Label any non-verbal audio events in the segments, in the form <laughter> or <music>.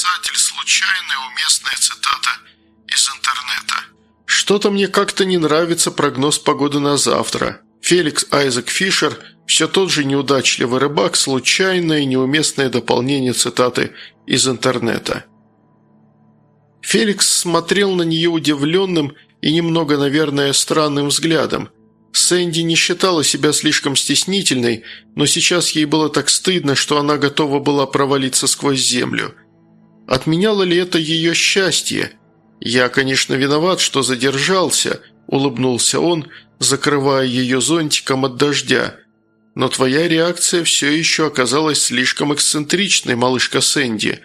писатель – случайная уместная цитата из интернета. Что-то мне как-то не нравится прогноз погоды на завтра. Феликс Айзек Фишер – все тот же неудачливый рыбак, случайное неуместное дополнение цитаты из интернета. Феликс смотрел на нее удивленным и немного, наверное, странным взглядом. Сэнди не считала себя слишком стеснительной, но сейчас ей было так стыдно, что она готова была провалиться сквозь землю. Отменяло ли это ее счастье? «Я, конечно, виноват, что задержался», – улыбнулся он, закрывая ее зонтиком от дождя. «Но твоя реакция все еще оказалась слишком эксцентричной, малышка Сэнди».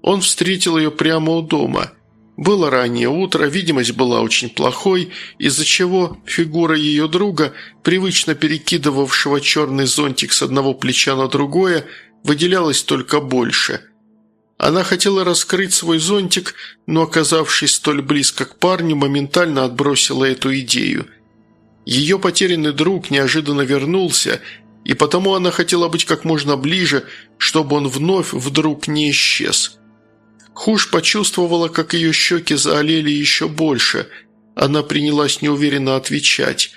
Он встретил ее прямо у дома. Было раннее утро, видимость была очень плохой, из-за чего фигура ее друга, привычно перекидывавшего черный зонтик с одного плеча на другое, выделялась только больше – она хотела раскрыть свой зонтик, но, оказавшись столь близко к парню, моментально отбросила эту идею. Ее потерянный друг неожиданно вернулся, и потому она хотела быть как можно ближе, чтобы он вновь вдруг не исчез. Хуш почувствовала, как ее щеки заолели еще больше. Она принялась неуверенно отвечать.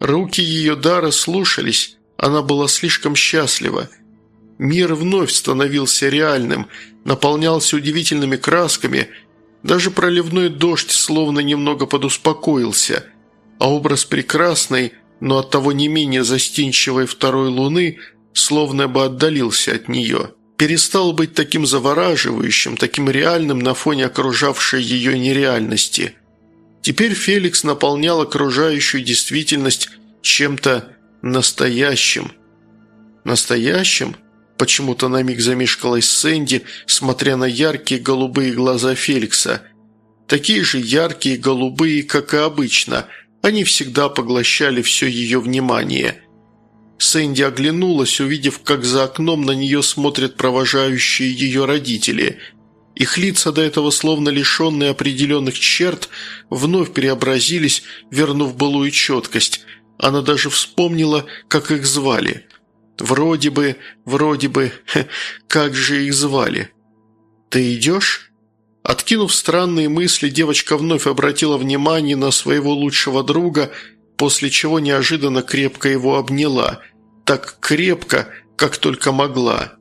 Руки ее дара слушались, она была слишком счастлива. Мир вновь становился реальным, наполнялся удивительными красками, даже проливной дождь словно немного подуспокоился, а образ прекрасной, но оттого не менее застенчивой второй луны словно бы отдалился от нее. Перестал быть таким завораживающим, таким реальным на фоне окружавшей ее нереальности. Теперь Феликс наполнял окружающую действительность чем-то настоящим. Настоящим – Почему-то на миг замешкалась Сэнди, смотря на яркие голубые глаза Феликса. Такие же яркие голубые, как и обычно. Они всегда поглощали все ее внимание. Сэнди оглянулась, увидев, как за окном на нее смотрят провожающие ее родители. Их лица, до этого словно лишенные определенных черт, вновь преобразились, вернув былую четкость. Она даже вспомнила, как их звали – Вроде бы, вроде бы, как же их звали? Ты идешь?» Откинув странные мысли, девочка вновь обратила внимание на своего лучшего друга, после чего неожиданно крепко его обняла. Так крепко, как только могла.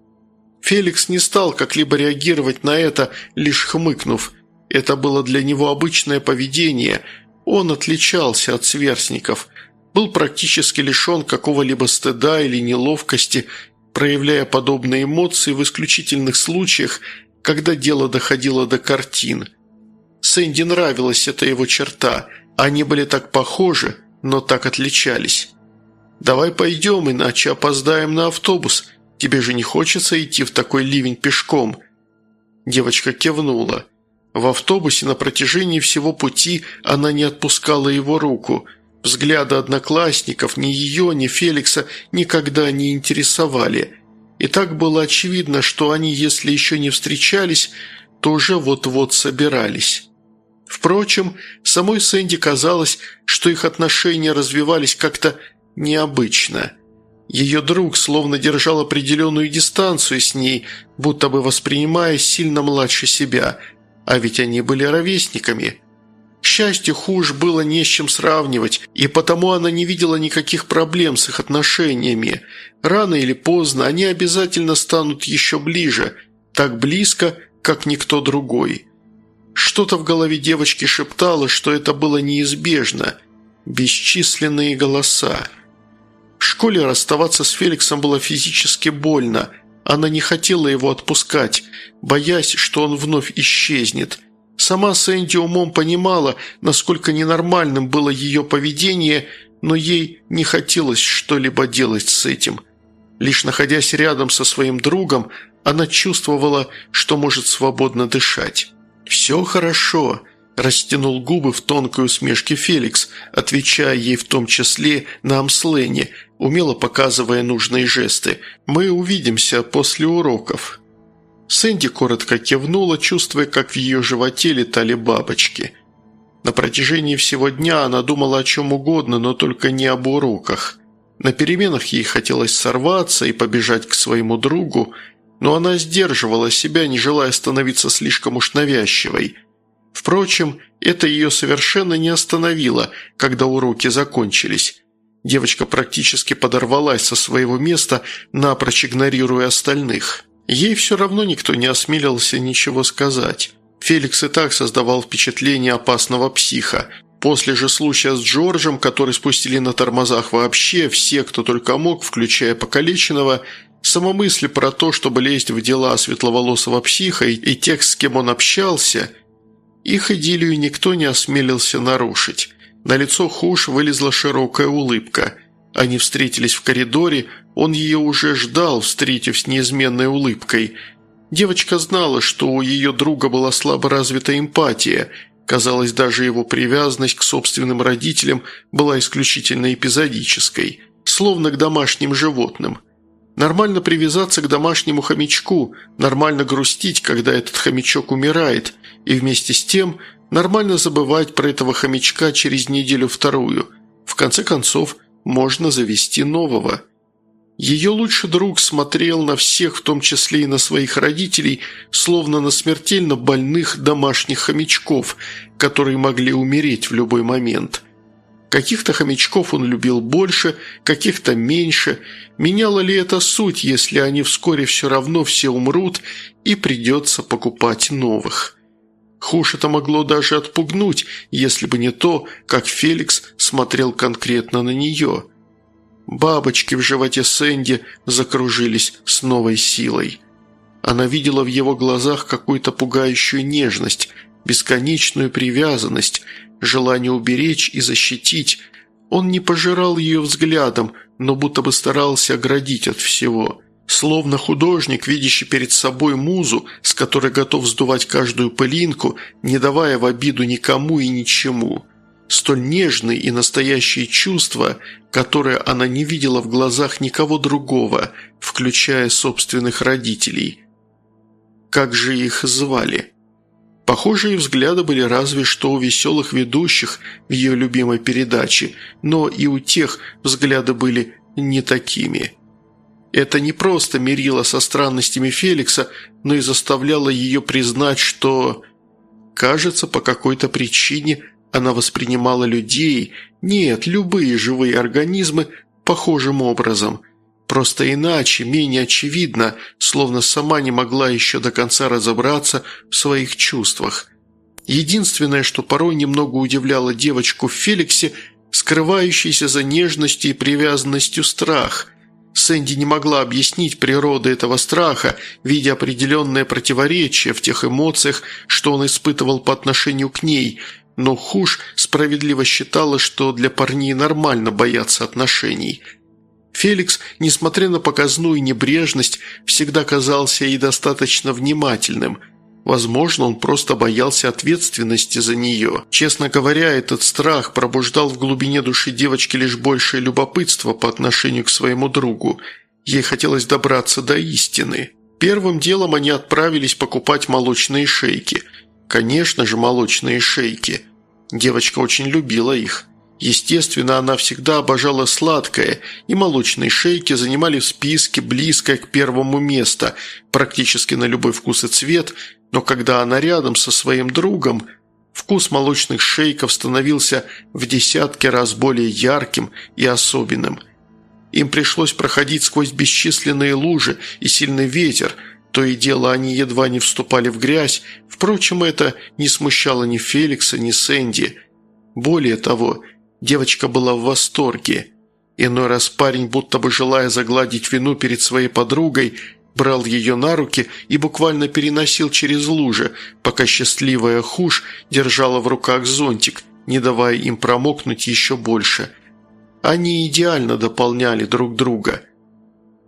Феликс не стал как-либо реагировать на это, лишь хмыкнув. Это было для него обычное поведение. Он отличался от сверстников – был практически лишен какого-либо стыда или неловкости, проявляя подобные эмоции в исключительных случаях, когда дело доходило до картин. Сэнди нравилась эта его черта, они были так похожи, но так отличались. «Давай пойдем, иначе опоздаем на автобус. Тебе же не хочется идти в такой ливень пешком?» Девочка кивнула. В автобусе на протяжении всего пути она не отпускала его руку – Взгляды одноклассников ни ее, ни Феликса никогда не интересовали. И так было очевидно, что они, если еще не встречались, то уже вот-вот собирались. Впрочем, самой Сэнди казалось, что их отношения развивались как-то необычно. Ее друг словно держал определенную дистанцию с ней, будто бы воспринимая сильно младше себя, а ведь они были ровесниками – счастью, хуже было не с чем сравнивать, и потому она не видела никаких проблем с их отношениями. Рано или поздно они обязательно станут еще ближе, так близко, как никто другой. Что-то в голове девочки шептало, что это было неизбежно. Бесчисленные голоса. В школе расставаться с Феликсом было физически больно. Она не хотела его отпускать, боясь, что он вновь исчезнет – Сама Сэнди умом понимала, насколько ненормальным было ее поведение, но ей не хотелось что-либо делать с этим. Лишь находясь рядом со своим другом, она чувствовала, что может свободно дышать. «Все хорошо», – растянул губы в тонкой усмешке Феликс, отвечая ей в том числе на амслене, умело показывая нужные жесты. «Мы увидимся после уроков». Сэнди коротко кивнула, чувствуя, как в ее животе летали бабочки. На протяжении всего дня она думала о чем угодно, но только не об уроках. На переменах ей хотелось сорваться и побежать к своему другу. но она сдерживала себя, не желая становиться слишком уж навязчивой. Впрочем, это ее совершенно не остановило, когда уроки закончились. Девочка практически подорвалась со своего места, напрочь игнорируя остальных. Ей все равно никто не осмелился ничего сказать. Феликс и так создавал впечатление опасного психа. После же случая с Джорджем, который спустили на тормозах вообще, все, кто только мог, включая покалеченного, сама мысль про то, чтобы лезть в дела светловолосого психа и тех, с кем он общался, их идиллию никто не осмелился нарушить. На лицо Хуш вылезла широкая улыбка. Они встретились в коридоре, он ее уже ждал, встретив с неизменной улыбкой. Девочка знала, что у ее друга была слабо развита эмпатия. Казалось, даже его привязанность к собственным родителям была исключительно эпизодической, словно к домашним животным. Нормально привязаться к домашнему хомячку, нормально грустить, когда этот хомячок умирает, и вместе с тем – Нормально забывать про этого хомячка через неделю-вторую. В конце концов, можно завести нового. Ее лучший друг смотрел на всех, в том числе и на своих родителей, словно на смертельно больных домашних хомячков, которые могли умереть в любой момент. Каких-то хомячков он любил больше, каких-то меньше. Меняла ли это суть, если они вскоре все равно все умрут и придется покупать новых? Хуш это могло даже отпугнуть, если бы не то, как Феликс смотрел конкретно на нее. Бабочки в животе Сэнди закружились с новой силой. Она видела в его глазах какую-то пугающую нежность, бесконечную привязанность, желание уберечь и защитить. Он не пожирал ее взглядом, но будто бы старался оградить от всего – Словно художник, видящий перед собой музу, с которой готов сдувать каждую пылинку, не давая в обиду никому и ничему. Столь нежные и настоящие чувства, которые она не видела в глазах никого другого, включая собственных родителей. Как же их звали? Похожие взгляды были разве что у веселых ведущих в ее любимой передаче, но и у тех взгляды были не такими – это не просто мерило со странностями Феликса, но и заставляло ее признать, что... Кажется, по какой-то причине она воспринимала людей, нет, любые живые организмы, похожим образом. Просто иначе, менее очевидно, словно сама не могла еще до конца разобраться в своих чувствах. Единственное, что порой немного удивляло девочку в Феликсе, скрывающийся за нежностью и привязанностью страх – Сэнди не могла объяснить природы этого страха, видя определенное противоречие в тех эмоциях, что он испытывал по отношению к ней, но Хуш справедливо считала, что для парней нормально бояться отношений. Феликс, несмотря на показную небрежность, всегда казался ей достаточно внимательным – Возможно, он просто боялся ответственности за нее. Честно говоря, этот страх пробуждал в глубине души девочки лишь большее любопытство по отношению к своему другу. Ей хотелось добраться до истины. Первым делом они отправились покупать молочные шейки. Конечно же, молочные шейки. Девочка очень любила их. Естественно, она всегда обожала сладкое, и молочные шейки занимали в списке близкое к первому место, практически на любой вкус и цвет, но когда она рядом со своим другом, вкус молочных шейков становился в десятки раз более ярким и особенным. Им пришлось проходить сквозь бесчисленные лужи и сильный ветер, то и дело они едва не вступали в грязь, впрочем, это не смущало ни Феликса, ни Сэнди. Более того, девочка была в восторге. Иной раз парень, будто бы желая загладить вину перед своей подругой, брал ее на руки и буквально переносил через лужи, пока счастливая хушь держала в руках зонтик, не давая им промокнуть еще больше. Они идеально дополняли друг друга.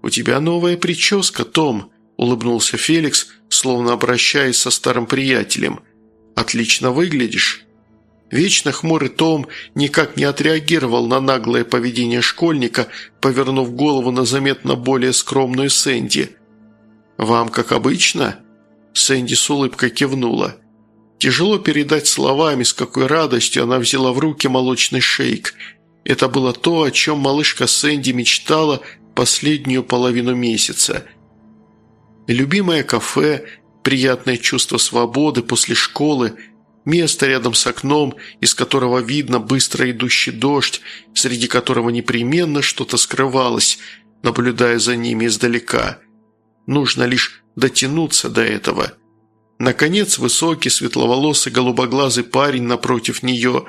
«У тебя новая прическа, Том», – улыбнулся Феликс, словно обращаясь со старым приятелем. «Отлично выглядишь». Вечно хмурый Том никак не отреагировал на наглое поведение школьника, повернув голову на заметно более скромную Сэнди. «Вам как обычно?» Сэнди с улыбкой кивнула. Тяжело передать словами, с какой радостью она взяла в руки молочный шейк. Это было то, о чем малышка Сэнди мечтала последнюю половину месяца. Любимое кафе, приятное чувство свободы после школы, место рядом с окном, из которого видно быстро идущий дождь, среди которого непременно что-то скрывалось, наблюдая за ними издалека. Нужно лишь дотянуться до этого. Наконец, высокий, светловолосый, голубоглазый парень напротив нее.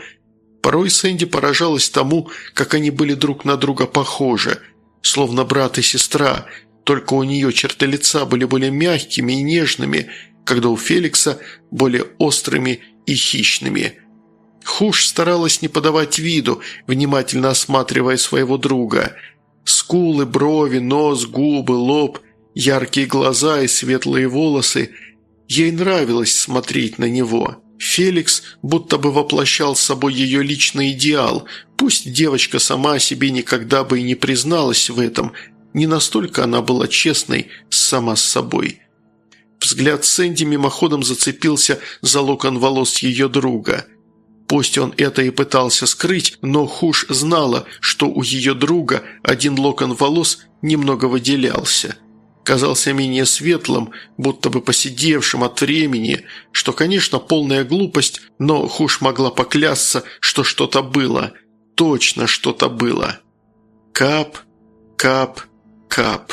Порой Сэнди поражалась тому, как они были друг на друга похожи, словно брат и сестра, только у нее черты лица были более мягкими и нежными, когда у Феликса более острыми и хищными. Хуш старалась не подавать виду, внимательно осматривая своего друга. Скулы, брови, нос, губы, лоб, яркие глаза и светлые волосы. Ей нравилось смотреть на него. Феликс будто бы воплощал с собой ее личный идеал. Пусть девочка сама себе никогда бы и не призналась в этом. Не настолько она была честной сама с собой. Взгляд Сэнди мимоходом зацепился за локон волос ее друга. Пусть он это и пытался скрыть, но Хуш знала, что у ее друга один локон волос немного выделялся. Казался менее светлым, будто бы посидевшим от времени, что, конечно, полная глупость, но Хуш могла поклясться, что что-то было. Точно что-то было. Кап, кап, кап.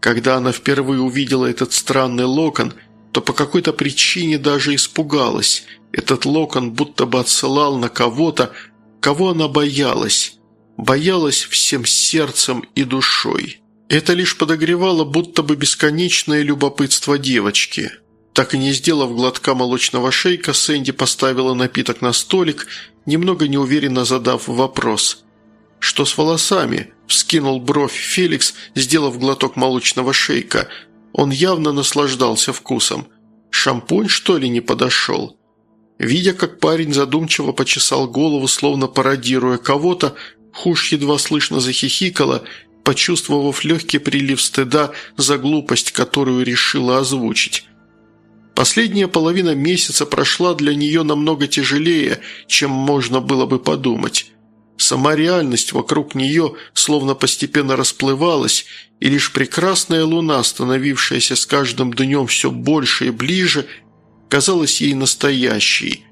Когда она впервые увидела этот странный локон, то по какой-то причине даже испугалась. Этот локон будто бы отсылал на кого-то, кого она боялась. Боялась всем сердцем и душой. Это лишь подогревало будто бы бесконечное любопытство девочки. Так и не сделав глотка молочного шейка, Сэнди поставила напиток на столик, немного неуверенно задав вопрос. «Что с волосами?» – вскинул бровь Феликс, сделав глоток молочного шейка. Он явно наслаждался вкусом. «Шампунь, что ли, не подошел?» Видя, как парень задумчиво почесал голову, словно пародируя кого-то, Хуш едва слышно захихикала, почувствовав легкий прилив стыда за глупость, которую решила озвучить. Последняя половина месяца прошла для нее намного тяжелее, чем можно было бы подумать. Сама реальность вокруг нее словно постепенно расплывалась, и лишь прекрасная луна, становившаяся с каждым днем все больше и ближе, казалась ей настоящей.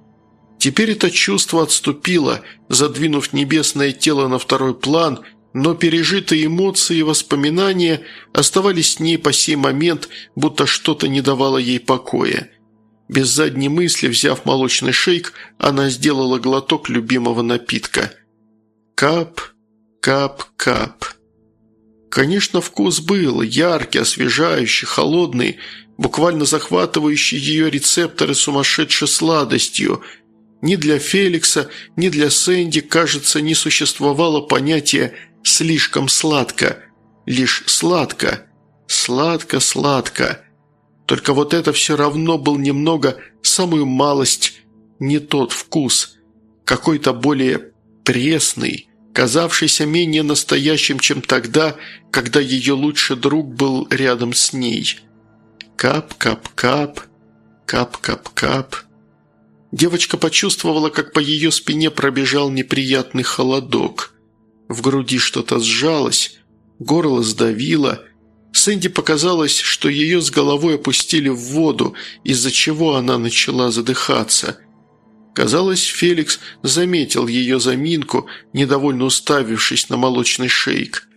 Теперь это чувство отступило, задвинув небесное тело на второй план, но пережитые эмоции и воспоминания оставались с ней по сей момент, будто что-то не давало ей покоя. Без задней мысли, взяв молочный шейк, она сделала глоток любимого напитка – Кап, кап, кап. Конечно, вкус был яркий, освежающий, холодный, буквально захватывающий ее рецепторы сумасшедшей сладостью. Ни для Феликса, ни для Сэнди, кажется, не существовало понятия «слишком сладко». Лишь сладко. Сладко-сладко. Только вот это все равно был немного, самую малость, не тот вкус. Какой-то более пресный, казавшийся менее настоящим, чем тогда, когда ее лучший друг был рядом с ней. Кап-кап-кап, кап-кап-кап. Девочка почувствовала, как по ее спине пробежал неприятный холодок. В груди что-то сжалось, горло сдавило. Сэнди показалось, что ее с головой опустили в воду, из-за чего она начала задыхаться – Казалось, Феликс заметил ее заминку, недовольно уставившись на молочный шейк.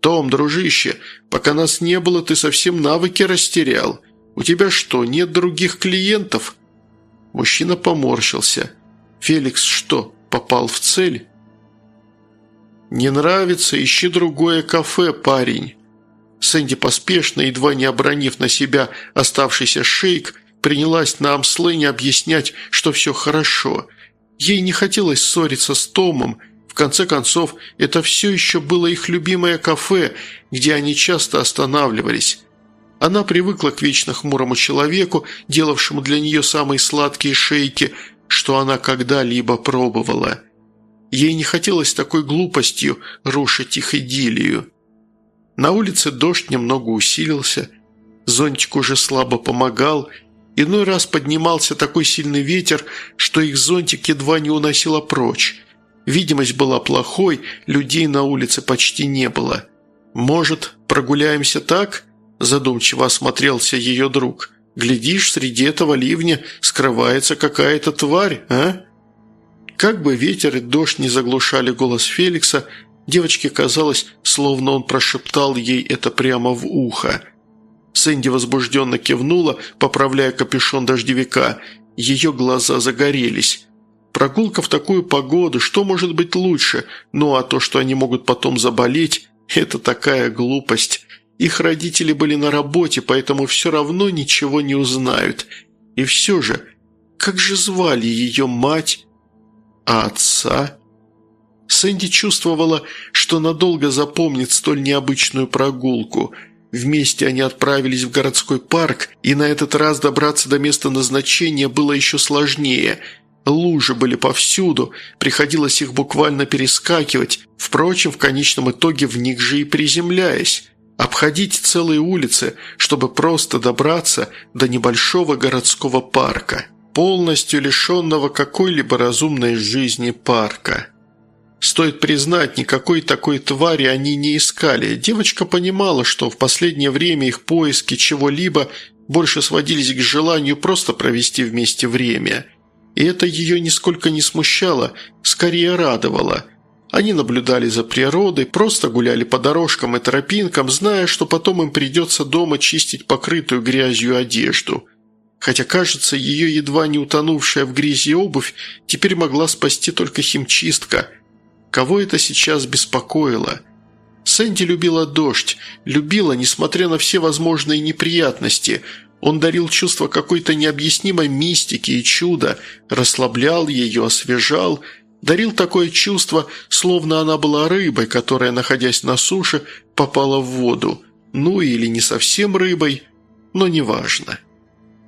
«Том, дружище, пока нас не было, ты совсем навыки растерял. У тебя что, нет других клиентов?» Мужчина поморщился. «Феликс что, попал в цель?» «Не нравится, ищи другое кафе, парень». Сэнди поспешно, едва не обронив на себя оставшийся шейк, принялась на Амслэне объяснять, что все хорошо. Ей не хотелось ссориться с Томом, в конце концов, это все еще было их любимое кафе, где они часто останавливались. Она привыкла к вечно хмурому человеку, делавшему для нее самые сладкие шейки, что она когда-либо пробовала. Ей не хотелось такой глупостью рушить их идиллию. На улице дождь немного усилился, зонтик уже слабо помогал – Иной раз поднимался такой сильный ветер, что их зонтик едва не уносило прочь. Видимость была плохой, людей на улице почти не было. «Может, прогуляемся так?» задумчиво осмотрелся ее друг. «Глядишь, среди этого ливня скрывается какая-то тварь, а?» Как бы ветер и дождь не заглушали голос Феликса, девочке казалось, словно он прошептал ей это прямо в ухо. Сэнди возбужденно кивнула, поправляя капюшон дождевика. Ее глаза загорелись. Прогулка в такую погоду, что может быть лучше? Ну а то, что они могут потом заболеть, это такая глупость. Их родители были на работе, поэтому все равно ничего не узнают. И все же, как же звали ее мать, а отца? Сэнди чувствовала, что надолго запомнит столь необычную прогулку. Вместе они отправились в городской парк, и на этот раз добраться до места назначения было еще сложнее – Лужи были повсюду, приходилось их буквально перескакивать, впрочем, в конечном итоге в них же и приземляясь. Обходить целые улицы, чтобы просто добраться до небольшого городского парка, полностью лишенного какой-либо разумной жизни парка. Стоит признать, никакой такой твари они не искали. Девочка понимала, что в последнее время их поиски чего-либо больше сводились к желанию просто провести вместе время – и это ее нисколько не смущало, скорее радовало. Они наблюдали за природой, просто гуляли по дорожкам и тропинкам, зная, что потом им придется дома чистить покрытую грязью одежду. Хотя, кажется, ее едва не утонувшая в грязи обувь теперь могла спасти только химчистка. Кого это сейчас беспокоило? Сэнди любила дождь, любила, несмотря на все возможные неприятности – он дарил чувство какой-то необъяснимой мистики и чуда, расслаблял ее, освежал, дарил такое чувство, словно она была рыбой, которая, находясь на суше, попала в воду. Ну или не совсем рыбой, но неважно.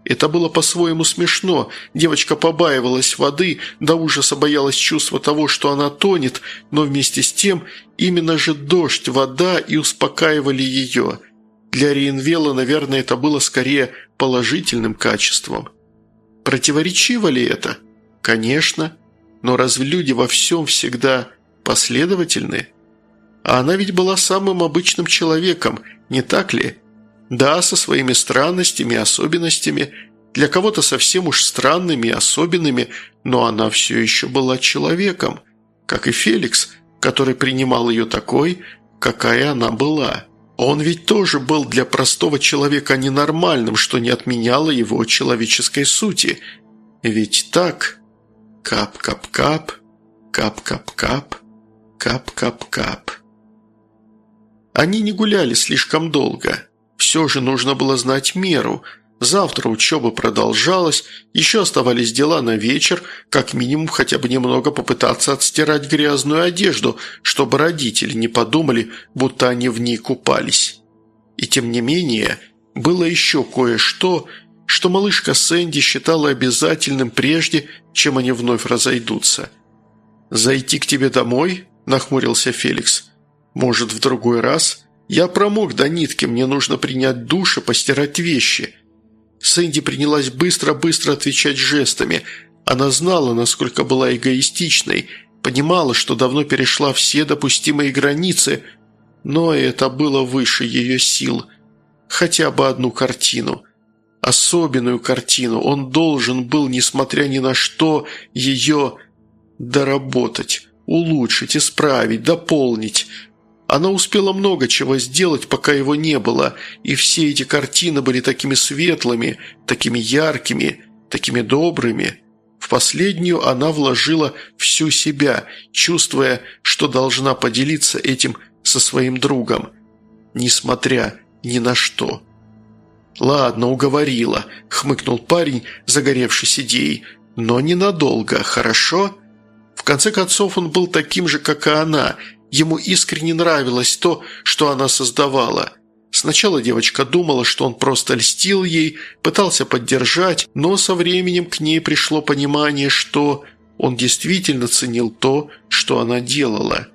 Это было по-своему смешно. Девочка побаивалась воды, до ужаса боялась чувства того, что она тонет, но вместе с тем именно же дождь, вода и успокаивали ее – для Рейнвела, наверное, это было скорее положительным качеством. Противоречиво ли это? Конечно. Но разве люди во всем всегда последовательны? А она ведь была самым обычным человеком, не так ли? Да, со своими странностями и особенностями, для кого-то совсем уж странными и особенными, но она все еще была человеком, как и Феликс, который принимал ее такой, какая она была. Он ведь тоже был для простого человека ненормальным, что не отменяло его человеческой сути. Ведь так? Кап-кап-кап, кап-кап-кап, кап-кап-кап. Они не гуляли слишком долго. Все же нужно было знать меру – Завтра учеба продолжалась, еще оставались дела на вечер, как минимум хотя бы немного попытаться отстирать грязную одежду, чтобы родители не подумали, будто они в ней купались. И тем не менее, было еще кое-что, что малышка Сэнди считала обязательным прежде, чем они вновь разойдутся. «Зайти к тебе домой?» – нахмурился Феликс. «Может, в другой раз? Я промок до нитки, мне нужно принять душ и постирать вещи». Сэнди принялась быстро-быстро отвечать жестами. Она знала, насколько была эгоистичной, понимала, что давно перешла все допустимые границы, но это было выше ее сил. Хотя бы одну картину. Особенную картину. Он должен был, несмотря ни на что, ее доработать, улучшить, исправить, дополнить – она успела много чего сделать, пока его не было, и все эти картины были такими светлыми, такими яркими, такими добрыми. В последнюю она вложила всю себя, чувствуя, что должна поделиться этим со своим другом, несмотря ни на что. «Ладно, уговорила», – хмыкнул парень, загоревшись идеей, – «но ненадолго, хорошо?» В конце концов, он был таким же, как и она, Ему искренне нравилось то, что она создавала. Сначала девочка думала, что он просто льстил ей, пытался поддержать, но со временем к ней пришло понимание, что он действительно ценил то, что она делала.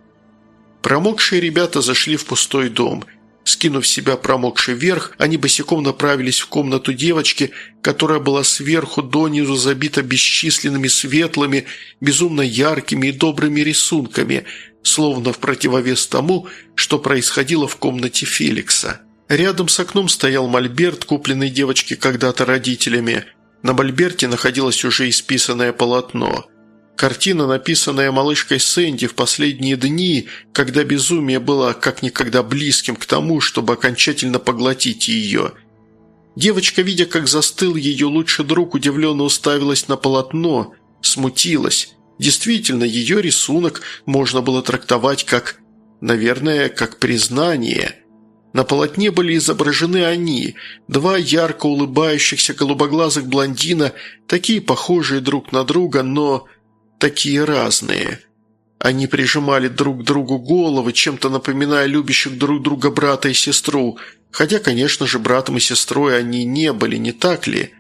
Промокшие ребята зашли в пустой дом – Скинув себя промокший верх, они босиком направились в комнату девочки, которая была сверху донизу забита бесчисленными светлыми, безумно яркими и добрыми рисунками, словно в противовес тому, что происходило в комнате Феликса. Рядом с окном стоял мольберт, купленный девочке когда-то родителями. На мольберте находилось уже исписанное полотно. Картина, написанная малышкой Сэнди в последние дни, когда безумие было как никогда близким к тому, чтобы окончательно поглотить ее. Девочка, видя, как застыл ее лучший друг, удивленно уставилась на полотно, смутилась. Действительно, ее рисунок можно было трактовать как, наверное, как признание – на полотне были изображены они, два ярко улыбающихся голубоглазых блондина, такие похожие друг на друга, но такие разные. Они прижимали друг к другу головы, чем-то напоминая любящих друг друга брата и сестру, хотя, конечно же, братом и сестрой они не были, не так ли?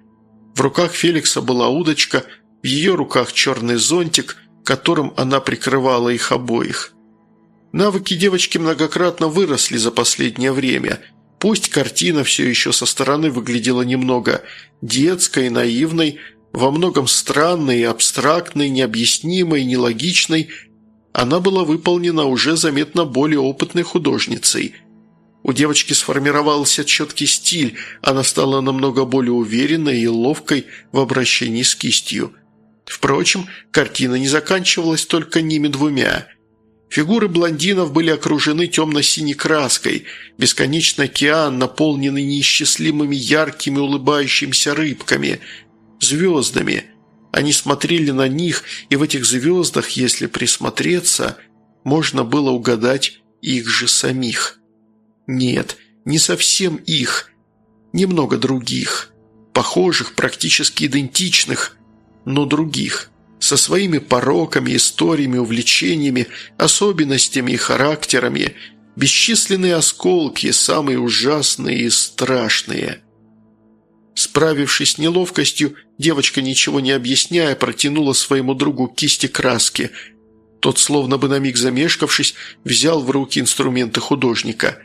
В руках Феликса была удочка, в ее руках черный зонтик, которым она прикрывала их обоих – Навыки девочки многократно выросли за последнее время. Пусть картина все еще со стороны выглядела немного детской, наивной, во многом странной, абстрактной, необъяснимой, нелогичной, она была выполнена уже заметно более опытной художницей. У девочки сформировался четкий стиль, она стала намного более уверенной и ловкой в обращении с кистью. Впрочем, картина не заканчивалась только ними двумя – Фигуры блондинов были окружены темно-синей краской, бесконечный океан, наполненный неисчислимыми яркими улыбающимися рыбками, звездами. Они смотрели на них, и в этих звездах, если присмотреться, можно было угадать их же самих. Нет, не совсем их, немного других, похожих, практически идентичных, но других – со своими пороками, историями, увлечениями, особенностями и характерами, бесчисленные осколки, самые ужасные и страшные. Справившись с неловкостью, девочка, ничего не объясняя, протянула своему другу кисти краски. Тот, словно бы на миг замешкавшись, взял в руки инструменты художника.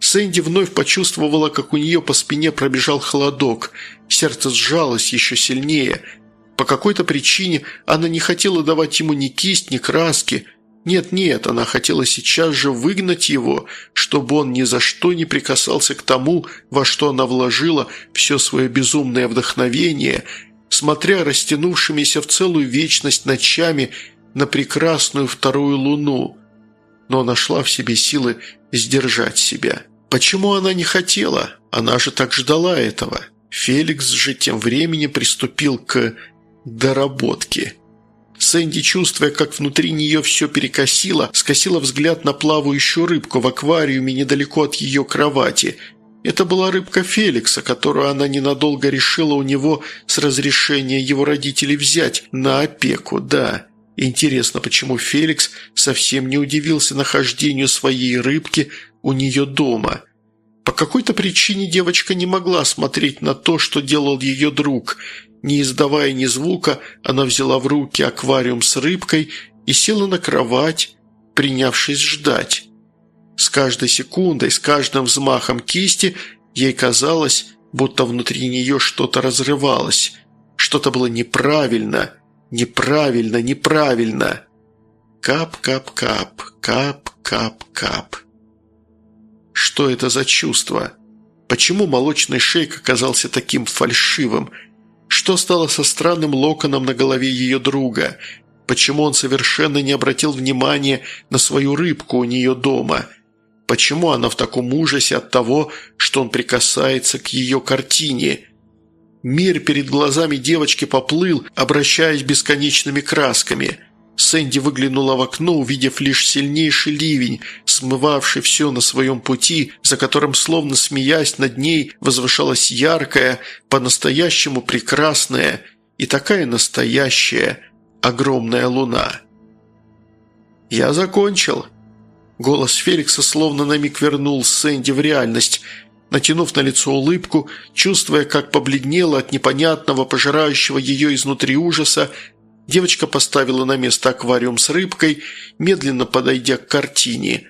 Сэнди вновь почувствовала, как у нее по спине пробежал холодок, сердце сжалось еще сильнее – по какой-то причине она не хотела давать ему ни кисть, ни краски. Нет-нет, она хотела сейчас же выгнать его, чтобы он ни за что не прикасался к тому, во что она вложила все свое безумное вдохновение, смотря растянувшимися в целую вечность ночами на прекрасную вторую луну. Но нашла в себе силы сдержать себя. Почему она не хотела? Она же так ждала этого. Феликс же тем временем приступил к доработки. Сэнди, чувствуя, как внутри нее все перекосило, скосила взгляд на плавающую рыбку в аквариуме недалеко от ее кровати. Это была рыбка Феликса, которую она ненадолго решила у него с разрешения его родителей взять на опеку, да. Интересно, почему Феликс совсем не удивился нахождению своей рыбки у нее дома. По какой-то причине девочка не могла смотреть на то, что делал ее друг – не издавая ни звука, она взяла в руки аквариум с рыбкой и села на кровать, принявшись ждать. С каждой секундой, с каждым взмахом кисти ей казалось, будто внутри нее что-то разрывалось. Что-то было неправильно, неправильно, неправильно. Кап-кап-кап, кап-кап-кап. Что это за чувство? Почему молочный шейк оказался таким фальшивым – что стало со странным локоном на голове ее друга? Почему он совершенно не обратил внимания на свою рыбку у нее дома? Почему она в таком ужасе от того, что он прикасается к ее картине? Мир перед глазами девочки поплыл, обращаясь бесконечными красками – Сэнди выглянула в окно, увидев лишь сильнейший ливень, смывавший все на своем пути, за которым, словно смеясь над ней, возвышалась яркая, по-настоящему прекрасная и такая настоящая огромная луна. «Я закончил». Голос Феликса словно на миг вернул Сэнди в реальность, натянув на лицо улыбку, чувствуя, как побледнела от непонятного, пожирающего ее изнутри ужаса, Девочка поставила на место аквариум с рыбкой, медленно подойдя к картине.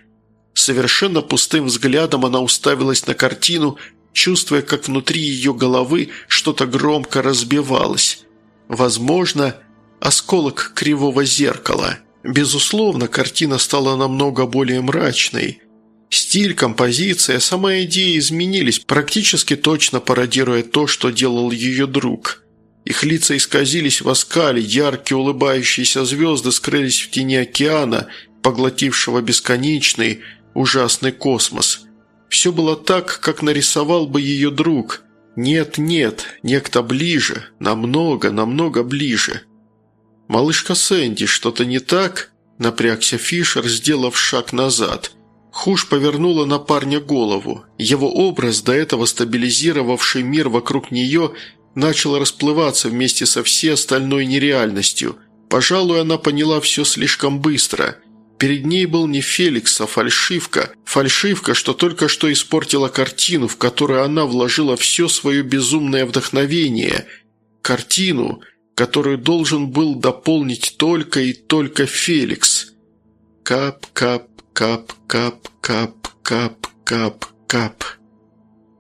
Совершенно пустым взглядом она уставилась на картину, чувствуя, как внутри ее головы что-то громко разбивалось. Возможно, осколок кривого зеркала. Безусловно, картина стала намного более мрачной. Стиль, композиция, сама идея изменились, практически точно пародируя то, что делал ее друг. Их лица исказились в оскале, яркие улыбающиеся звезды скрылись в тени океана, поглотившего бесконечный, ужасный космос. Все было так, как нарисовал бы ее друг. Нет, нет, некто ближе, намного, намного ближе. «Малышка Сэнди, что-то не так?» – напрягся Фишер, сделав шаг назад. Хуш повернула на парня голову. Его образ, до этого стабилизировавший мир вокруг нее, начал расплываться вместе со всей остальной нереальностью. Пожалуй, она поняла все слишком быстро. Перед ней был не Феликс, а фальшивка. Фальшивка, что только что испортила картину, в которую она вложила все свое безумное вдохновение. Картину, которую должен был дополнить только и только Феликс. Кап,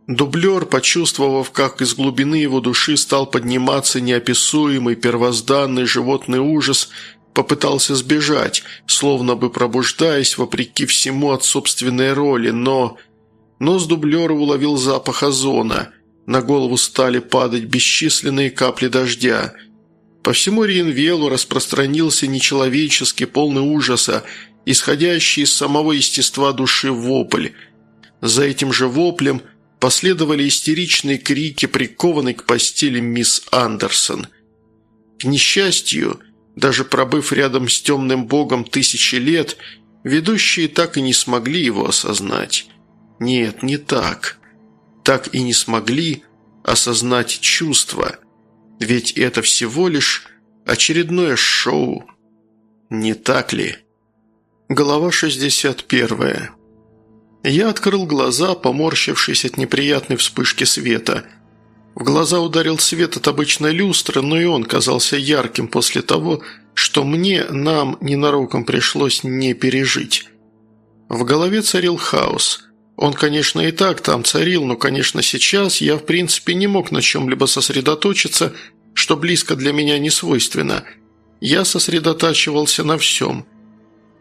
Дублер, почувствовав, как из глубины его души стал подниматься неописуемый первозданный животный ужас, попытался сбежать, словно бы пробуждаясь вопреки всему от собственной роли, но... Нос дублера уловил запах озона. На голову стали падать бесчисленные капли дождя. По всему Риенвелу распространился нечеловеческий, полный ужаса, исходящий из самого естества души вопль. За этим же воплем последовали истеричные крики, прикованной к постели мисс Андерсон. К несчастью, даже пробыв рядом с темным богом тысячи лет, ведущие так и не смогли его осознать. Нет, не так. Так и не смогли осознать чувства. Ведь это всего лишь очередное шоу. Не так ли? Глава 61. Я открыл глаза, поморщившись от неприятной вспышки света – в глаза ударил свет от обычной люстры, но и он казался ярким после того, что мне, нам, ненароком пришлось не пережить. В голове царил хаос. Он, конечно, и так там царил, но, конечно, сейчас я, в принципе, не мог на чем-либо сосредоточиться, что близко для меня не свойственно. Я сосредотачивался на всем.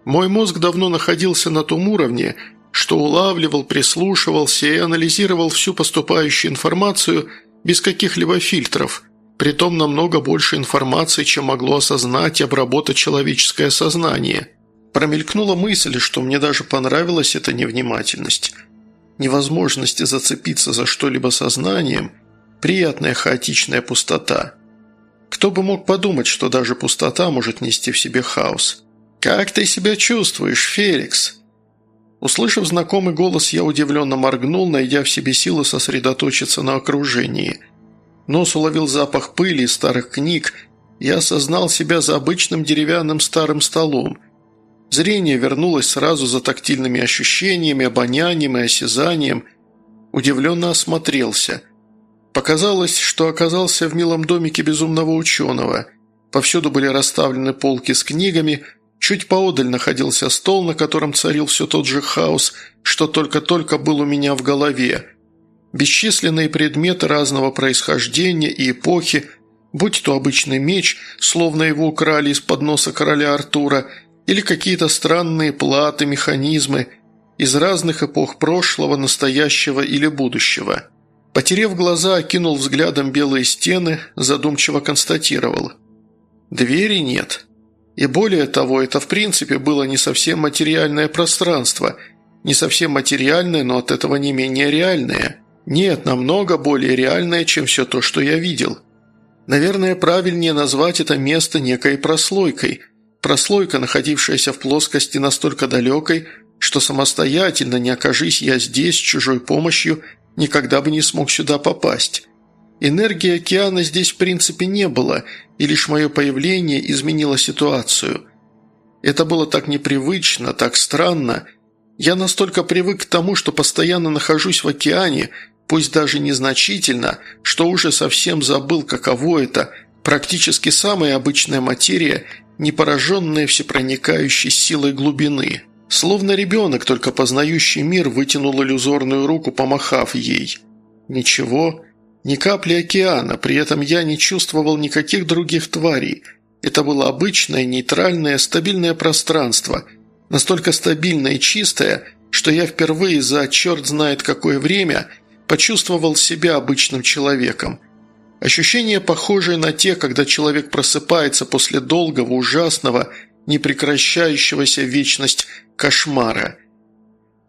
Мой мозг давно находился на том уровне, что улавливал, прислушивался и анализировал всю поступающую информацию – без каких-либо фильтров, притом намного больше информации, чем могло осознать и обработать человеческое сознание. Промелькнула мысль, что мне даже понравилась эта невнимательность. Невозможность зацепиться за что-либо сознанием – приятная хаотичная пустота. Кто бы мог подумать, что даже пустота может нести в себе хаос. «Как ты себя чувствуешь, Феликс?» Услышав знакомый голос, я удивленно моргнул, найдя в себе силы сосредоточиться на окружении. Нос уловил запах пыли и старых книг, я осознал себя за обычным деревянным старым столом. Зрение вернулось сразу за тактильными ощущениями, обонянием и осязанием. Удивленно осмотрелся. Показалось, что оказался в милом домике безумного ученого. Повсюду были расставлены полки с книгами – Чуть поодаль находился стол, на котором царил все тот же хаос, что только-только был у меня в голове. Бесчисленные предметы разного происхождения и эпохи, будь то обычный меч, словно его украли из-под носа короля Артура, или какие-то странные платы, механизмы из разных эпох прошлого, настоящего или будущего. Потерев глаза, окинул взглядом белые стены, задумчиво констатировал. «Двери нет». И более того, это в принципе было не совсем материальное пространство, не совсем материальное, но от этого не менее реальное. Нет, намного более реальное, чем все то, что я видел. Наверное, правильнее назвать это место некой прослойкой. Прослойка, находившаяся в плоскости настолько далекой, что самостоятельно, не окажись я здесь, с чужой помощью, никогда бы не смог сюда попасть. Энергии океана здесь в принципе не было, и лишь мое появление изменило ситуацию. Это было так непривычно, так странно. Я настолько привык к тому, что постоянно нахожусь в океане, пусть даже незначительно, что уже совсем забыл, каково это, практически самая обычная материя, не пораженная всепроникающей силой глубины. Словно ребенок, только познающий мир, вытянул иллюзорную руку, помахав ей. Ничего, ни капли океана, при этом я не чувствовал никаких других тварей. Это было обычное, нейтральное, стабильное пространство, настолько стабильное и чистое, что я впервые за черт знает какое время почувствовал себя обычным человеком. Ощущения похожие на те, когда человек просыпается после долгого, ужасного, непрекращающегося вечность кошмара.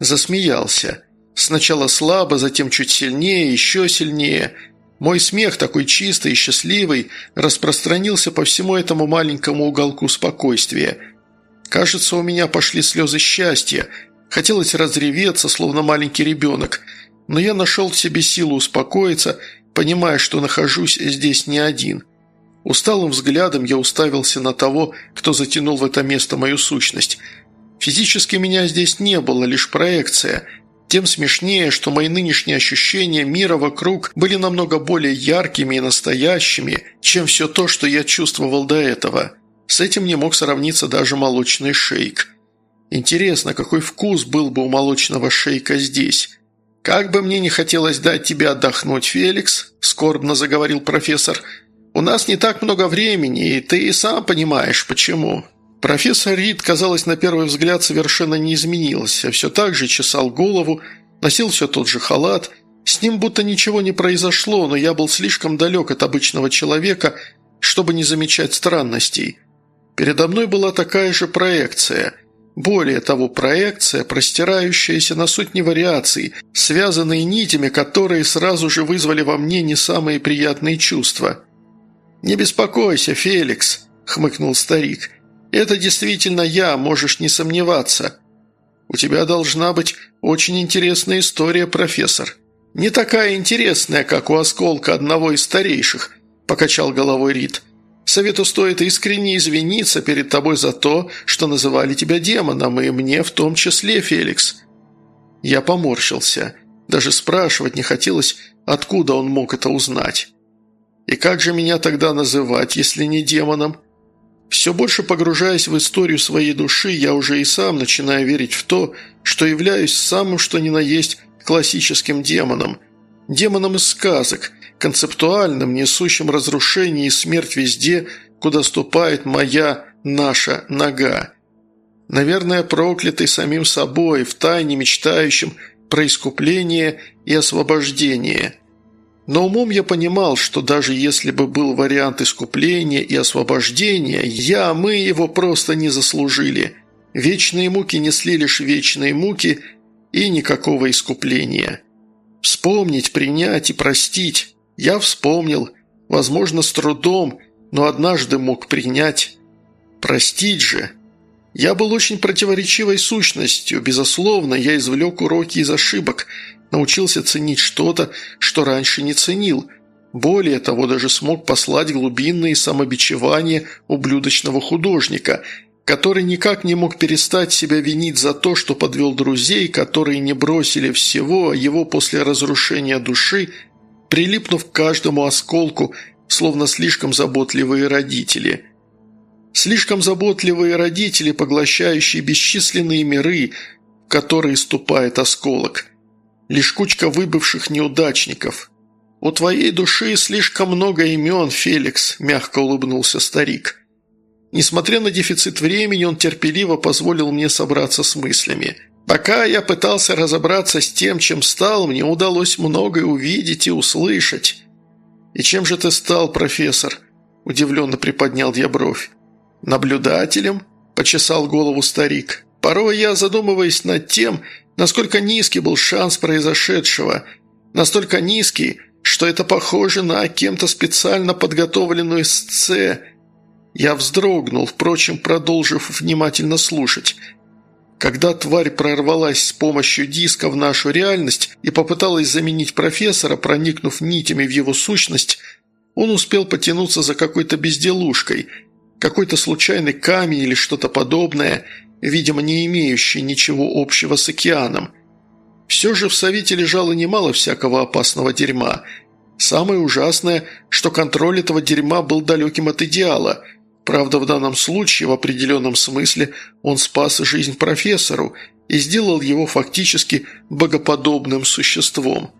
Засмеялся. Сначала слабо, затем чуть сильнее, еще сильнее. Мой смех, такой чистый и счастливый, распространился по всему этому маленькому уголку спокойствия. Кажется, у меня пошли слезы счастья. Хотелось разреветься, словно маленький ребенок. Но я нашел в себе силу успокоиться, понимая, что нахожусь здесь не один. Усталым взглядом я уставился на того, кто затянул в это место мою сущность. Физически меня здесь не было, лишь проекция – тем смешнее, что мои нынешние ощущения мира вокруг были намного более яркими и настоящими, чем все то, что я чувствовал до этого. С этим не мог сравниться даже молочный шейк. Интересно, какой вкус был бы у молочного шейка здесь? «Как бы мне не хотелось дать тебе отдохнуть, Феликс», – скорбно заговорил профессор, – «у нас не так много времени, и ты и сам понимаешь, почему. Профессор Рид, казалось, на первый взгляд совершенно не изменился, все так же чесал голову, носил все тот же халат. С ним будто ничего не произошло, но я был слишком далек от обычного человека, чтобы не замечать странностей. Передо мной была такая же проекция. Более того, проекция, простирающаяся на сотни вариаций, связанные нитями, которые сразу же вызвали во мне не самые приятные чувства. «Не беспокойся, Феликс», – хмыкнул старик – это действительно я, можешь не сомневаться. У тебя должна быть очень интересная история, профессор. Не такая интересная, как у осколка одного из старейших», – покачал головой Рид. «Совету стоит искренне извиниться перед тобой за то, что называли тебя демоном, и мне в том числе, Феликс». Я поморщился. Даже спрашивать не хотелось, откуда он мог это узнать. «И как же меня тогда называть, если не демоном?» Все больше погружаясь в историю своей души, я уже и сам начинаю верить в то, что являюсь самым что ни на есть классическим демоном. Демоном из сказок, концептуальным, несущим разрушение и смерть везде, куда ступает моя, наша нога. Наверное, проклятый самим собой, втайне мечтающим про искупление и освобождение – но умом я понимал, что даже если бы был вариант искупления и освобождения, я, мы его просто не заслужили. Вечные муки несли лишь вечные муки и никакого искупления. Вспомнить, принять и простить. Я вспомнил, возможно, с трудом, но однажды мог принять. Простить же. Я был очень противоречивой сущностью, безусловно, я извлек уроки из ошибок – научился ценить что-то, что раньше не ценил. Более того, даже смог послать глубинные самобичевания ублюдочного художника, который никак не мог перестать себя винить за то, что подвел друзей, которые не бросили всего его после разрушения души, прилипнув к каждому осколку, словно слишком заботливые родители. Слишком заботливые родители, поглощающие бесчисленные миры, в которые ступает осколок – лишь кучка выбывших неудачников. У твоей души слишком много имен, Феликс», – мягко улыбнулся старик. Несмотря на дефицит времени, он терпеливо позволил мне собраться с мыслями. Пока я пытался разобраться с тем, чем стал, мне удалось многое увидеть и услышать. «И чем же ты стал, профессор?» – удивленно приподнял я бровь. «Наблюдателем?» – почесал голову старик. «Порой я задумываюсь над тем, Насколько низкий был шанс произошедшего? Настолько низкий, что это похоже на кем-то специально подготовленную сце. Я вздрогнул, впрочем, продолжив внимательно слушать. Когда тварь прорвалась с помощью диска в нашу реальность и попыталась заменить профессора, проникнув нитями в его сущность, он успел потянуться за какой-то безделушкой, какой-то случайный камень или что-то подобное – видимо, не имеющий ничего общего с океаном. Все же в Совете лежало немало всякого опасного дерьма. Самое ужасное, что контроль этого дерьма был далеким от идеала. Правда, в данном случае, в определенном смысле, он спас жизнь профессору и сделал его фактически богоподобным существом.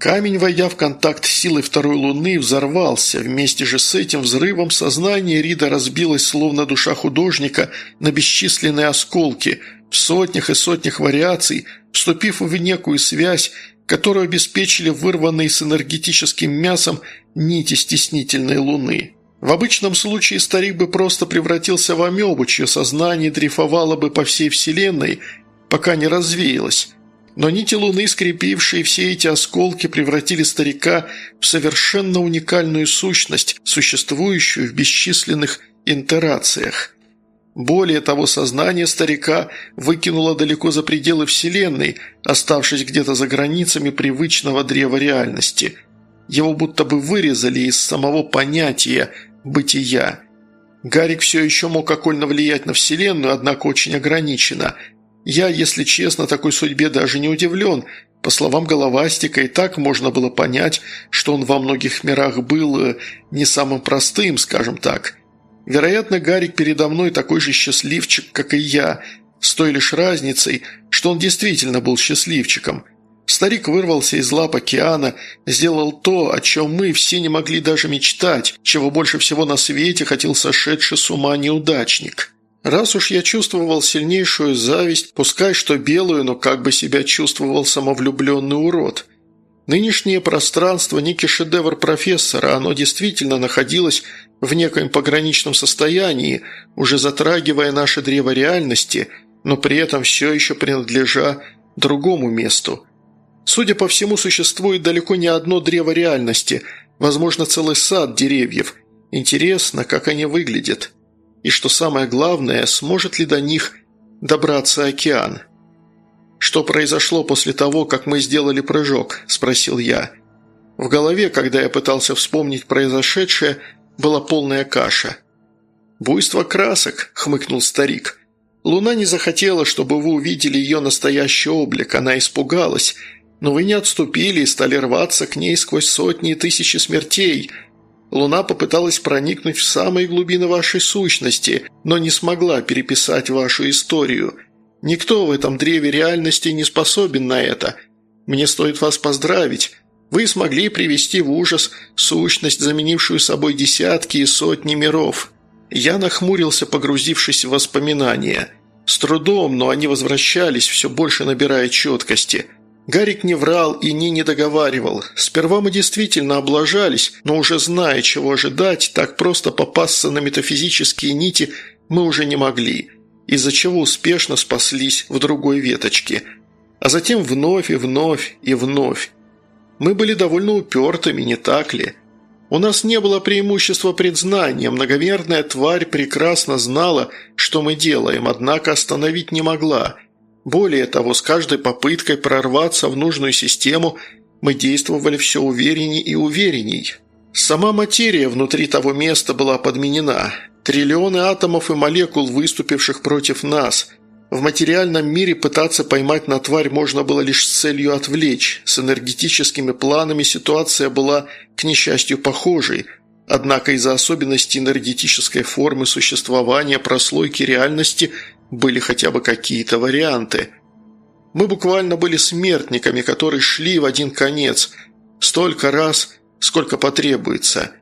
Камень, войдя в контакт с силой второй луны, взорвался. Вместе же с этим взрывом сознание Рида разбилось, словно душа художника, на бесчисленные осколки, в сотнях и сотнях вариаций, вступив в некую связь, которую обеспечили вырванные с энергетическим мясом нити стеснительной луны. В обычном случае старик бы просто превратился в амебу, чье сознание дрейфовало бы по всей вселенной, пока не развеялось. Но нити луны, скрепившие все эти осколки, превратили старика в совершенно уникальную сущность, существующую в бесчисленных интерациях. Более того, сознание старика выкинуло далеко за пределы Вселенной, оставшись где-то за границами привычного древа реальности. Его будто бы вырезали из самого понятия «бытия». Гарик все еще мог окольно влиять на Вселенную, однако очень ограниченно – я, если честно, такой судьбе даже не удивлен. По словам Головастика, и так можно было понять, что он во многих мирах был э, не самым простым, скажем так. Вероятно, Гарик передо мной такой же счастливчик, как и я, с той лишь разницей, что он действительно был счастливчиком. Старик вырвался из лап океана, сделал то, о чем мы все не могли даже мечтать, чего больше всего на свете хотел сошедший с ума неудачник». Раз уж я чувствовал сильнейшую зависть, пускай что белую, но как бы себя чувствовал самовлюбленный урод. Нынешнее пространство – некий шедевр профессора, оно действительно находилось в некоем пограничном состоянии, уже затрагивая наше древо реальности, но при этом все еще принадлежа другому месту. Судя по всему, существует далеко не одно древо реальности, возможно, целый сад деревьев. Интересно, как они выглядят. И что самое главное, сможет ли до них добраться океан? «Что произошло после того, как мы сделали прыжок?» – спросил я. В голове, когда я пытался вспомнить произошедшее, была полная каша. «Буйство красок», – хмыкнул старик. «Луна не захотела, чтобы вы увидели ее настоящий облик, она испугалась, но вы не отступили и стали рваться к ней сквозь сотни и тысячи смертей, Луна попыталась проникнуть в самые глубины вашей сущности, но не смогла переписать вашу историю. Никто в этом древе реальности не способен на это. Мне стоит вас поздравить. Вы смогли привести в ужас сущность, заменившую собой десятки и сотни миров. Я нахмурился, погрузившись в воспоминания. С трудом, но они возвращались, все больше набирая четкости – Гарик не врал и не недоговаривал. Сперва мы действительно облажались, но уже зная, чего ожидать, так просто попасться на метафизические нити мы уже не могли, из-за чего успешно спаслись в другой веточке. А затем вновь и вновь и вновь. Мы были довольно упертыми, не так ли? У нас не было преимущества предзнания, многомерная тварь прекрасно знала, что мы делаем, однако остановить не могла – более того, с каждой попыткой прорваться в нужную систему мы действовали все уверенней и уверенней. Сама материя внутри того места была подменена. Триллионы атомов и молекул, выступивших против нас. В материальном мире пытаться поймать на тварь можно было лишь с целью отвлечь. С энергетическими планами ситуация была, к несчастью, похожей. Однако из-за особенностей энергетической формы существования прослойки реальности – были хотя бы какие-то варианты. Мы буквально были смертниками, которые шли в один конец, столько раз, сколько потребуется.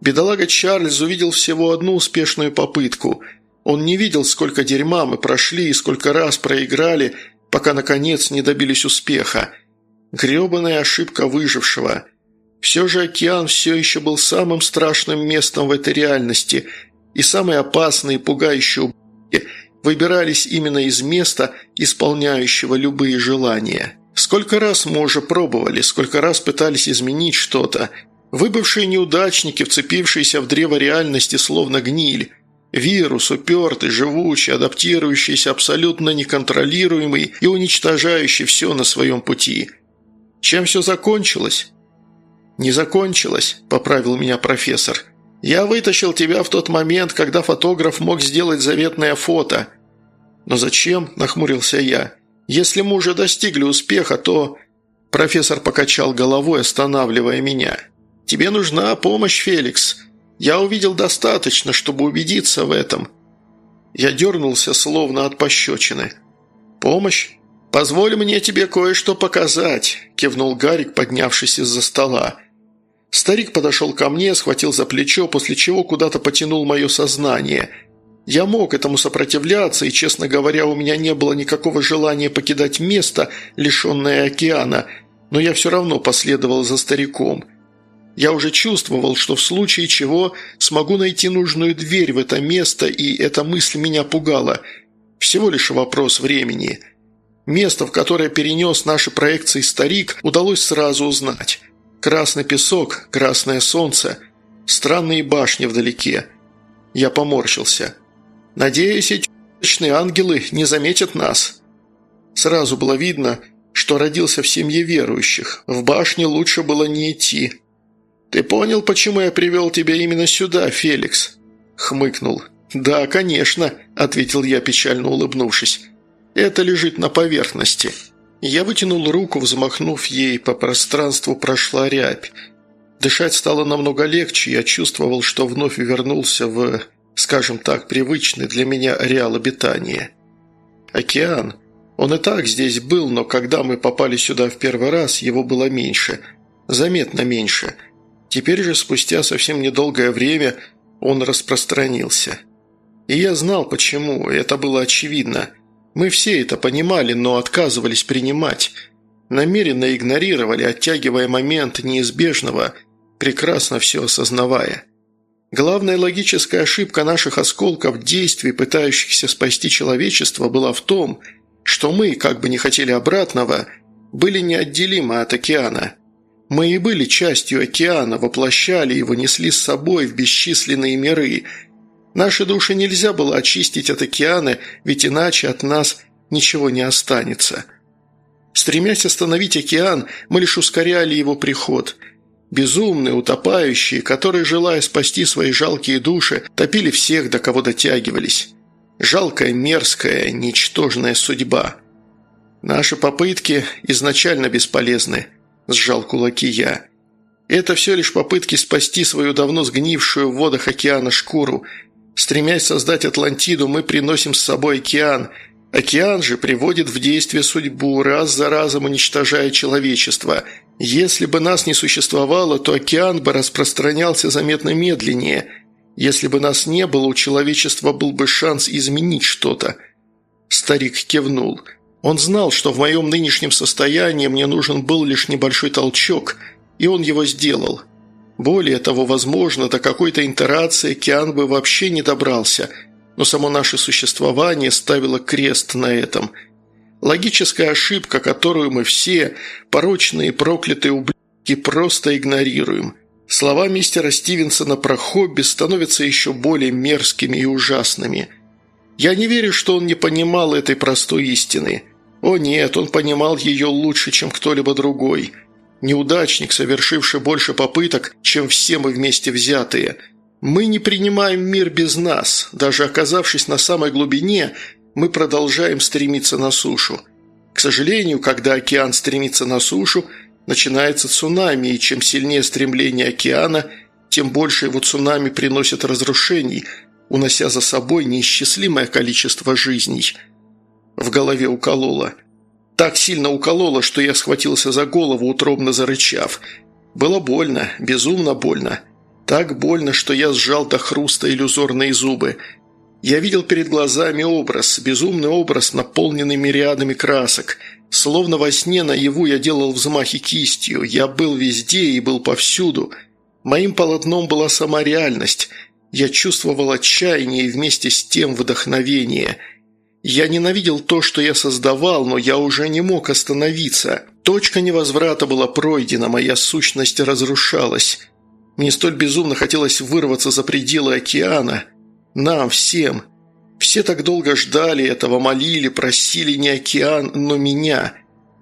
Бедолага Чарльз увидел всего одну успешную попытку. Он не видел, сколько дерьма мы прошли и сколько раз проиграли, пока, наконец, не добились успеха. Гребаная ошибка выжившего. Все же океан все еще был самым страшным местом в этой реальности и самый опасный и пугающий выбирались именно из места, исполняющего любые желания. Сколько раз мы уже пробовали, сколько раз пытались изменить что-то. Выбывшие неудачники, вцепившиеся в древо реальности, словно гниль. Вирус, упертый, живучий, адаптирующийся, абсолютно неконтролируемый и уничтожающий все на своем пути. Чем все закончилось? «Не закончилось», – поправил меня профессор – я вытащил тебя в тот момент, когда фотограф мог сделать заветное фото. Но зачем?» – нахмурился я. «Если мы уже достигли успеха, то...» Профессор покачал головой, останавливая меня. «Тебе нужна помощь, Феликс. Я увидел достаточно, чтобы убедиться в этом». Я дернулся, словно от пощечины. «Помощь? «Позволь мне тебе кое-что показать», – кивнул Гарик, поднявшись из-за стола. Старик подошел ко мне, схватил за плечо, после чего куда-то потянул мое сознание. Я мог этому сопротивляться, и, честно говоря, у меня не было никакого желания покидать место, лишенное океана, но я все равно последовал за стариком. Я уже чувствовал, что в случае чего смогу найти нужную дверь в это место, и эта мысль меня пугала. Всего лишь вопрос времени. Место, в которое перенес наши проекции старик, удалось сразу узнать. Красный песок, красное солнце, странные башни вдалеке. Я поморщился. Надеюсь, эти ангелы не заметят нас. Сразу было видно, что родился в семье верующих. В башне лучше было не идти. «Ты понял, почему я привел тебя именно сюда, Феликс?» Хмыкнул. «Да, конечно», – ответил я, печально улыбнувшись. «Это лежит на поверхности». Я вытянул руку, взмахнув ей, по пространству прошла рябь. Дышать стало намного легче, я чувствовал, что вновь вернулся в, скажем так, привычный для меня ареал обитания. Океан. Он и так здесь был, но когда мы попали сюда в первый раз, его было меньше. Заметно меньше. Теперь же, спустя совсем недолгое время, он распространился. И я знал, почему, это было очевидно – мы все это понимали, но отказывались принимать. Намеренно игнорировали, оттягивая момент неизбежного, прекрасно все осознавая. Главная логическая ошибка наших осколков действий, пытающихся спасти человечество, была в том, что мы, как бы не хотели обратного, были неотделимы от океана. Мы и были частью океана, воплощали его, несли с собой в бесчисленные миры – Наши души нельзя было очистить от океана, ведь иначе от нас ничего не останется. Стремясь остановить океан, мы лишь ускоряли его приход. Безумные, утопающие, которые, желая спасти свои жалкие души, топили всех, до кого дотягивались. Жалкая, мерзкая, ничтожная судьба. Наши попытки изначально бесполезны, сжал кулаки я. Это все лишь попытки спасти свою давно сгнившую в водах океана шкуру, Стремясь создать Атлантиду, мы приносим с собой океан. Океан же приводит в действие судьбу, раз за разом уничтожая человечество. Если бы нас не существовало, то океан бы распространялся заметно медленнее. Если бы нас не было, у человечества был бы шанс изменить что-то. Старик кивнул. Он знал, что в моем нынешнем состоянии мне нужен был лишь небольшой толчок, и он его сделал – более того, возможно, до какой-то интерации океан бы вообще не добрался, но само наше существование ставило крест на этом. Логическая ошибка, которую мы все, порочные проклятые ублюдки, просто игнорируем. Слова мистера Стивенсона про хобби становятся еще более мерзкими и ужасными. Я не верю, что он не понимал этой простой истины. О нет, он понимал ее лучше, чем кто-либо другой – Неудачник, совершивший больше попыток, чем все мы вместе взятые. Мы не принимаем мир без нас. Даже оказавшись на самой глубине, мы продолжаем стремиться на сушу. К сожалению, когда океан стремится на сушу, начинается цунами, и чем сильнее стремление океана, тем больше его цунами приносит разрушений, унося за собой неисчислимое количество жизней. В голове укололо – так сильно укололо, что я схватился за голову, утробно зарычав. Было больно, безумно больно. Так больно, что я сжал до хруста иллюзорные зубы. Я видел перед глазами образ, безумный образ, наполненный мириадами красок. Словно во сне наяву я делал взмахи кистью. Я был везде и был повсюду. Моим полотном была сама реальность. Я чувствовал отчаяние и вместе с тем вдохновение – я ненавидел то, что я создавал, но я уже не мог остановиться. Точка невозврата была пройдена, моя сущность разрушалась. Мне столь безумно хотелось вырваться за пределы океана. Нам, всем. Все так долго ждали этого, молили, просили не океан, но меня.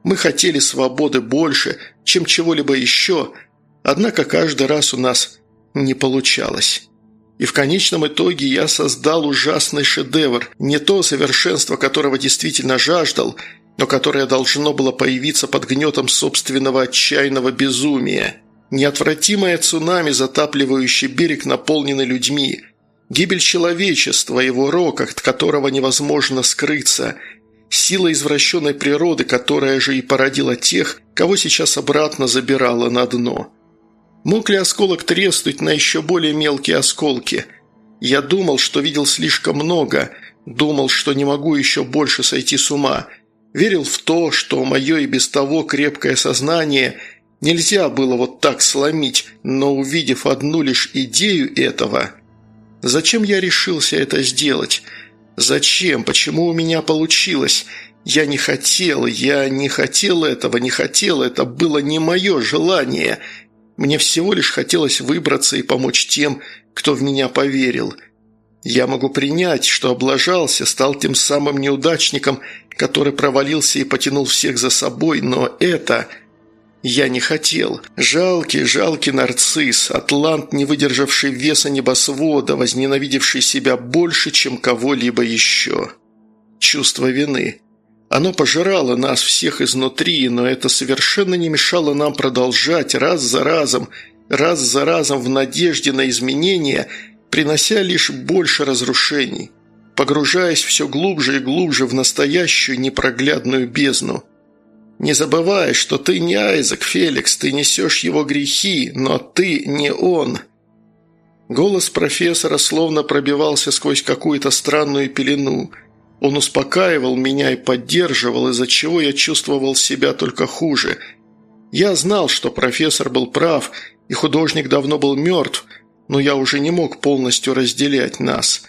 Мы хотели свободы больше, чем чего-либо еще, однако каждый раз у нас не получалось. И в конечном итоге я создал ужасный шедевр, не то совершенство, которого действительно жаждал, но которое должно было появиться под гнетом собственного отчаянного безумия. Неотвратимое цунами, затапливающее берег, наполненный людьми. Гибель человечества, его рок, от которого невозможно скрыться. сила извращенной природы, которая же и породила тех, кого сейчас обратно забирала на дно. Мог ли осколок треснуть на еще более мелкие осколки? Я думал, что видел слишком много, думал, что не могу еще больше сойти с ума. Верил в то, что мое и без того крепкое сознание нельзя было вот так сломить, но увидев одну лишь идею этого... Зачем я решился это сделать? Зачем? Почему у меня получилось? Я не хотел, я не хотел этого, не хотел, это было не мое желание. Мне всего лишь хотелось выбраться и помочь тем, кто в меня поверил. Я могу принять, что облажался, стал тем самым неудачником, который провалился и потянул всех за собой, но это... Я не хотел. Жалкий, жалкий нарцисс, атлант, не выдержавший веса небосвода, возненавидевший себя больше, чем кого-либо еще. Чувство вины. Оно пожирало нас всех изнутри, но это совершенно не мешало нам продолжать раз за разом, раз за разом в надежде на изменения, принося лишь больше разрушений, погружаясь все глубже и глубже в настоящую непроглядную бездну. Не забывай, что ты не Айзек, Феликс, ты несешь его грехи, но ты не он. Голос профессора словно пробивался сквозь какую-то странную пелену – он успокаивал меня и поддерживал, из-за чего я чувствовал себя только хуже. Я знал, что профессор был прав, и художник давно был мертв, но я уже не мог полностью разделять нас.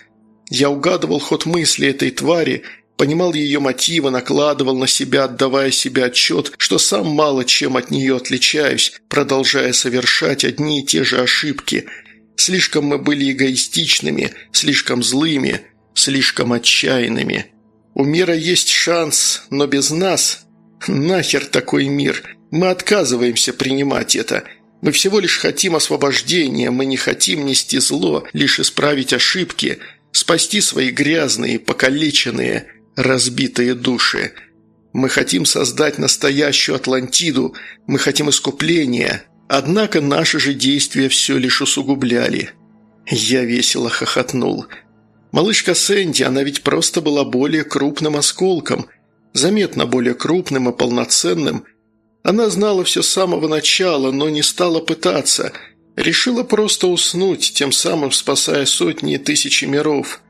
Я угадывал ход мысли этой твари, понимал ее мотивы, накладывал на себя, отдавая себе отчет, что сам мало чем от нее отличаюсь, продолжая совершать одни и те же ошибки. Слишком мы были эгоистичными, слишком злыми – слишком отчаянными. У мира есть шанс, но без нас... Нахер такой мир? Мы отказываемся принимать это. Мы всего лишь хотим освобождения, мы не хотим нести зло, лишь исправить ошибки, спасти свои грязные, покалеченные, разбитые души. Мы хотим создать настоящую Атлантиду, мы хотим искупления. Однако наши же действия все лишь усугубляли. Я весело хохотнул – Малышка Сэнди, она ведь просто была более крупным осколком, заметно более крупным и полноценным. Она знала все с самого начала, но не стала пытаться. Решила просто уснуть, тем самым спасая сотни и тысячи миров.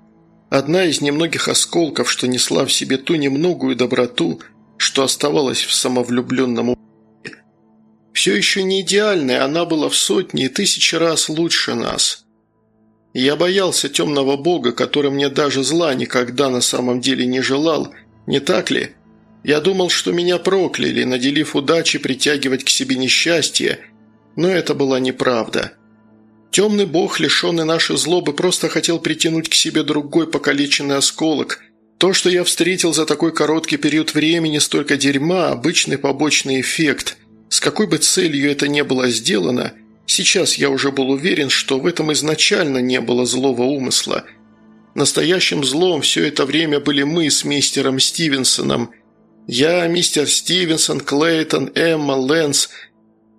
Одна из немногих осколков, что несла в себе ту немногую доброту, что оставалась в самовлюбленном Все еще не идеальная, она была в сотни и тысячи раз лучше нас. Я боялся темного бога, который мне даже зла никогда на самом деле не желал, не так ли? Я думал, что меня прокляли, наделив удачи притягивать к себе несчастье, но это была неправда. Темный бог, лишенный нашей злобы, просто хотел притянуть к себе другой покалеченный осколок. То, что я встретил за такой короткий период времени столько дерьма – обычный побочный эффект. С какой бы целью это не было сделано – Сейчас я уже был уверен, что в этом изначально не было злого умысла. Настоящим злом все это время были мы с мистером Стивенсоном. Я, мистер Стивенсон, Клейтон, Эмма, Лэнс.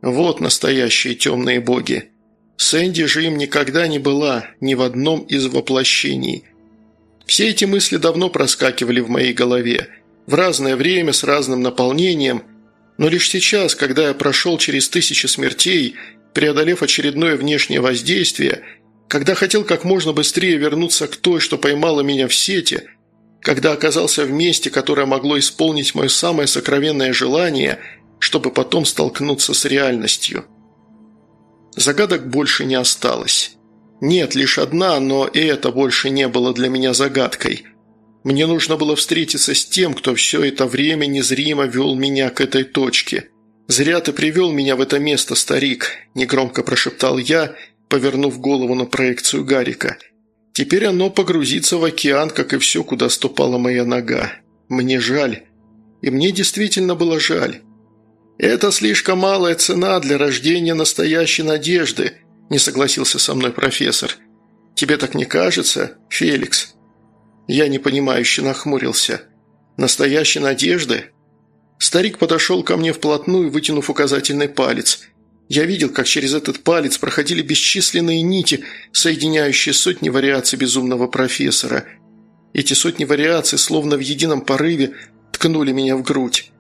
Вот настоящие темные боги. Сэнди же им никогда не была, ни в одном из воплощений. Все эти мысли давно проскакивали в моей голове. В разное время, с разным наполнением. Но лишь сейчас, когда я прошел через тысячи смертей – преодолев очередное внешнее воздействие, когда хотел как можно быстрее вернуться к той, что поймала меня в сети, когда оказался в месте, которое могло исполнить мое самое сокровенное желание, чтобы потом столкнуться с реальностью. Загадок больше не осталось. Нет, лишь одна, но и это больше не было для меня загадкой. Мне нужно было встретиться с тем, кто все это время незримо вел меня к этой точке – «Зря ты привел меня в это место, старик», – негромко прошептал я, повернув голову на проекцию Гарика. «Теперь оно погрузится в океан, как и все, куда ступала моя нога. Мне жаль. И мне действительно было жаль. Это слишком малая цена для рождения настоящей надежды», – не согласился со мной профессор. «Тебе так не кажется, Феликс?» Я непонимающе нахмурился. «Настоящей надежды? Старик подошел ко мне вплотную, вытянув указательный палец. Я видел, как через этот палец проходили бесчисленные нити, соединяющие сотни вариаций безумного профессора. Эти сотни вариаций, словно в едином порыве, ткнули меня в грудь.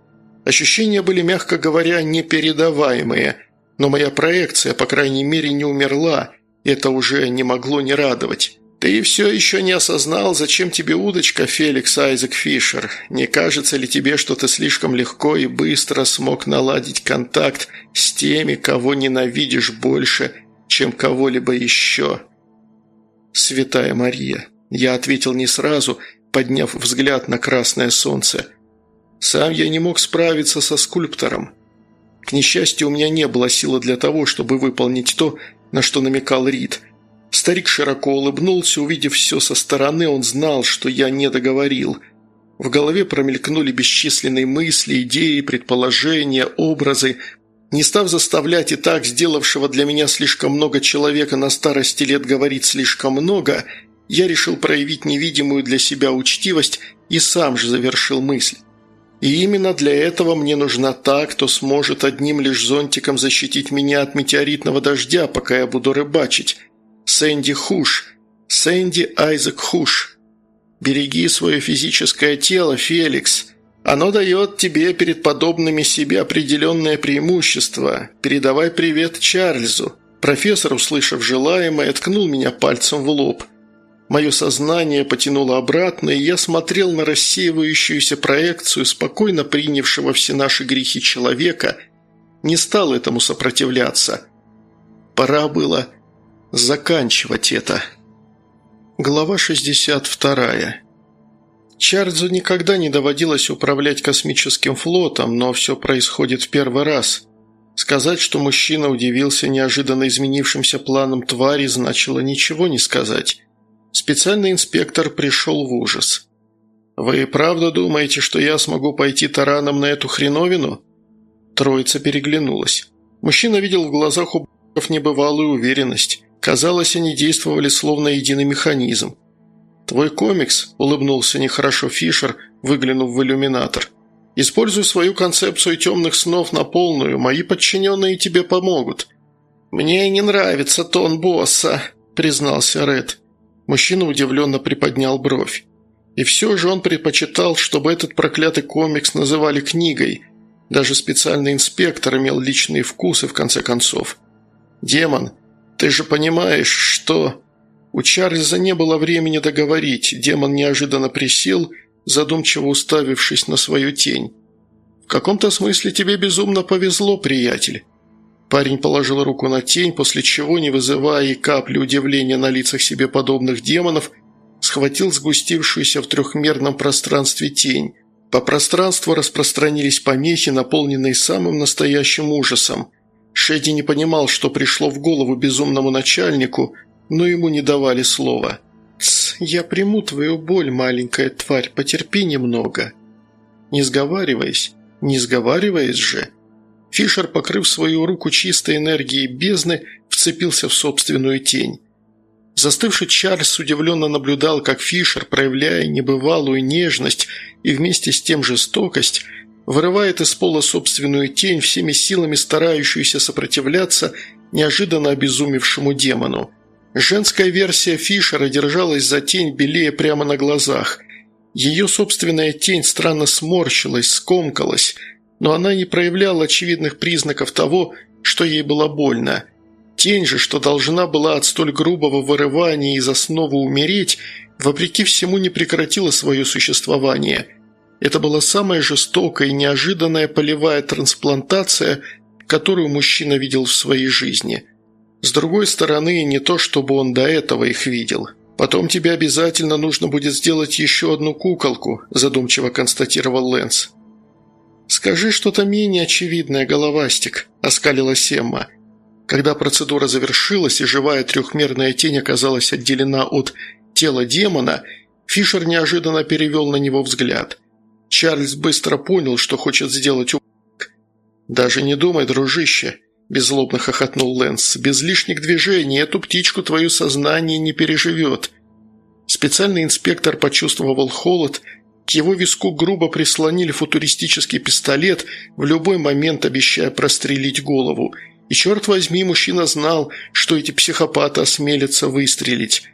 Ощущения были, мягко говоря, непередаваемые, но моя проекция, по крайней мере, не умерла, это уже не могло не радовать. «Ты все еще не осознал, зачем тебе удочка, Феликс Айзек Фишер. Не кажется ли тебе, что ты слишком легко и быстро смог наладить контакт с теми, кого ненавидишь больше, чем кого-либо еще?» «Святая Мария», – я ответил не сразу, подняв взгляд на красное солнце. «Сам я не мог справиться со скульптором. К несчастью, у меня не было силы для того, чтобы выполнить то, на что намекал Рид – Старик широко улыбнулся, увидев все со стороны, он знал, что я не договорил. В голове промелькнули бесчисленные мысли, идеи, предположения, образы. Не став заставлять и так сделавшего для меня слишком много человека на старости лет говорить слишком много, я решил проявить невидимую для себя учтивость и сам же завершил мысль. И именно для этого мне нужна та, кто сможет одним лишь зонтиком защитить меня от метеоритного дождя, пока я буду рыбачить. Сэнди Хуш. Сэнди Айзек Хуш. Береги свое физическое тело, Феликс. Оно дает тебе перед подобными себе определенное преимущество. Передавай привет Чарльзу». Профессор, услышав желаемое, ткнул меня пальцем в лоб. Мое сознание потянуло обратно, и я смотрел на рассеивающуюся проекцию спокойно принявшего все наши грехи человека, не стал этому сопротивляться. Пора было заканчивать это. Глава 62. Чарльзу никогда не доводилось управлять космическим флотом, но все происходит в первый раз. Сказать, что мужчина удивился неожиданно изменившимся планом твари, значило ничего не сказать. Специальный инспектор пришел в ужас. «Вы правда думаете, что я смогу пойти тараном на эту хреновину?» Троица переглянулась. Мужчина видел в глазах у небывалую уверенность. Казалось, они действовали словно единый механизм. «Твой комикс», – улыбнулся нехорошо Фишер, выглянув в иллюминатор. «Используй свою концепцию темных снов на полную, мои подчиненные тебе помогут». «Мне не нравится тон босса», – признался Ред. Мужчина удивленно приподнял бровь. И все же он предпочитал, чтобы этот проклятый комикс называли книгой. Даже специальный инспектор имел личные вкусы, в конце концов. «Демон», «Ты же понимаешь, что...» У Чарльза не было времени договорить, демон неожиданно присел, задумчиво уставившись на свою тень. «В каком-то смысле тебе безумно повезло, приятель». Парень положил руку на тень, после чего, не вызывая и капли удивления на лицах себе подобных демонов, схватил сгустившуюся в трехмерном пространстве тень. По пространству распространились помехи, наполненные самым настоящим ужасом. Шеди не понимал, что пришло в голову безумному начальнику, но ему не давали слова. «Тсс, я приму твою боль, маленькая тварь, потерпи немного». Не сговариваясь, не сговариваясь же. Фишер, покрыв свою руку чистой энергией бездны, вцепился в собственную тень. Застывший Чарльз удивленно наблюдал, как Фишер, проявляя небывалую нежность и вместе с тем жестокость, вырывает из пола собственную тень, всеми силами старающуюся сопротивляться неожиданно обезумевшему демону. Женская версия Фишера держалась за тень белее прямо на глазах. Ее собственная тень странно сморщилась, скомкалась, но она не проявляла очевидных признаков того, что ей было больно. Тень же, что должна была от столь грубого вырывания из основы умереть, вопреки всему не прекратила свое существование – это была самая жестокая и неожиданная полевая трансплантация, которую мужчина видел в своей жизни. С другой стороны, не то чтобы он до этого их видел. «Потом тебе обязательно нужно будет сделать еще одну куколку», задумчиво констатировал Лэнс. «Скажи что-то менее очевидное, головастик», – оскалилась Эмма. Когда процедура завершилась и живая трехмерная тень оказалась отделена от тела демона, Фишер неожиданно перевел на него взгляд. Чарльз быстро понял, что хочет сделать упак. «Даже не думай, дружище», – беззлобно хохотнул Лэнс. «Без лишних движений эту птичку твое сознание не переживет». Специальный инспектор почувствовал холод, к его виску грубо прислонили футуристический пистолет, в любой момент обещая прострелить голову. И черт возьми, мужчина знал, что эти психопаты осмелятся выстрелить.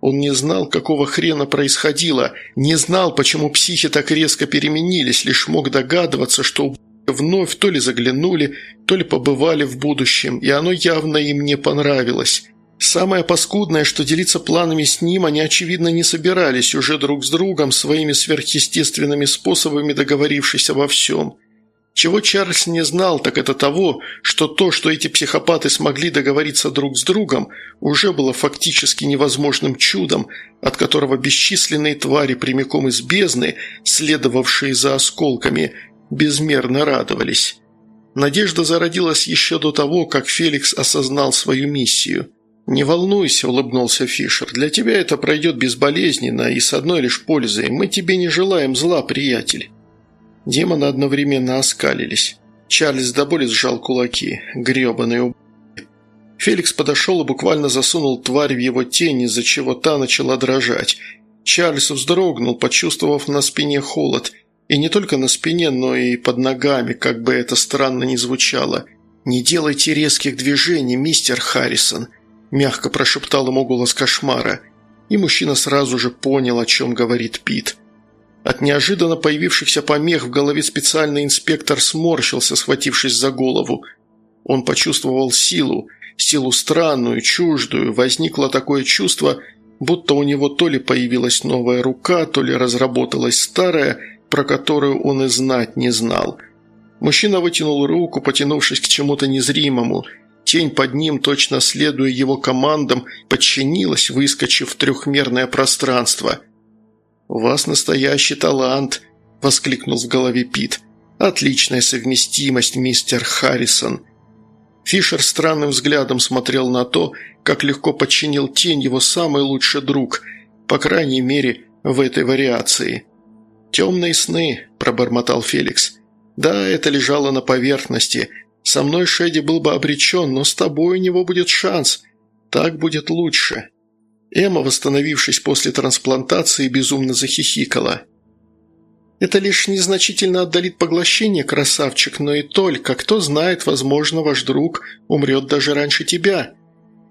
Он не знал, какого хрена происходило, не знал, почему психи так резко переменились, лишь мог догадываться, что вновь то ли заглянули, то ли побывали в будущем, и оно явно им не понравилось. Самое паскудное, что делиться планами с ним они, очевидно, не собирались уже друг с другом своими сверхъестественными способами договорившись обо всем – чего Чарльз не знал, так это того, что то, что эти психопаты смогли договориться друг с другом, уже было фактически невозможным чудом, от которого бесчисленные твари прямиком из бездны, следовавшие за осколками, безмерно радовались. Надежда зародилась еще до того, как Феликс осознал свою миссию. «Не волнуйся», – улыбнулся Фишер, – «для тебя это пройдет безболезненно и с одной лишь пользой. Мы тебе не желаем зла, приятель». Демоны одновременно оскалились. Чарльз до боли сжал кулаки. Гребаный уб... Феликс подошел и буквально засунул тварь в его тень, из-за чего та начала дрожать. Чарльз вздрогнул, почувствовав на спине холод. И не только на спине, но и под ногами, как бы это странно ни звучало. «Не делайте резких движений, мистер Харрисон», – мягко прошептал ему голос кошмара. И мужчина сразу же понял, о чем говорит Пит – от неожиданно появившихся помех в голове специальный инспектор сморщился, схватившись за голову. Он почувствовал силу, силу странную, чуждую. Возникло такое чувство, будто у него то ли появилась новая рука, то ли разработалась старая, про которую он и знать не знал. Мужчина вытянул руку, потянувшись к чему-то незримому. Тень под ним, точно следуя его командам, подчинилась, выскочив в трехмерное пространство – «У вас настоящий талант!» – воскликнул в голове Пит. «Отличная совместимость, мистер Харрисон!» Фишер странным взглядом смотрел на то, как легко подчинил тень его самый лучший друг, по крайней мере, в этой вариации. «Темные сны», – пробормотал Феликс. «Да, это лежало на поверхности. Со мной Шеди был бы обречен, но с тобой у него будет шанс. Так будет лучше». Эмма, восстановившись после трансплантации, безумно захихикала. «Это лишь незначительно отдалит поглощение, красавчик, но и только, кто знает, возможно, ваш друг умрет даже раньше тебя.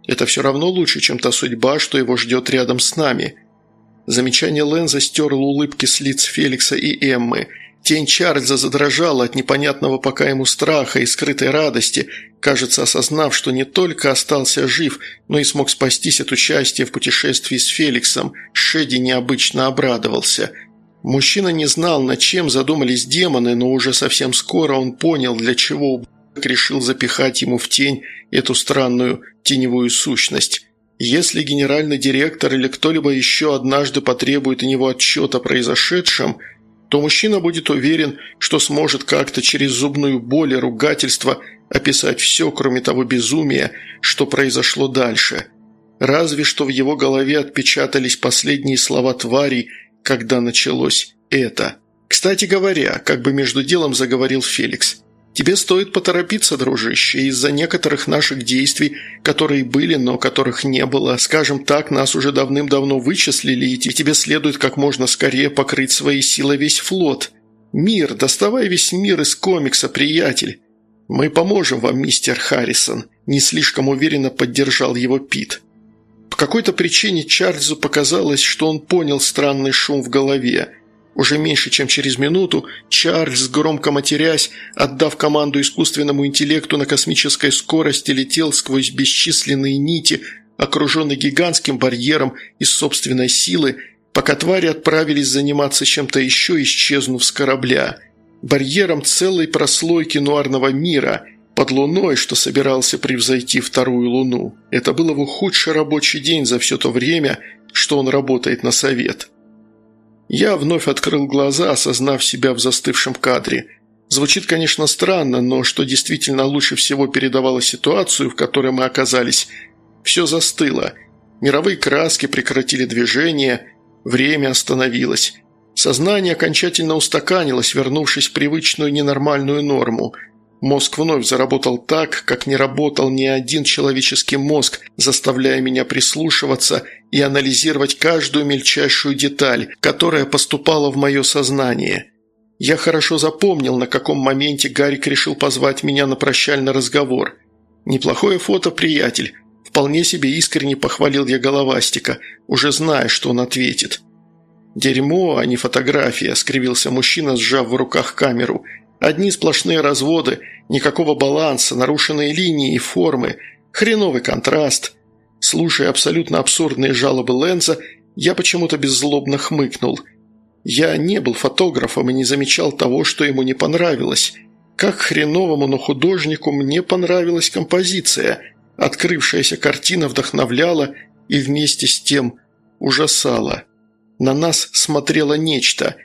Это все равно лучше, чем та судьба, что его ждет рядом с нами». Замечание Ленза стерло улыбки с лиц Феликса и Эммы – Тень Чарльза задрожала от непонятного пока ему страха и скрытой радости, кажется, осознав, что не только остался жив, но и смог спастись от участия в путешествии с Феликсом. Шеди необычно обрадовался. Мужчина не знал, над чем задумались демоны, но уже совсем скоро он понял, для чего решил запихать ему в тень эту странную теневую сущность. Если генеральный директор или кто-либо еще однажды потребует у него отчета о произошедшем – то мужчина будет уверен, что сможет как-то через зубную боль и ругательство описать все, кроме того безумия, что произошло дальше. Разве что в его голове отпечатались последние слова тварей, когда началось это. «Кстати говоря», как бы между делом заговорил Феликс, Тебе стоит поторопиться, дружище, из-за некоторых наших действий, которые были, но которых не было. Скажем так, нас уже давным-давно вычислили, и тебе следует как можно скорее покрыть своей силой весь флот. Мир, доставай весь мир из комикса, приятель. Мы поможем вам, мистер Харрисон», – не слишком уверенно поддержал его Пит. По какой-то причине Чарльзу показалось, что он понял странный шум в голове – уже меньше, чем через минуту, Чарльз, громко матерясь, отдав команду искусственному интеллекту на космической скорости, летел сквозь бесчисленные нити, окруженный гигантским барьером из собственной силы, пока твари отправились заниматься чем-то еще, исчезнув с корабля. Барьером целой прослойки нуарного мира – под луной, что собирался превзойти вторую луну. Это был его худший рабочий день за все то время, что он работает на совет. Я вновь открыл глаза, осознав себя в застывшем кадре. Звучит, конечно, странно, но что действительно лучше всего передавало ситуацию, в которой мы оказались, все застыло. Мировые краски прекратили движение, время остановилось. Сознание окончательно устаканилось, вернувшись в привычную ненормальную норму – Мозг вновь заработал так, как не работал ни один человеческий мозг, заставляя меня прислушиваться и анализировать каждую мельчайшую деталь, которая поступала в мое сознание. Я хорошо запомнил, на каком моменте Гарик решил позвать меня на прощальный разговор. «Неплохое фото, приятель. Вполне себе искренне похвалил я головастика, уже зная, что он ответит. «Дерьмо, а не фотография», – скривился мужчина, сжав в руках камеру. «Одни сплошные разводы, никакого баланса, нарушенные линии и формы, хреновый контраст». Слушая абсолютно абсурдные жалобы Ленза, я почему-то беззлобно хмыкнул. Я не был фотографом и не замечал того, что ему не понравилось. Как хреновому, но художнику мне понравилась композиция. Открывшаяся картина вдохновляла и вместе с тем ужасала. На нас смотрело нечто.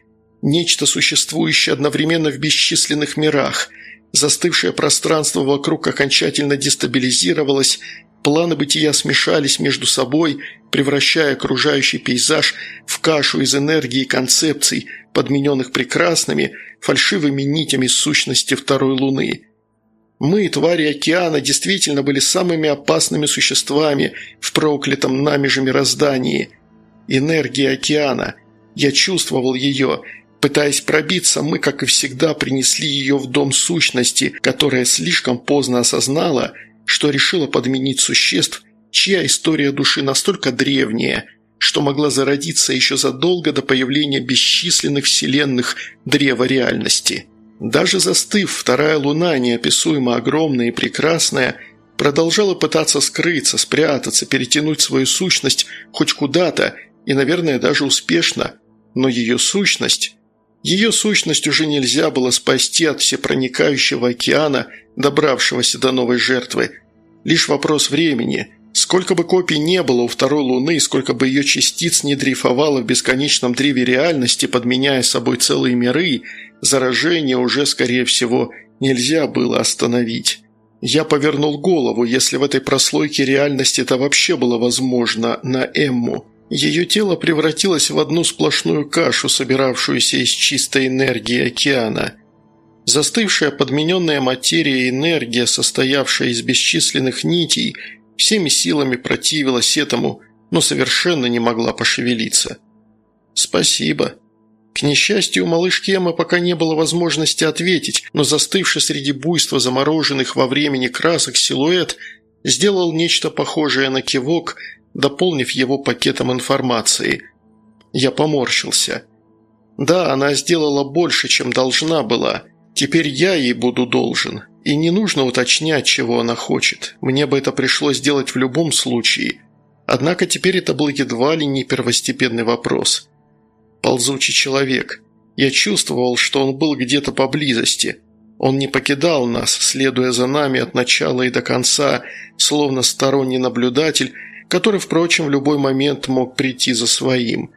Нечто, существующее одновременно в бесчисленных мирах. Застывшее пространство вокруг окончательно дестабилизировалось, планы бытия смешались между собой, превращая окружающий пейзаж в кашу из энергии и концепций, подмененных прекрасными, фальшивыми нитями сущности второй луны. Мы, твари океана, действительно были самыми опасными существами в проклятом нами же мироздании – Энергия океана. Я чувствовал ее. Пытаясь пробиться, мы, как и всегда, принесли ее в дом сущности, которая слишком поздно осознала, что решила подменить существ, чья история души настолько древняя, что могла зародиться еще задолго до появления бесчисленных вселенных древа реальности. Даже застыв, вторая луна, неописуемо огромная и прекрасная, продолжала пытаться скрыться, спрятаться, перетянуть свою сущность хоть куда-то и, наверное, даже успешно. Но ее сущность... Ее сущность уже нельзя было спасти от всепроникающего океана, добравшегося до новой жертвы. Лишь вопрос времени. Сколько бы копий не было у второй Луны, сколько бы ее частиц не дрейфовало в бесконечном древе реальности, подменяя собой целые миры, заражение уже, скорее всего, нельзя было остановить. Я повернул голову, если в этой прослойке реальности это вообще было возможно, на Эмму. Ее тело превратилось в одну сплошную кашу, собиравшуюся из чистой энергии океана. Застывшая подмененная материя и энергия, состоявшая из бесчисленных нитей, всеми силами противилась этому, но совершенно не могла пошевелиться. «Спасибо», к несчастью, у малышки Эммы пока не было возможности ответить, но застывший среди буйства замороженных во времени красок силуэт сделал нечто похожее на кивок, дополнив его пакетом информации. Я поморщился. Да, она сделала больше, чем должна была. Теперь я ей буду должен. И не нужно уточнять, чего она хочет. Мне бы это пришлось сделать в любом случае. Однако теперь это был едва ли не первостепенный вопрос. Ползучий человек. Я чувствовал, что он был где-то поблизости. Он не покидал нас, следуя за нами от начала и до конца, словно сторонний наблюдатель, который, впрочем, в любой момент мог прийти за своим.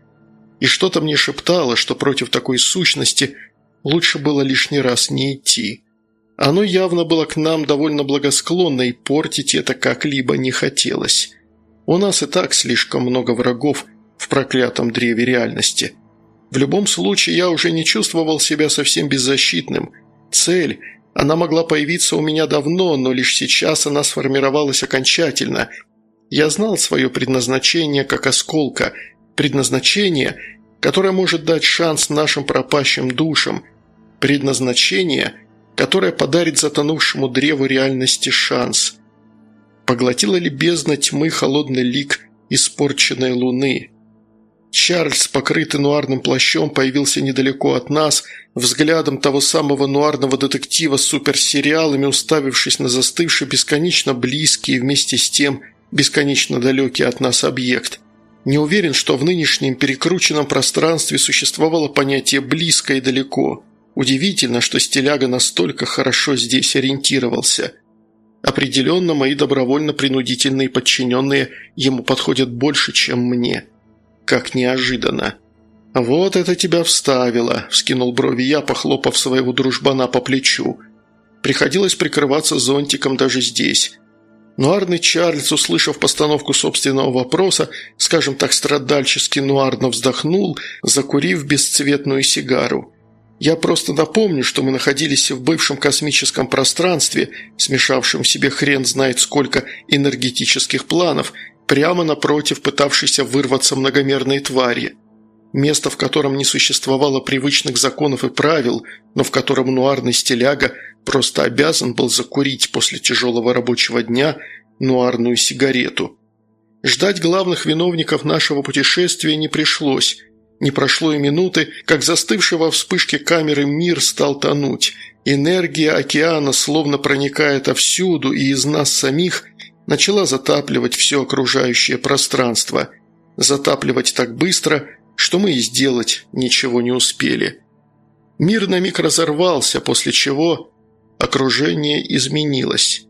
И что-то мне шептало, что против такой сущности лучше было лишний раз не идти. Оно явно было к нам довольно благосклонно, и портить это как-либо не хотелось. У нас и так слишком много врагов в проклятом древе реальности. В любом случае, я уже не чувствовал себя совсем беззащитным. Цель, она могла появиться у меня давно, но лишь сейчас она сформировалась окончательно – я знал свое предназначение как осколка, предназначение, которое может дать шанс нашим пропащим душам, предназначение, которое подарит затонувшему древу реальности шанс. Поглотила ли бездна тьмы холодный лик испорченной луны? Чарльз, покрытый нуарным плащом, появился недалеко от нас, взглядом того самого нуарного детектива с суперсериалами, уставившись на застывший бесконечно близкий и вместе с тем – бесконечно далекий от нас объект. Не уверен, что в нынешнем перекрученном пространстве существовало понятие «близко» и «далеко». Удивительно, что стиляга настолько хорошо здесь ориентировался. Определенно, мои добровольно-принудительные подчиненные ему подходят больше, чем мне. Как неожиданно. «Вот это тебя вставило», – вскинул брови я, похлопав своего дружбана по плечу. Приходилось прикрываться зонтиком даже здесь. Нуарный Чарльз, услышав постановку собственного вопроса, скажем так, страдальчески нуарно вздохнул, закурив бесцветную сигару. «Я просто напомню, что мы находились в бывшем космическом пространстве, смешавшем в себе хрен знает сколько энергетических планов, прямо напротив пытавшейся вырваться многомерной твари. Место, в котором не существовало привычных законов и правил, но в котором нуарный стиляга просто обязан был закурить после тяжелого рабочего дня, нуарную сигарету. Ждать главных виновников нашего путешествия не пришлось. Не прошло и минуты, как застывший во вспышке камеры мир стал тонуть. Энергия океана, словно проникая отовсюду и из нас самих, начала затапливать все окружающее пространство. Затапливать так быстро, что мы и сделать ничего не успели. Мир на миг разорвался, после чего окружение изменилось.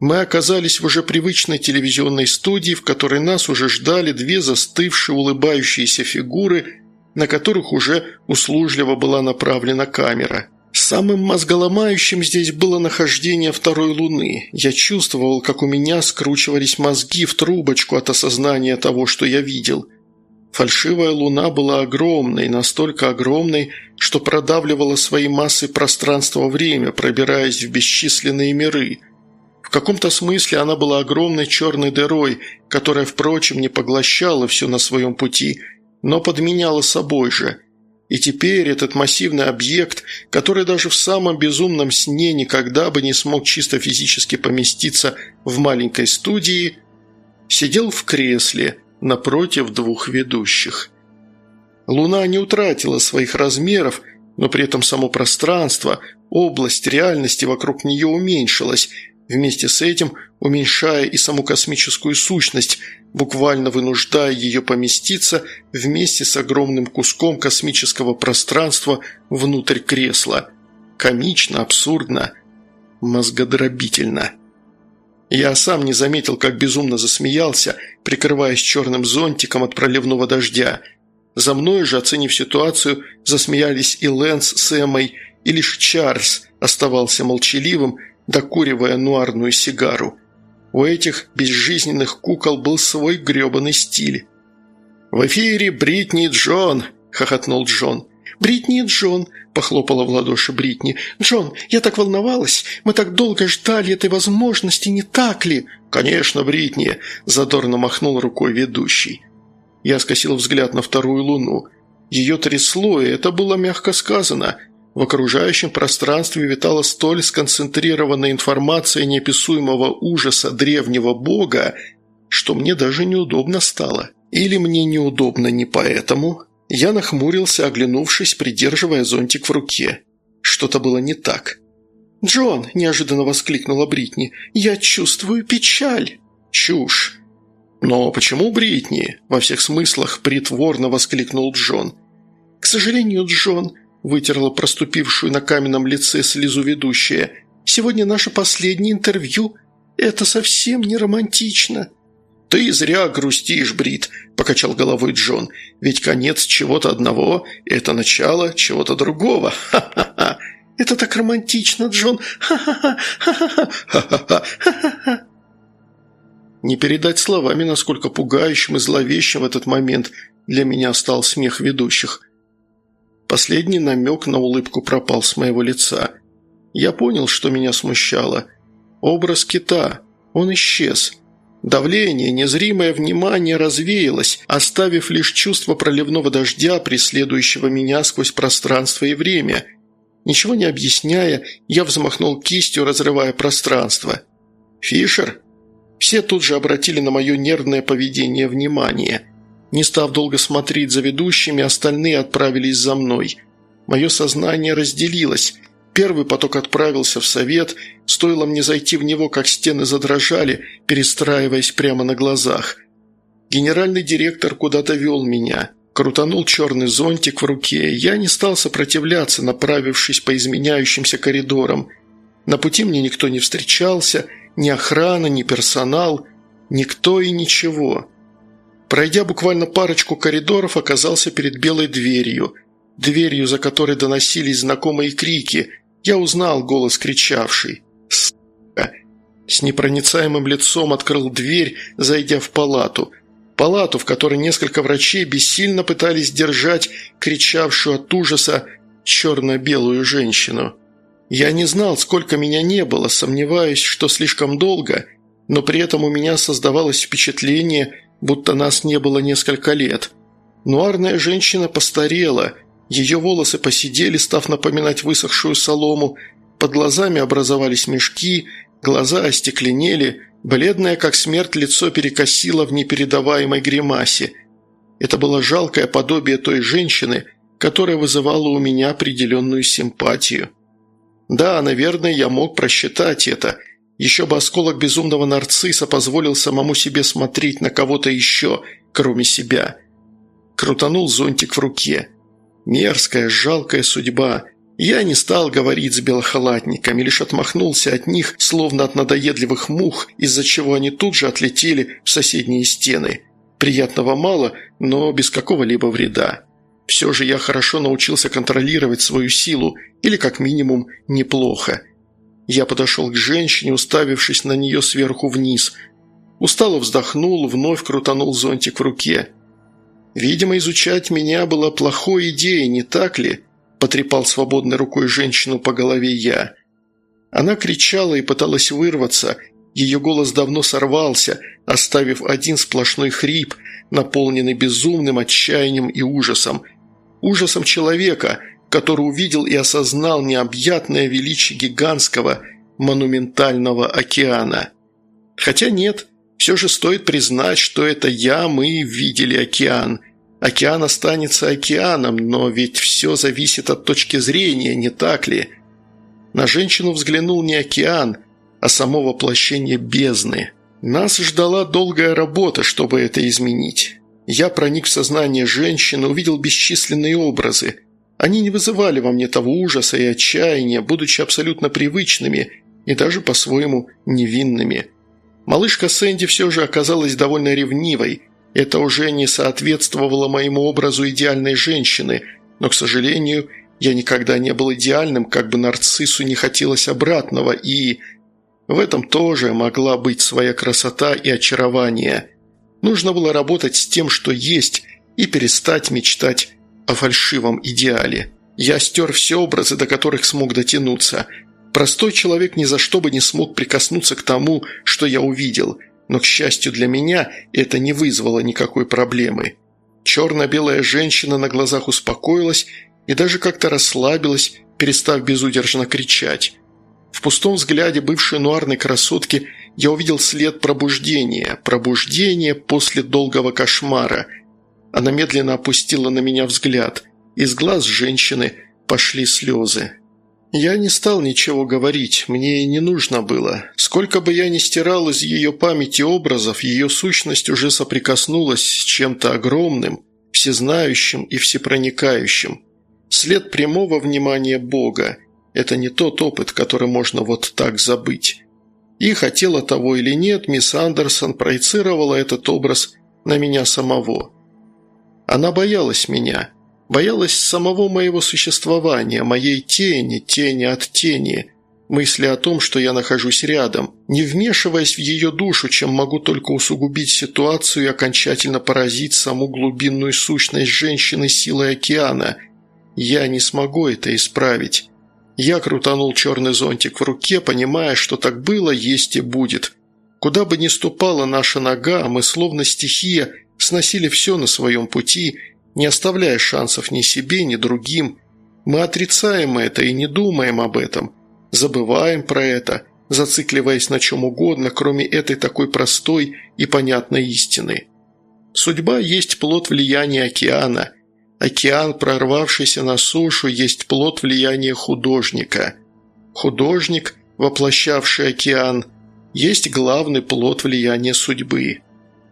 Мы оказались в уже привычной телевизионной студии, в которой нас уже ждали две застывшие улыбающиеся фигуры, на которых уже услужливо была направлена камера. Самым мозголомающим здесь было нахождение второй луны. Я чувствовал, как у меня скручивались мозги в трубочку от осознания того, что я видел. Фальшивая луна была огромной, настолько огромной, что продавливала своей массой пространство-время, пробираясь в бесчисленные миры. В каком-то смысле она была огромной черной дырой, которая, впрочем, не поглощала все на своем пути, но подменяла собой же – и теперь этот массивный объект, который даже в самом безумном сне никогда бы не смог чисто физически поместиться в маленькой студии, сидел в кресле напротив двух ведущих. Луна не утратила своих размеров, но при этом само пространство, область реальности вокруг нее уменьшилась, вместе с этим уменьшая и саму космическую сущность, буквально вынуждая ее поместиться вместе с огромным куском космического пространства внутрь кресла. Комично, абсурдно, мозгодробительно. Я сам не заметил, как безумно засмеялся, прикрываясь черным зонтиком от проливного дождя. За мной же, оценив ситуацию, засмеялись и Лэнс с Эммой, и лишь Чарльз оставался молчаливым, докуривая нуарную сигару. У этих безжизненных кукол был свой гребаный стиль. «В эфире Бритни Джон!» – хохотнул Джон. «Бритни Джон!» – похлопала в ладоши Бритни. «Джон, я так волновалась! Мы так долго ждали этой возможности, не так ли?» «Конечно, Бритни!» – задорно махнул рукой ведущий. Я скосил взгляд на вторую луну. Ее трясло, и это было мягко сказано. В окружающем пространстве витала столь сконцентрированная информация неописуемого ужаса древнего бога, что мне даже неудобно стало. Или мне неудобно не поэтому? Я нахмурился, оглянувшись, придерживая зонтик в руке. Что-то было не так. «Джон!» – неожиданно воскликнула Бритни. «Я чувствую печаль!» «Чушь!» «Но почему Бритни?» – во всех смыслах притворно воскликнул Джон. «К сожалению, Джон, вытерла проступившую на каменном лице слезу ведущая. «Сегодня наше последнее интервью. Это совсем не романтично». «Ты зря грустишь, Брит», – покачал головой Джон. «Ведь конец чего-то одного – это начало чего-то другого. Ха-ха-ха! Это так романтично, Джон! Ха-ха-ха! Ха-ха-ха! Ха-ха-ха!» Не передать словами, насколько пугающим и зловещим в этот момент для меня стал смех ведущих. Последний намек на улыбку пропал с моего лица. Я понял, что меня смущало. Образ кита. Он исчез. Давление, незримое внимание развеялось, оставив лишь чувство проливного дождя, преследующего меня сквозь пространство и время. Ничего не объясняя, я взмахнул кистью, разрывая пространство. «Фишер?» Все тут же обратили на мое нервное поведение внимание – не став долго смотреть за ведущими, остальные отправились за мной. Мое сознание разделилось. Первый поток отправился в совет, стоило мне зайти в него, как стены задрожали, перестраиваясь прямо на глазах. Генеральный директор куда-то вел меня. Крутанул черный зонтик в руке. Я не стал сопротивляться, направившись по изменяющимся коридорам. На пути мне никто не встречался, ни охрана, ни персонал, никто и ничего. Пройдя буквально парочку коридоров, оказался перед белой дверью. Дверью, за которой доносились знакомые крики. Я узнал голос кричавший. «Сука!» С непроницаемым лицом открыл дверь, зайдя в палату. Палату, в которой несколько врачей бессильно пытались держать кричавшую от ужаса черно-белую женщину. Я не знал, сколько меня не было, сомневаюсь, что слишком долго, но при этом у меня создавалось впечатление – будто нас не было несколько лет. Нуарная женщина постарела, ее волосы посидели, став напоминать высохшую солому, под глазами образовались мешки, глаза остекленели, Бледное, как смерть, лицо перекосило в непередаваемой гримасе. Это было жалкое подобие той женщины, которая вызывала у меня определенную симпатию. Да, наверное, я мог просчитать это. Еще бы осколок безумного нарцисса позволил самому себе смотреть на кого-то еще, кроме себя. Крутанул зонтик в руке. Мерзкая, жалкая судьба. Я не стал говорить с белохалатниками, лишь отмахнулся от них, словно от надоедливых мух, из-за чего они тут же отлетели в соседние стены. Приятного мало, но без какого-либо вреда. Все же я хорошо научился контролировать свою силу, или как минимум неплохо. Я подошел к женщине, уставившись на нее сверху вниз. Устало вздохнул, вновь крутанул зонтик в руке. Видимо, изучать меня было плохой идеей, не так ли? Потрепал свободной рукой женщину по голове я. Она кричала и пыталась вырваться. Ее голос давно сорвался, оставив один сплошной хрип, наполненный безумным отчаянием и ужасом. Ужасом человека, который увидел и осознал необъятное величие гигантского монументального океана. Хотя нет, все же стоит признать, что это я, мы видели океан – Океан останется океаном, но ведь все зависит от точки зрения, не так ли? На женщину взглянул не океан, а само воплощение бездны. Нас ждала долгая работа, чтобы это изменить. Я проник в сознание женщины, увидел бесчисленные образы. Они не вызывали во мне того ужаса и отчаяния, будучи абсолютно привычными и даже по-своему невинными. Малышка Сэнди все же оказалась довольно ревнивой – это уже не соответствовало моему образу идеальной женщины, но, к сожалению, я никогда не был идеальным, как бы нарциссу не хотелось обратного, и... В этом тоже могла быть своя красота и очарование. Нужно было работать с тем, что есть, и перестать мечтать о фальшивом идеале. Я стер все образы, до которых смог дотянуться. Простой человек ни за что бы не смог прикоснуться к тому, что я увидел – но, к счастью для меня, это не вызвало никакой проблемы. Черно-белая женщина на глазах успокоилась и даже как-то расслабилась, перестав безудержно кричать. В пустом взгляде бывшей нуарной красотки я увидел след пробуждения, пробуждение после долгого кошмара. Она медленно опустила на меня взгляд. Из глаз женщины пошли слезы. Я не стал ничего говорить, мне и не нужно было. Сколько бы я ни стирал из ее памяти образов, ее сущность уже соприкоснулась с чем-то огромным, всезнающим и всепроникающим. След прямого внимания Бога – это не тот опыт, который можно вот так забыть. И хотела того или нет, мисс Андерсон проецировала этот образ на меня самого. Она боялась меня – Боялась самого моего существования, моей тени, тени от тени, мысли о том, что я нахожусь рядом, не вмешиваясь в ее душу, чем могу только усугубить ситуацию и окончательно поразить саму глубинную сущность женщины силой океана. Я не смогу это исправить. Я крутанул черный зонтик в руке, понимая, что так было, есть и будет. Куда бы ни ступала наша нога, мы словно стихия сносили все на своем пути – не оставляя шансов ни себе, ни другим. Мы отрицаем это и не думаем об этом, забываем про это, зацикливаясь на чем угодно, кроме этой такой простой и понятной истины. Судьба есть плод влияния океана. Океан, прорвавшийся на сушу, есть плод влияния художника. Художник, воплощавший океан, есть главный плод влияния судьбы.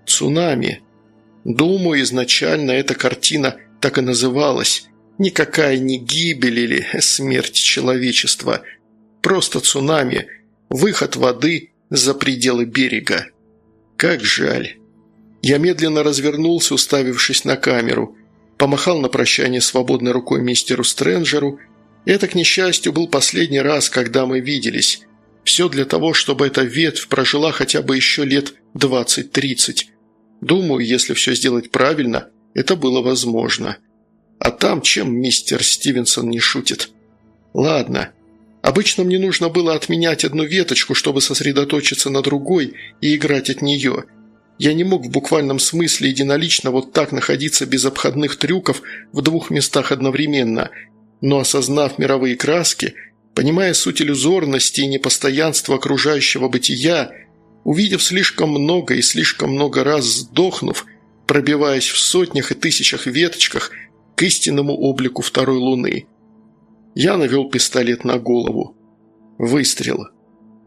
Цунами – Думаю, изначально эта картина так и называлась. Никакая не гибель или смерть человечества. Просто цунами, выход воды за пределы берега. Как жаль. Я медленно развернулся, уставившись на камеру. Помахал на прощание свободной рукой мистеру Стрэнджеру. Это, к несчастью, был последний раз, когда мы виделись. Все для того, чтобы эта ветвь прожила хотя бы еще лет двадцать-тридцать. Думаю, если все сделать правильно, это было возможно. А там чем мистер Стивенсон не шутит? Ладно. Обычно мне нужно было отменять одну веточку, чтобы сосредоточиться на другой и играть от нее. Я не мог в буквальном смысле единолично вот так находиться без обходных трюков в двух местах одновременно, но осознав мировые краски, понимая суть иллюзорности и непостоянства окружающего бытия, Увидев слишком много и слишком много раз сдохнув, пробиваясь в сотнях и тысячах веточках к истинному облику второй луны. Я навел пистолет на голову. Выстрел.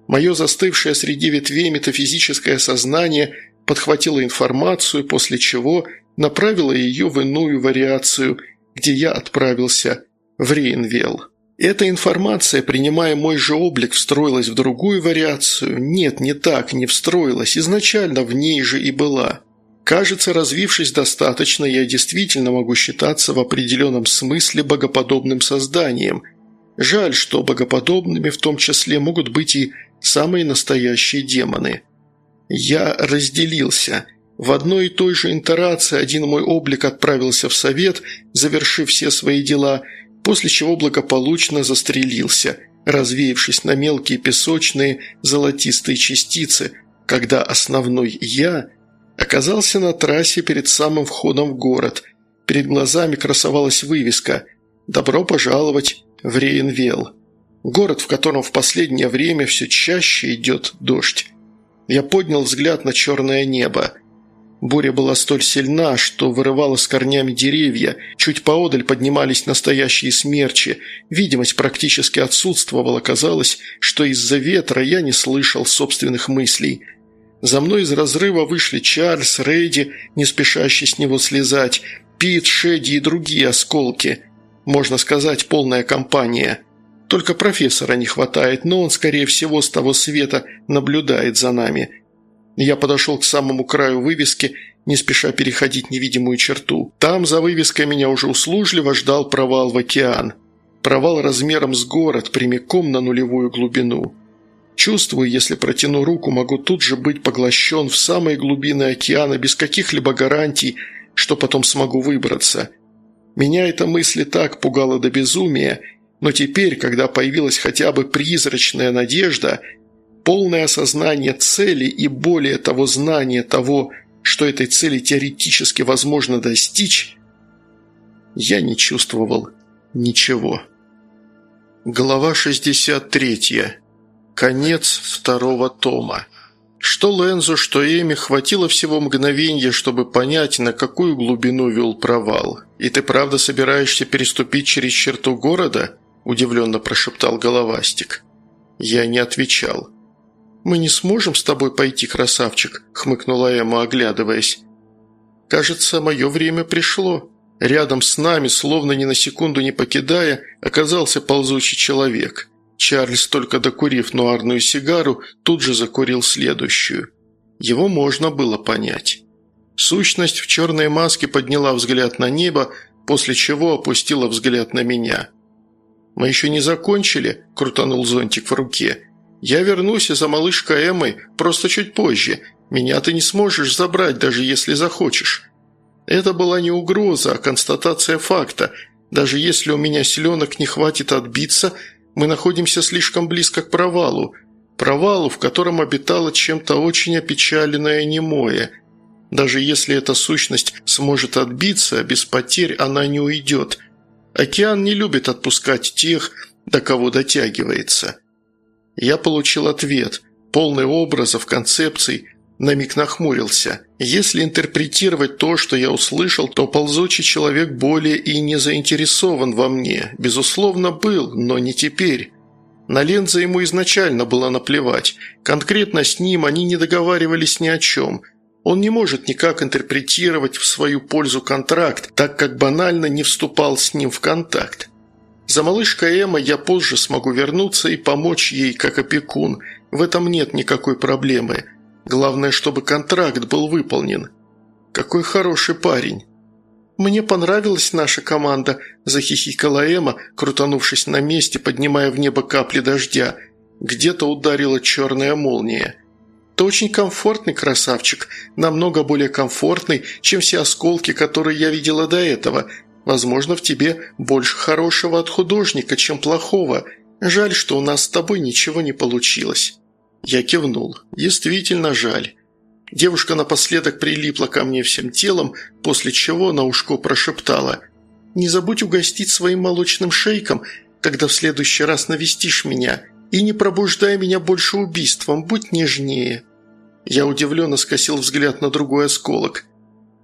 Мое застывшее среди ветвей метафизическое сознание подхватило информацию, после чего направило ее в иную вариацию, где я отправился в Рейнвелл. Эта информация, принимая мой же облик, встроилась в другую вариацию. Нет, не так, не встроилась, изначально в ней же и была. Кажется, развившись достаточно, я действительно могу считаться в определенном смысле богоподобным созданием. Жаль, что богоподобными в том числе могут быть и самые настоящие демоны. Я разделился. В одной и той же интерации один мой облик отправился в совет, завершив все свои дела – после чего благополучно застрелился, развеявшись на мелкие песочные золотистые частицы, когда основной «я» оказался на трассе перед самым входом в город. Перед глазами красовалась вывеска «Добро пожаловать в Рейнвелл». Город, в котором в последнее время все чаще идет дождь. Я поднял взгляд на черное небо – Буря была столь сильна, что вырывала с корнями деревья, чуть поодаль поднимались настоящие смерчи, видимость практически отсутствовала, казалось, что из-за ветра я не слышал собственных мыслей. За мной из разрыва вышли Чарльз, Рейди, не спешащий с него слезать, Пит, Шеди и другие осколки. Можно сказать, полная компания. Только профессора не хватает, но он, скорее всего, с того света наблюдает за нами – я подошел к самому краю вывески, не спеша переходить невидимую черту. Там, за вывеской, меня уже услужливо ждал провал в океан. Провал размером с город, прямиком на нулевую глубину. Чувствую, если протяну руку, могу тут же быть поглощен в самые глубины океана без каких-либо гарантий, что потом смогу выбраться. Меня эта мысль так пугала до безумия, но теперь, когда появилась хотя бы призрачная надежда – полное осознание цели и более того знание того, что этой цели теоретически возможно достичь, я не чувствовал ничего. Глава 63. Конец второго тома. Что Лензу, что Эми хватило всего мгновения, чтобы понять, на какую глубину вел провал. «И ты правда собираешься переступить через черту города?» – удивленно прошептал Головастик. Я не отвечал. «Мы не сможем с тобой пойти, красавчик», – хмыкнула Эмма, оглядываясь. «Кажется, мое время пришло». Рядом с нами, словно ни на секунду не покидая, оказался ползучий человек. Чарльз, только докурив нуарную сигару, тут же закурил следующую. Его можно было понять. Сущность в черной маске подняла взгляд на небо, после чего опустила взгляд на меня. «Мы еще не закончили?» – крутанул зонтик в руке. «Я вернусь за малышкой Эммой просто чуть позже. Меня ты не сможешь забрать, даже если захочешь». Это была не угроза, а констатация факта. Даже если у меня силенок не хватит отбиться, мы находимся слишком близко к провалу. Провалу, в котором обитало чем-то очень опечаленное немое. Даже если эта сущность сможет отбиться, без потерь она не уйдет. Океан не любит отпускать тех, до кого дотягивается. Я получил ответ, полный образов, концепций, на миг нахмурился. Если интерпретировать то, что я услышал, то ползучий человек более и не заинтересован во мне. Безусловно, был, но не теперь. На Ленза ему изначально было наплевать. Конкретно с ним они не договаривались ни о чем. Он не может никак интерпретировать в свою пользу контракт, так как банально не вступал с ним в контакт. За малышкой Эмма я позже смогу вернуться и помочь ей как опекун. В этом нет никакой проблемы. Главное, чтобы контракт был выполнен. Какой хороший парень. «Мне понравилась наша команда», – захихикала Эмма, крутанувшись на месте, поднимая в небо капли дождя. Где-то ударила черная молния. «Ты очень комфортный красавчик, намного более комфортный, чем все осколки, которые я видела до этого. Возможно, в тебе больше хорошего от художника, чем плохого. Жаль, что у нас с тобой ничего не получилось». Я кивнул. «Действительно жаль». Девушка напоследок прилипла ко мне всем телом, после чего на ушко прошептала «Не забудь угостить своим молочным шейком, когда в следующий раз навестишь меня, и не пробуждай меня больше убийством, будь нежнее». Я удивленно скосил взгляд на другой осколок.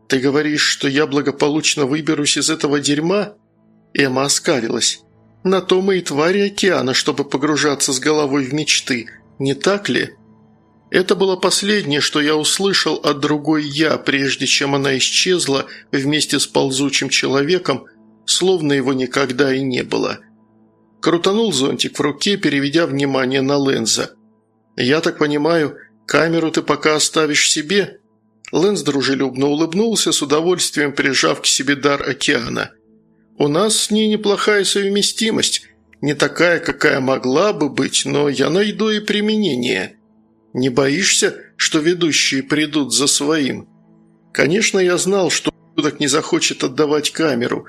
«Ты говоришь, что я благополучно выберусь из этого дерьма?» Эмма оскалилась. «На то мы и твари океана, чтобы погружаться с головой в мечты, не так ли?» Это было последнее, что я услышал от другой «я», прежде чем она исчезла вместе с ползучим человеком, словно его никогда и не было. Крутанул зонтик в руке, переведя внимание на Ленза. «Я так понимаю, камеру ты пока оставишь себе?» Лэнс дружелюбно улыбнулся, с удовольствием прижав к себе дар океана. «У нас с ней неплохая совместимость. Не такая, какая могла бы быть, но я найду и применение. Не боишься, что ведущие придут за своим?» Конечно, я знал, что так не захочет отдавать камеру.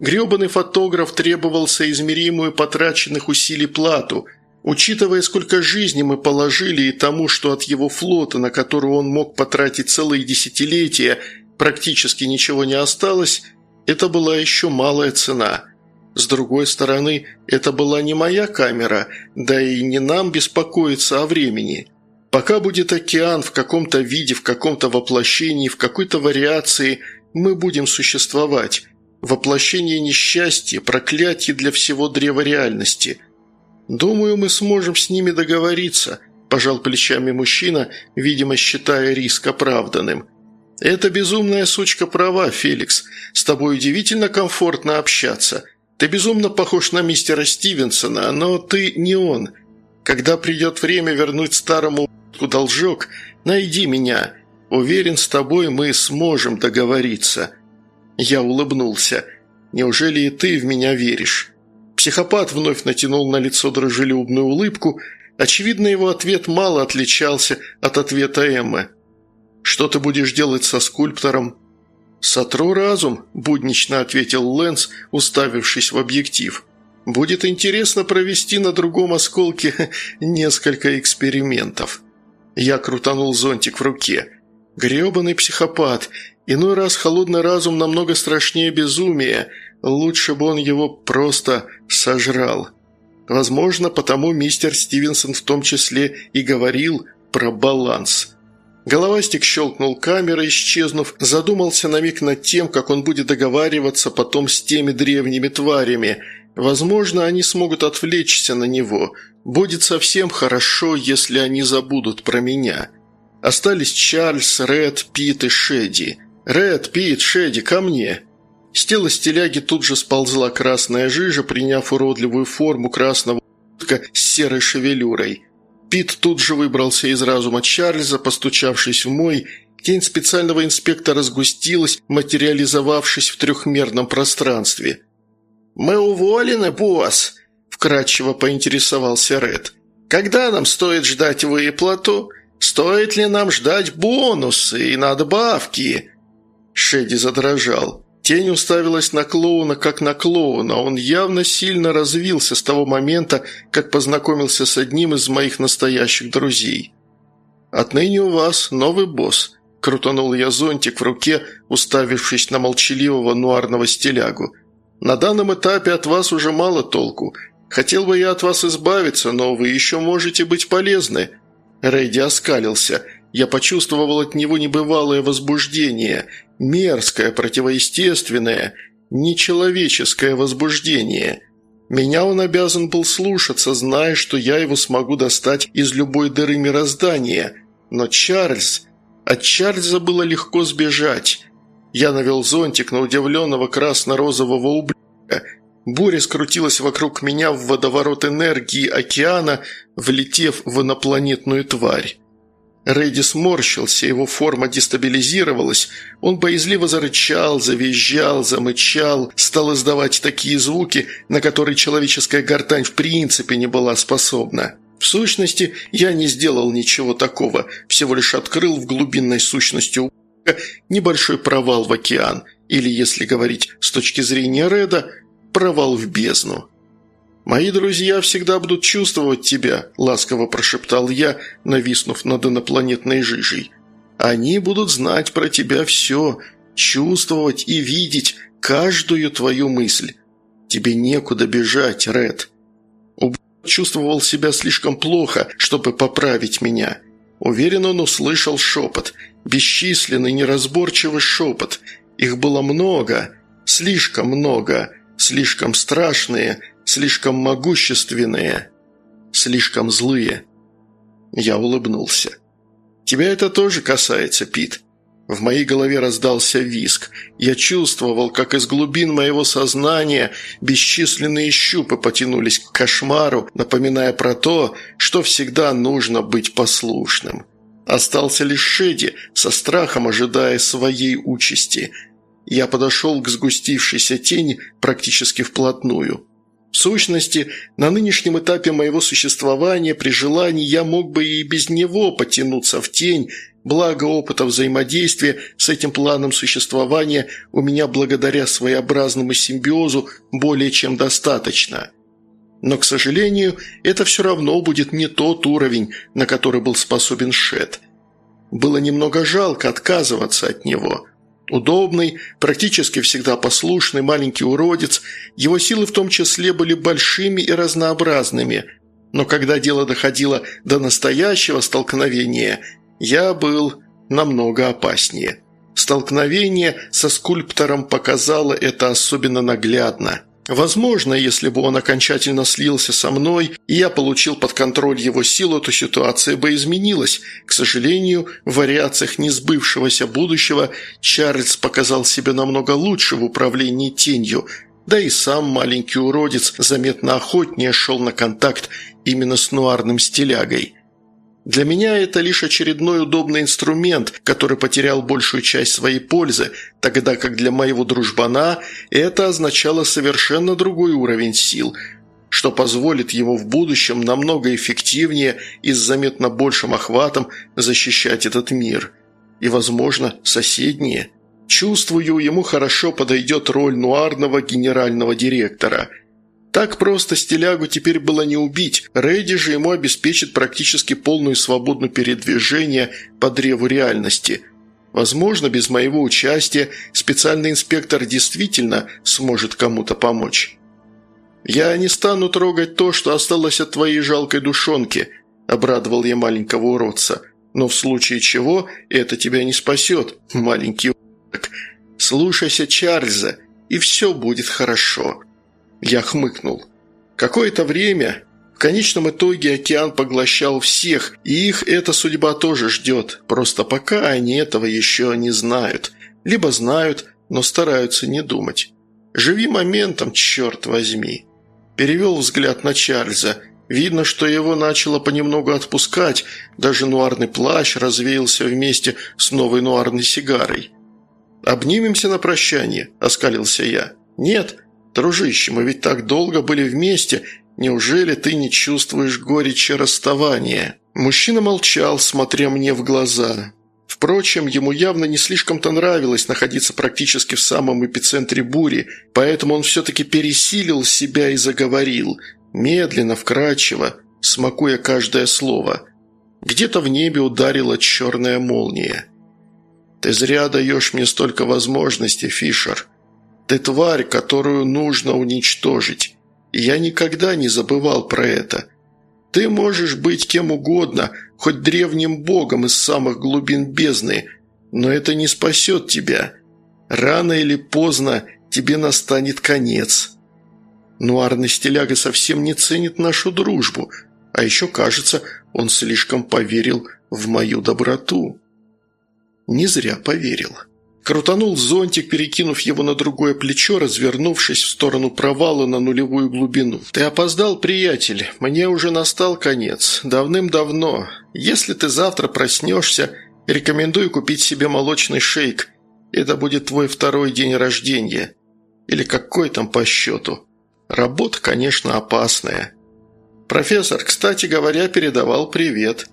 Гребаный фотограф требовал соизмеримую потраченных усилий плату – Учитывая, сколько жизни мы положили и тому, что от его флота, на который он мог потратить целые десятилетия, практически ничего не осталось, это была еще малая цена. С другой стороны, это была не моя камера, да и не нам беспокоиться о времени. Пока будет океан в каком-то виде, в каком-то воплощении, в какой-то вариации, мы будем существовать. Воплощение несчастья, проклятие для всего древа реальности – «Думаю, мы сможем с ними договориться», – пожал плечами мужчина, видимо, считая риск оправданным. «Эта безумная сучка права, Феликс. С тобой удивительно комфортно общаться. Ты безумно похож на мистера Стивенсона, но ты не он. Когда придет время вернуть старому должок, найди меня. Уверен, с тобой мы сможем договориться». Я улыбнулся. «Неужели и ты в меня веришь?» Психопат вновь натянул на лицо дружелюбную улыбку. Очевидно, его ответ мало отличался от ответа Эммы. «Что ты будешь делать со скульптором?» «Сотру разум», – буднично ответил Лэнс, уставившись в объектив. «Будет интересно провести на другом осколке <laughs> несколько экспериментов». Я крутанул зонтик в руке. «Гребаный психопат. Иной раз холодный разум намного страшнее безумия. Лучше бы он его просто сожрал. Возможно, потому мистер Стивенсон в том числе и говорил про баланс. Головастик щелкнул камерой, исчезнув, задумался на миг над тем, как он будет договариваться потом с теми древними тварями. Возможно, они смогут отвлечься на него. Будет совсем хорошо, если они забудут про меня. Остались Чарльз, Ред, Пит и Шеди. «Ред, Пит, Шеди, ко мне!» С тела стиляги тут же сползла красная жижа, приняв уродливую форму красного утка с серой шевелюрой. Пит тут же выбрался из разума Чарльза, постучавшись в мой. Тень специального инспектора сгустилась, материализовавшись в трехмерном пространстве. «Мы уволены, босс!» – вкратчиво поинтересовался Ред. «Когда нам стоит ждать выплату? Стоит ли нам ждать бонусы и надбавки?» Шеди задрожал. Тень уставилась на клоуна, как на клоуна. Он явно сильно развился с того момента, как познакомился с одним из моих настоящих друзей. «Отныне у вас новый босс», – крутанул я зонтик в руке, уставившись на молчаливого нуарного стилягу. «На данном этапе от вас уже мало толку. Хотел бы я от вас избавиться, но вы еще можете быть полезны». Рейди оскалился. Я почувствовал от него небывалое возбуждение – Мерзкое, противоестественное, нечеловеческое возбуждение. Меня он обязан был слушаться, зная, что я его смогу достать из любой дыры мироздания. Но Чарльз... От Чарльза было легко сбежать. Я навел зонтик на удивленного красно-розового ублюдка. Буря скрутилась вокруг меня в водоворот энергии океана, влетев в инопланетную тварь. Рэдди сморщился, его форма дестабилизировалась. Он боязливо зарычал, завизжал, замычал, стал издавать такие звуки, на которые человеческая гортань в принципе не была способна. В сущности, я не сделал ничего такого, всего лишь открыл в глубинной сущности у <laughs> небольшой провал в океан, или, если говорить с точки зрения Реда, провал в бездну. «Мои друзья всегда будут чувствовать тебя», – ласково прошептал я, нависнув над инопланетной жижей. «Они будут знать про тебя все, чувствовать и видеть каждую твою мысль. Тебе некуда бежать, Ред». Уб чувствовал себя слишком плохо, чтобы поправить меня. Уверен, он услышал шепот, бесчисленный, неразборчивый шепот. Их было много, слишком много, слишком страшные, слишком могущественные, слишком злые. Я улыбнулся. «Тебя это тоже касается, Пит». В моей голове раздался виск. Я чувствовал, как из глубин моего сознания бесчисленные щупы потянулись к кошмару, напоминая про то, что всегда нужно быть послушным. Остался лишь Шеди, со страхом ожидая своей участи. Я подошел к сгустившейся тени практически вплотную. В сущности, на нынешнем этапе моего существования при желании я мог бы и без него потянуться в тень, благо опыта взаимодействия с этим планом существования у меня благодаря своеобразному симбиозу более чем достаточно. Но, к сожалению, это все равно будет не тот уровень, на который был способен Шет. Было немного жалко отказываться от него – Удобный, практически всегда послушный маленький уродец, его силы в том числе были большими и разнообразными. Но когда дело доходило до настоящего столкновения, я был намного опаснее. Столкновение со скульптором показало это особенно наглядно – Возможно, если бы он окончательно слился со мной, и я получил под контроль его силу, то ситуация бы изменилась. К сожалению, в вариациях несбывшегося будущего Чарльз показал себя намного лучше в управлении тенью, да и сам маленький уродец заметно охотнее шел на контакт именно с нуарным стилягой. Для меня это лишь очередной удобный инструмент, который потерял большую часть своей пользы, тогда как для моего дружбана это означало совершенно другой уровень сил, что позволит ему в будущем намного эффективнее и с заметно большим охватом защищать этот мир. И, возможно, соседние. Чувствую, ему хорошо подойдет роль нуарного генерального директора – так просто стилягу теперь было не убить, Рэдди же ему обеспечит практически полную свободу передвижения по древу реальности. Возможно, без моего участия специальный инспектор действительно сможет кому-то помочь. «Я не стану трогать то, что осталось от твоей жалкой душонки», – обрадовал я маленького уродца. «Но в случае чего это тебя не спасет, маленький уродок. Слушайся Чарльза, и все будет хорошо». Я хмыкнул. Какое-то время в конечном итоге океан поглощал всех, и их эта судьба тоже ждет. Просто пока они этого еще не знают. Либо знают, но стараются не думать. Живи моментом, черт возьми. Перевел взгляд на Чарльза. Видно, что его начало понемногу отпускать. Даже нуарный плащ развеялся вместе с новой нуарной сигарой. «Обнимемся на прощание», – оскалился я. «Нет», «Дружище, мы ведь так долго были вместе. Неужели ты не чувствуешь горечи расставания?» Мужчина молчал, смотря мне в глаза. Впрочем, ему явно не слишком-то нравилось находиться практически в самом эпицентре бури, поэтому он все-таки пересилил себя и заговорил, медленно, вкрадчиво, смакуя каждое слово. Где-то в небе ударила черная молния. «Ты зря даешь мне столько возможностей, Фишер», ты тварь, которую нужно уничтожить. Я никогда не забывал про это. Ты можешь быть кем угодно, хоть древним богом из самых глубин бездны, но это не спасет тебя. Рано или поздно тебе настанет конец. Нуарный стиляга совсем не ценит нашу дружбу, а еще, кажется, он слишком поверил в мою доброту. Не зря поверил. Крутанул зонтик, перекинув его на другое плечо, развернувшись в сторону провала на нулевую глубину. «Ты опоздал, приятель. Мне уже настал конец. Давным-давно. Если ты завтра проснешься, рекомендую купить себе молочный шейк. Это будет твой второй день рождения. Или какой там по счету. Работа, конечно, опасная. Профессор, кстати говоря, передавал привет».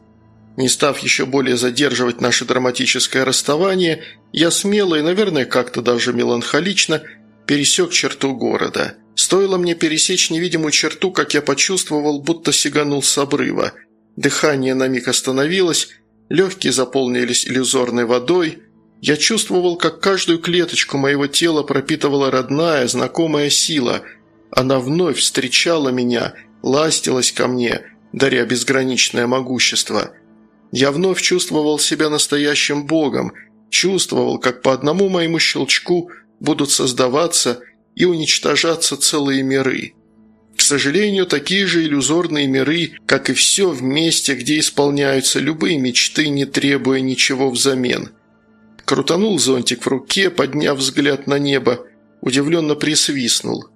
Не став еще более задерживать наше драматическое расставание, я смело и, наверное, как-то даже меланхолично пересек черту города. Стоило мне пересечь невидимую черту, как я почувствовал, будто сиганул с обрыва. Дыхание на миг остановилось, легкие заполнились иллюзорной водой. Я чувствовал, как каждую клеточку моего тела пропитывала родная, знакомая сила. Она вновь встречала меня, ластилась ко мне, даря безграничное могущество – Я вновь чувствовал себя настоящим богом, чувствовал, как по одному моему щелчку будут создаваться и уничтожаться целые миры. К сожалению, такие же иллюзорные миры, как и все в месте, где исполняются любые мечты, не требуя ничего взамен. Крутанул зонтик в руке, подняв взгляд на небо, удивленно присвистнул.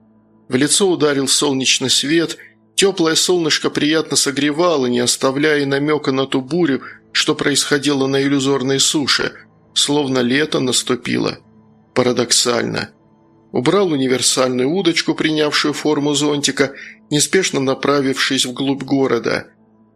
В лицо ударил солнечный свет, теплое солнышко приятно согревало, не оставляя намека на ту бурю, что происходило на иллюзорной суше, словно лето наступило. Парадоксально. Убрал универсальную удочку, принявшую форму зонтика, неспешно направившись вглубь города.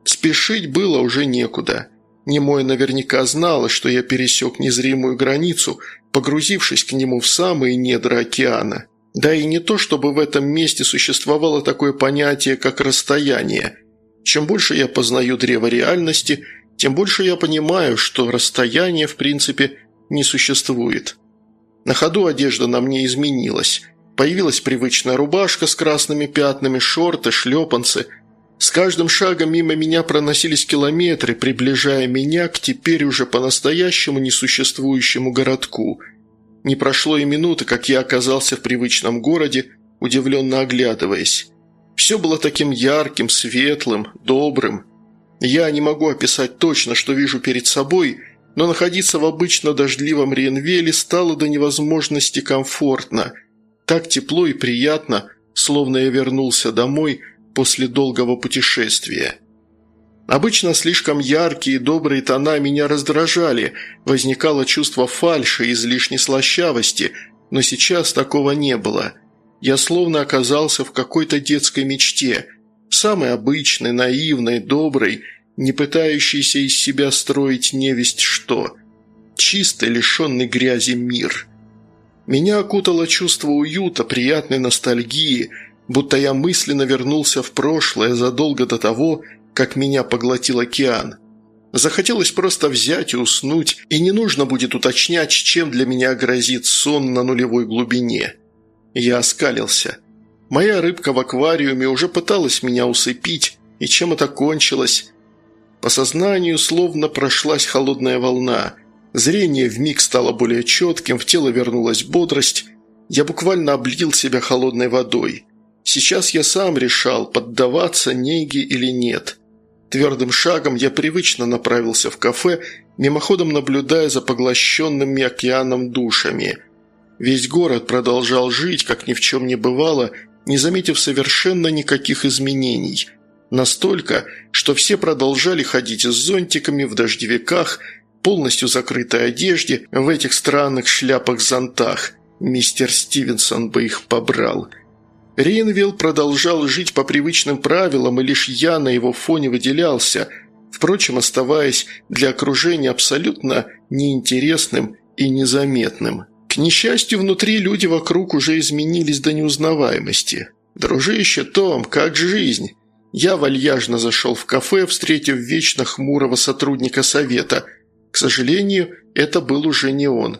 Спешить было уже некуда. Немой наверняка знала, что я пересек незримую границу, погрузившись к нему в самые недра океана. Да и не то, чтобы в этом месте существовало такое понятие, как расстояние. Чем больше я познаю древо реальности, тем больше я понимаю, что расстояние, в принципе, не существует. На ходу одежда на мне изменилась. Появилась привычная рубашка с красными пятнами, шорты, шлепанцы. С каждым шагом мимо меня проносились километры, приближая меня к теперь уже по-настоящему несуществующему городку. Не прошло и минуты, как я оказался в привычном городе, удивленно оглядываясь. Все было таким ярким, светлым, добрым. Я не могу описать точно, что вижу перед собой – но находиться в обычно дождливом Ренвеле стало до невозможности комфортно. Так тепло и приятно, словно я вернулся домой после долгого путешествия. Обычно слишком яркие и добрые тона меня раздражали, возникало чувство фальши и излишней слащавости, но сейчас такого не было. Я словно оказался в какой-то детской мечте, самой обычной, наивной, доброй не пытающийся из себя строить невесть что. Чистый, лишенный грязи мир. Меня окутало чувство уюта, приятной ностальгии, будто я мысленно вернулся в прошлое задолго до того, как меня поглотил океан. Захотелось просто взять и уснуть, и не нужно будет уточнять, чем для меня грозит сон на нулевой глубине. Я оскалился. Моя рыбка в аквариуме уже пыталась меня усыпить, и чем это кончилось, по сознанию словно прошлась холодная волна. Зрение вмиг стало более четким, в тело вернулась бодрость. Я буквально облил себя холодной водой. Сейчас я сам решал, поддаваться неге или нет. Твердым шагом я привычно направился в кафе, мимоходом наблюдая за поглощенными океаном душами. Весь город продолжал жить, как ни в чем не бывало, не заметив совершенно никаких изменений – Настолько, что все продолжали ходить с зонтиками в дождевиках, полностью закрытой одежде, в этих странных шляпах-зонтах. Мистер Стивенсон бы их побрал. Рейнвилл продолжал жить по привычным правилам, и лишь я на его фоне выделялся, впрочем, оставаясь для окружения абсолютно неинтересным и незаметным. К несчастью, внутри люди вокруг уже изменились до неузнаваемости. «Дружище, Том, как жизнь?» Я вальяжно зашел в кафе, встретив вечно хмурого сотрудника совета. К сожалению, это был уже не он.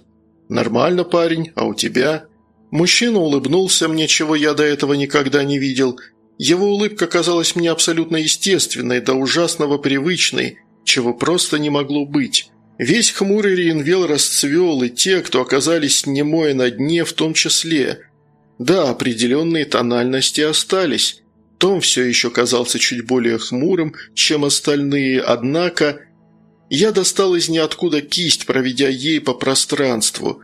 «Нормально, парень, а у тебя?» Мужчина улыбнулся мне, чего я до этого никогда не видел. Его улыбка казалась мне абсолютно естественной, до ужасного привычной, чего просто не могло быть. Весь хмурый Рейнвел расцвел, и те, кто оказались немое на дне, в том числе. Да, определенные тональности остались. Том все еще казался чуть более хмурым, чем остальные, однако... Я достал из ниоткуда кисть, проведя ей по пространству.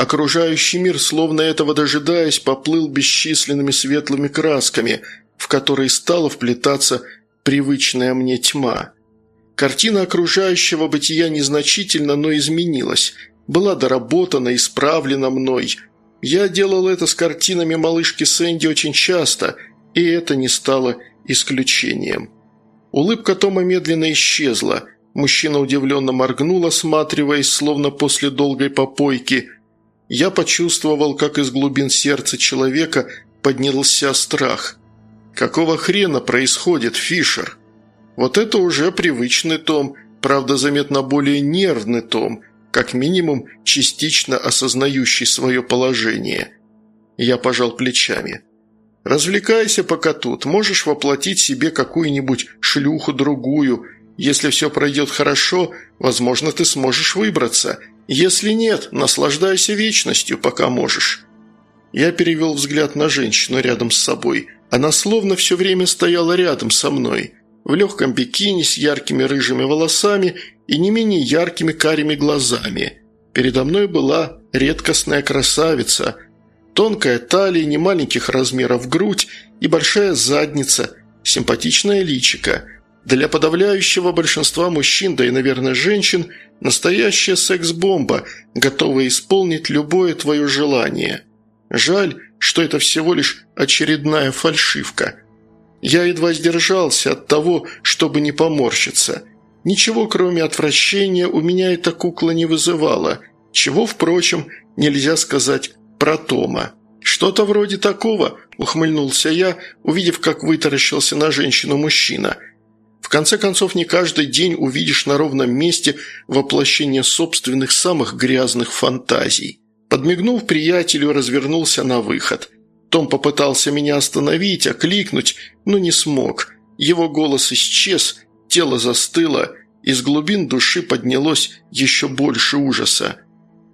Окружающий мир, словно этого дожидаясь, поплыл бесчисленными светлыми красками, в которые стала вплетаться привычная мне тьма. Картина окружающего бытия незначительно, но изменилась, была доработана, исправлена мной. Я делал это с картинами малышки Сэнди очень часто – и это не стало исключением. Улыбка Тома медленно исчезла. Мужчина удивленно моргнул, осматриваясь, словно после долгой попойки. Я почувствовал, как из глубин сердца человека поднялся страх. «Какого хрена происходит, Фишер?» Вот это уже привычный Том, правда, заметно более нервный Том, как минимум частично осознающий свое положение. Я пожал плечами. Развлекайся пока тут, можешь воплотить себе какую-нибудь шлюху другую. Если все пройдет хорошо, возможно, ты сможешь выбраться. Если нет, наслаждайся вечностью, пока можешь». Я перевел взгляд на женщину рядом с собой. Она словно все время стояла рядом со мной. В легком бикини с яркими рыжими волосами и не менее яркими карими глазами. Передо мной была редкостная красавица. Тонкая талия, немаленьких размеров грудь и большая задница, симпатичное личико. Для подавляющего большинства мужчин, да и, наверное, женщин, настоящая секс-бомба, готовая исполнить любое твое желание. Жаль, что это всего лишь очередная фальшивка. Я едва сдержался от того, чтобы не поморщиться. Ничего, кроме отвращения, у меня эта кукла не вызывала, чего, впрочем, нельзя сказать про Тома. «Что-то вроде такого», – ухмыльнулся я, увидев, как вытаращился на женщину мужчина. «В конце концов, не каждый день увидишь на ровном месте воплощение собственных самых грязных фантазий». Подмигнув приятелю, развернулся на выход. Том попытался меня остановить, окликнуть, но не смог. Его голос исчез, тело застыло, из глубин души поднялось еще больше ужаса.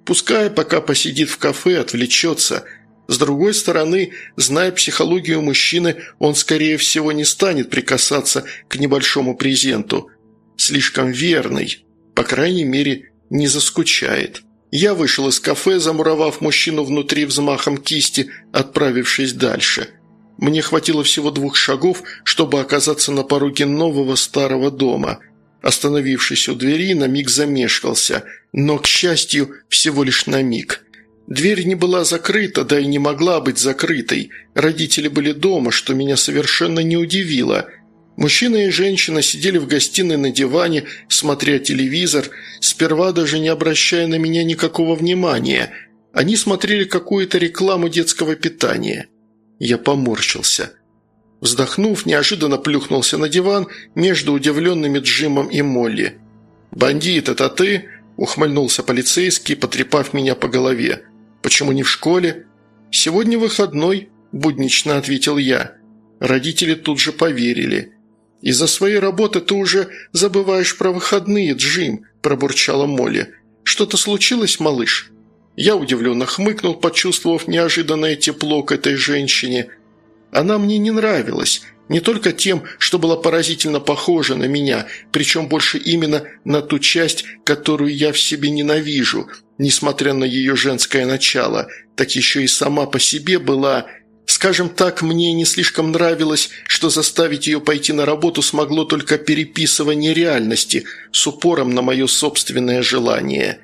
Пускай пока посидит в кафе, отвлечется. С другой стороны, зная психологию мужчины, он, скорее всего, не станет прикасаться к небольшому презенту. Слишком верный. По крайней мере, не заскучает. Я вышел из кафе, замуровав мужчину внутри взмахом кисти, отправившись дальше. Мне хватило всего двух шагов, чтобы оказаться на пороге нового старого дома. Остановившись у двери, на миг замешкался, но, к счастью, всего лишь на миг. Дверь не была закрыта, да и не могла быть закрытой. Родители были дома, что меня совершенно не удивило – Мужчина и женщина сидели в гостиной на диване, смотря телевизор, сперва даже не обращая на меня никакого внимания. Они смотрели какую-то рекламу детского питания. Я поморщился. Вздохнув, неожиданно плюхнулся на диван между удивленными Джимом и Молли. «Бандит, это ты?» – ухмыльнулся полицейский, потрепав меня по голове. «Почему не в школе?» «Сегодня выходной», – буднично ответил я. Родители тут же поверили – «Из-за своей работы ты уже забываешь про выходные, Джим», – пробурчала Молли. «Что-то случилось, малыш?» Я удивленно хмыкнул, почувствовав неожиданное тепло к этой женщине. Она мне не нравилась, не только тем, что была поразительно похожа на меня, причем больше именно на ту часть, которую я в себе ненавижу, несмотря на ее женское начало, так еще и сама по себе была Скажем так, мне не слишком нравилось, что заставить ее пойти на работу смогло только переписывание реальности с упором на мое собственное желание.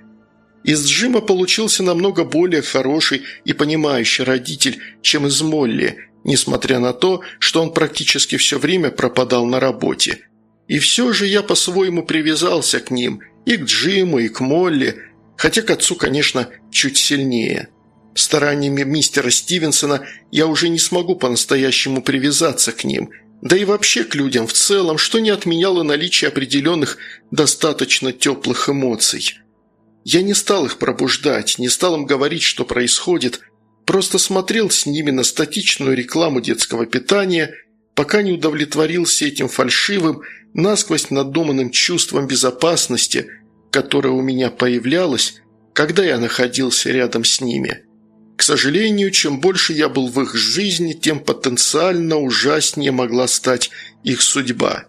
Из Джима получился намного более хороший и понимающий родитель, чем из Молли, несмотря на то, что он практически все время пропадал на работе. И все же я по-своему привязался к ним, и к Джиму, и к Молли, хотя к отцу, конечно, чуть сильнее. Стараниями мистера Стивенсона я уже не смогу по-настоящему привязаться к ним, да и вообще к людям в целом, что не отменяло наличие определенных достаточно теплых эмоций. Я не стал их пробуждать, не стал им говорить, что происходит, просто смотрел с ними на статичную рекламу детского питания, пока не удовлетворился этим фальшивым, насквозь надуманным чувством безопасности, которое у меня появлялось, когда я находился рядом с ними. К сожалению, чем больше я был в их жизни, тем потенциально ужаснее могла стать их судьба.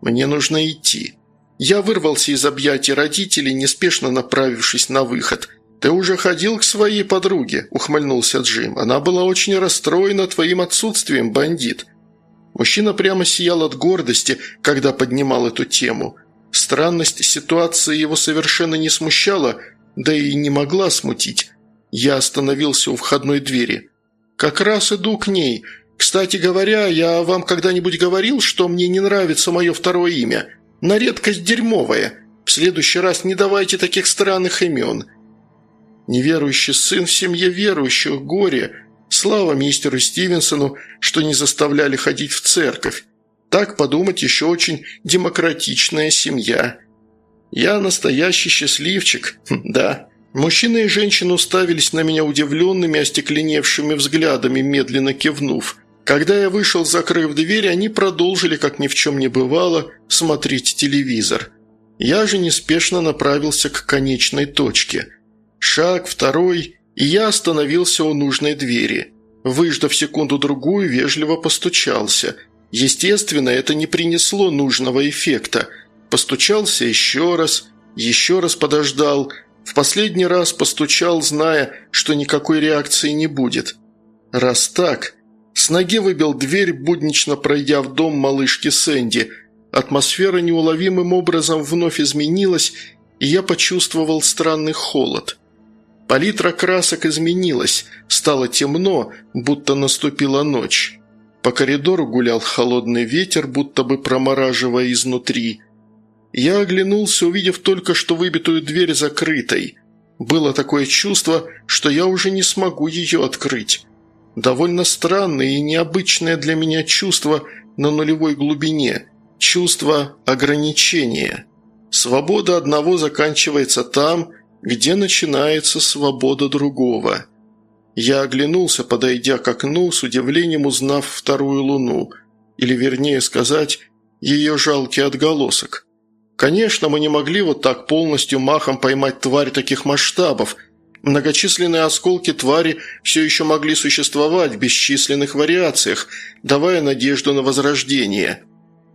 Мне нужно идти. Я вырвался из объятий родителей, неспешно направившись на выход. «Ты уже ходил к своей подруге», – ухмыльнулся Джим. «Она была очень расстроена твоим отсутствием, бандит». Мужчина прямо сиял от гордости, когда поднимал эту тему. Странность ситуации его совершенно не смущала, да и не могла смутить. Я остановился у входной двери. «Как раз иду к ней. Кстати говоря, я вам когда-нибудь говорил, что мне не нравится мое второе имя? На редкость дерьмовое. В следующий раз не давайте таких странных имен». Неверующий сын в семье верующих, горе. Слава мистеру Стивенсону, что не заставляли ходить в церковь. Так подумать еще очень демократичная семья. Я настоящий счастливчик, да. Мужчина и женщина уставились на меня удивленными, остекленевшими взглядами, медленно кивнув. Когда я вышел, закрыв дверь, они продолжили, как ни в чем не бывало, смотреть телевизор. Я же неспешно направился к конечной точке. Шаг, второй, и я остановился у нужной двери. Выждав секунду-другую, вежливо постучался. Естественно, это не принесло нужного эффекта. Постучался еще раз, еще раз подождал. В последний раз постучал, зная, что никакой реакции не будет. Раз так, с ноги выбил дверь, буднично пройдя в дом малышки Сэнди. Атмосфера неуловимым образом вновь изменилась, и я почувствовал странный холод. Палитра красок изменилась, стало темно, будто наступила ночь. По коридору гулял холодный ветер, будто бы промораживая изнутри. Я оглянулся, увидев только что выбитую дверь закрытой. Было такое чувство, что я уже не смогу ее открыть. Довольно странное и необычное для меня чувство на нулевой глубине. Чувство ограничения. Свобода одного заканчивается там, где начинается свобода другого. Я оглянулся, подойдя к окну, с удивлением узнав вторую луну, или, вернее сказать, ее жалкий отголосок. Конечно, мы не могли вот так полностью махом поймать тварь таких масштабов – Многочисленные осколки твари все еще могли существовать в бесчисленных вариациях, давая надежду на возрождение.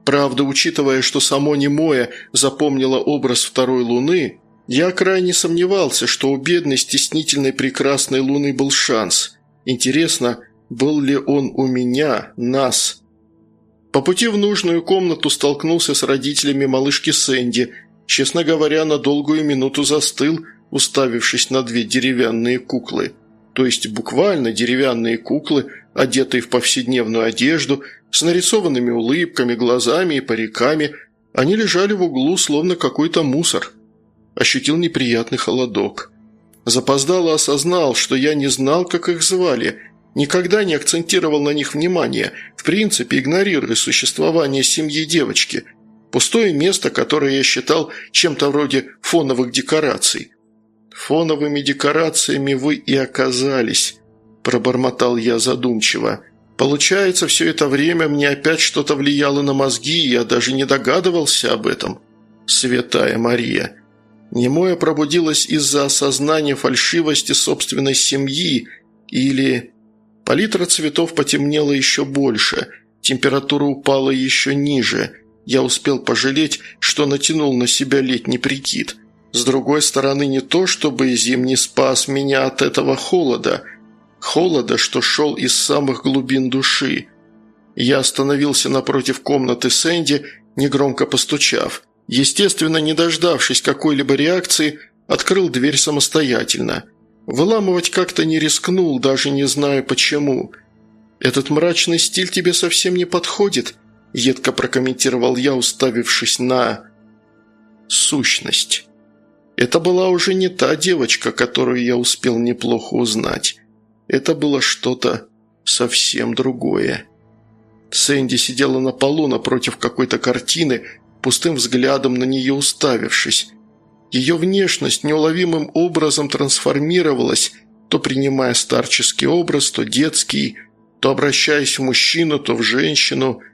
Правда, учитывая, что само Немое запомнило образ второй луны, я крайне сомневался, что у бедной стеснительной прекрасной луны был шанс. Интересно, был ли он у меня, нас? По пути в нужную комнату столкнулся с родителями малышки Сэнди. Честно говоря, на долгую минуту застыл – уставившись на две деревянные куклы. То есть буквально деревянные куклы, одетые в повседневную одежду, с нарисованными улыбками, глазами и париками. Они лежали в углу, словно какой-то мусор. Ощутил неприятный холодок. Запоздало осознал, что я не знал, как их звали, никогда не акцентировал на них внимание, в принципе игнорируя существование семьи девочки. Пустое место, которое я считал чем-то вроде фоновых декораций. «Фоновыми декорациями вы и оказались», – пробормотал я задумчиво. «Получается, все это время мне опять что-то влияло на мозги, и я даже не догадывался об этом. Святая Мария». Немое пробудилось из-за осознания фальшивости собственной семьи или... Палитра цветов потемнела еще больше, температура упала еще ниже. Я успел пожалеть, что натянул на себя летний прикид – с другой стороны, не то, чтобы зимний спас меня от этого холода. Холода, что шел из самых глубин души. Я остановился напротив комнаты Сэнди, негромко постучав. Естественно, не дождавшись какой-либо реакции, открыл дверь самостоятельно. Выламывать как-то не рискнул, даже не знаю почему. «Этот мрачный стиль тебе совсем не подходит», – едко прокомментировал я, уставившись на... сущность. Это была уже не та девочка, которую я успел неплохо узнать. Это было что-то совсем другое. Сэнди сидела на полу напротив какой-то картины, пустым взглядом на нее уставившись. Ее внешность неуловимым образом трансформировалась, то принимая старческий образ, то детский, то обращаясь в мужчину, то в женщину –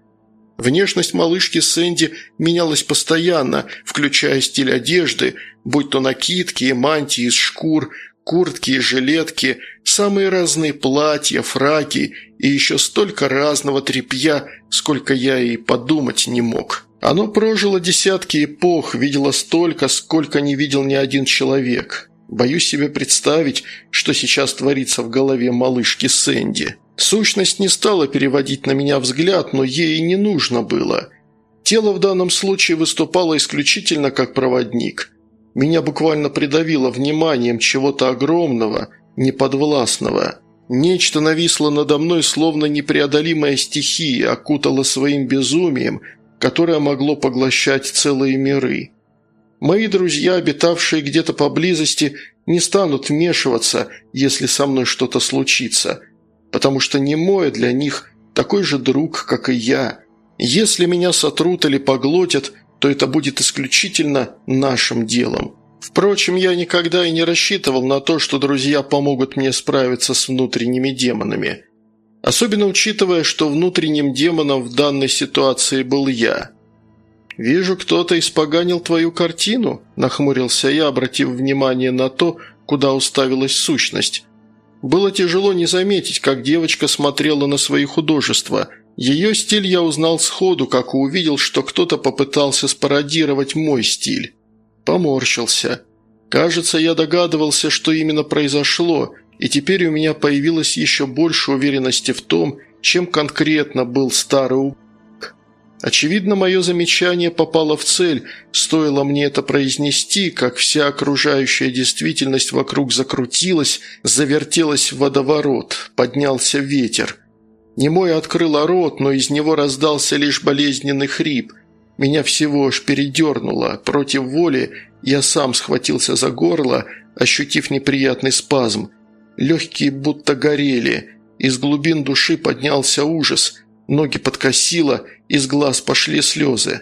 Внешность малышки Сэнди менялась постоянно, включая стиль одежды, будь то накидки и мантии из шкур, куртки и жилетки, самые разные платья, фраки и еще столько разного тряпья, сколько я и подумать не мог. Оно прожило десятки эпох, видело столько, сколько не видел ни один человек. Боюсь себе представить, что сейчас творится в голове малышки Сэнди. Сущность не стала переводить на меня взгляд, но ей не нужно было. Тело в данном случае выступало исключительно как проводник. Меня буквально придавило вниманием чего-то огромного, неподвластного. Нечто нависло надо мной, словно непреодолимая стихия, окутало своим безумием, которое могло поглощать целые миры. Мои друзья, обитавшие где-то поблизости, не станут вмешиваться, если со мной что-то случится – потому что немое для них такой же друг, как и я. Если меня сотрут или поглотят, то это будет исключительно нашим делом. Впрочем, я никогда и не рассчитывал на то, что друзья помогут мне справиться с внутренними демонами. Особенно учитывая, что внутренним демоном в данной ситуации был я. «Вижу, кто-то испоганил твою картину», – нахмурился я, обратив внимание на то, куда уставилась сущность. Было тяжело не заметить, как девочка смотрела на свои художества. Ее стиль я узнал сходу, как увидел, что кто-то попытался спародировать мой стиль. Поморщился. Кажется, я догадывался, что именно произошло, и теперь у меня появилось еще больше уверенности в том, чем конкретно был старый убийк. Очевидно, мое замечание попало в цель, стоило мне это произнести, как вся окружающая действительность вокруг закрутилась, завертелась в водоворот, поднялся ветер. Немой открыла рот, но из него раздался лишь болезненный хрип. Меня всего аж передернуло, против воли я сам схватился за горло, ощутив неприятный спазм – Легкие будто горели. Из глубин души поднялся ужас. Ноги подкосило, из глаз пошли слезы.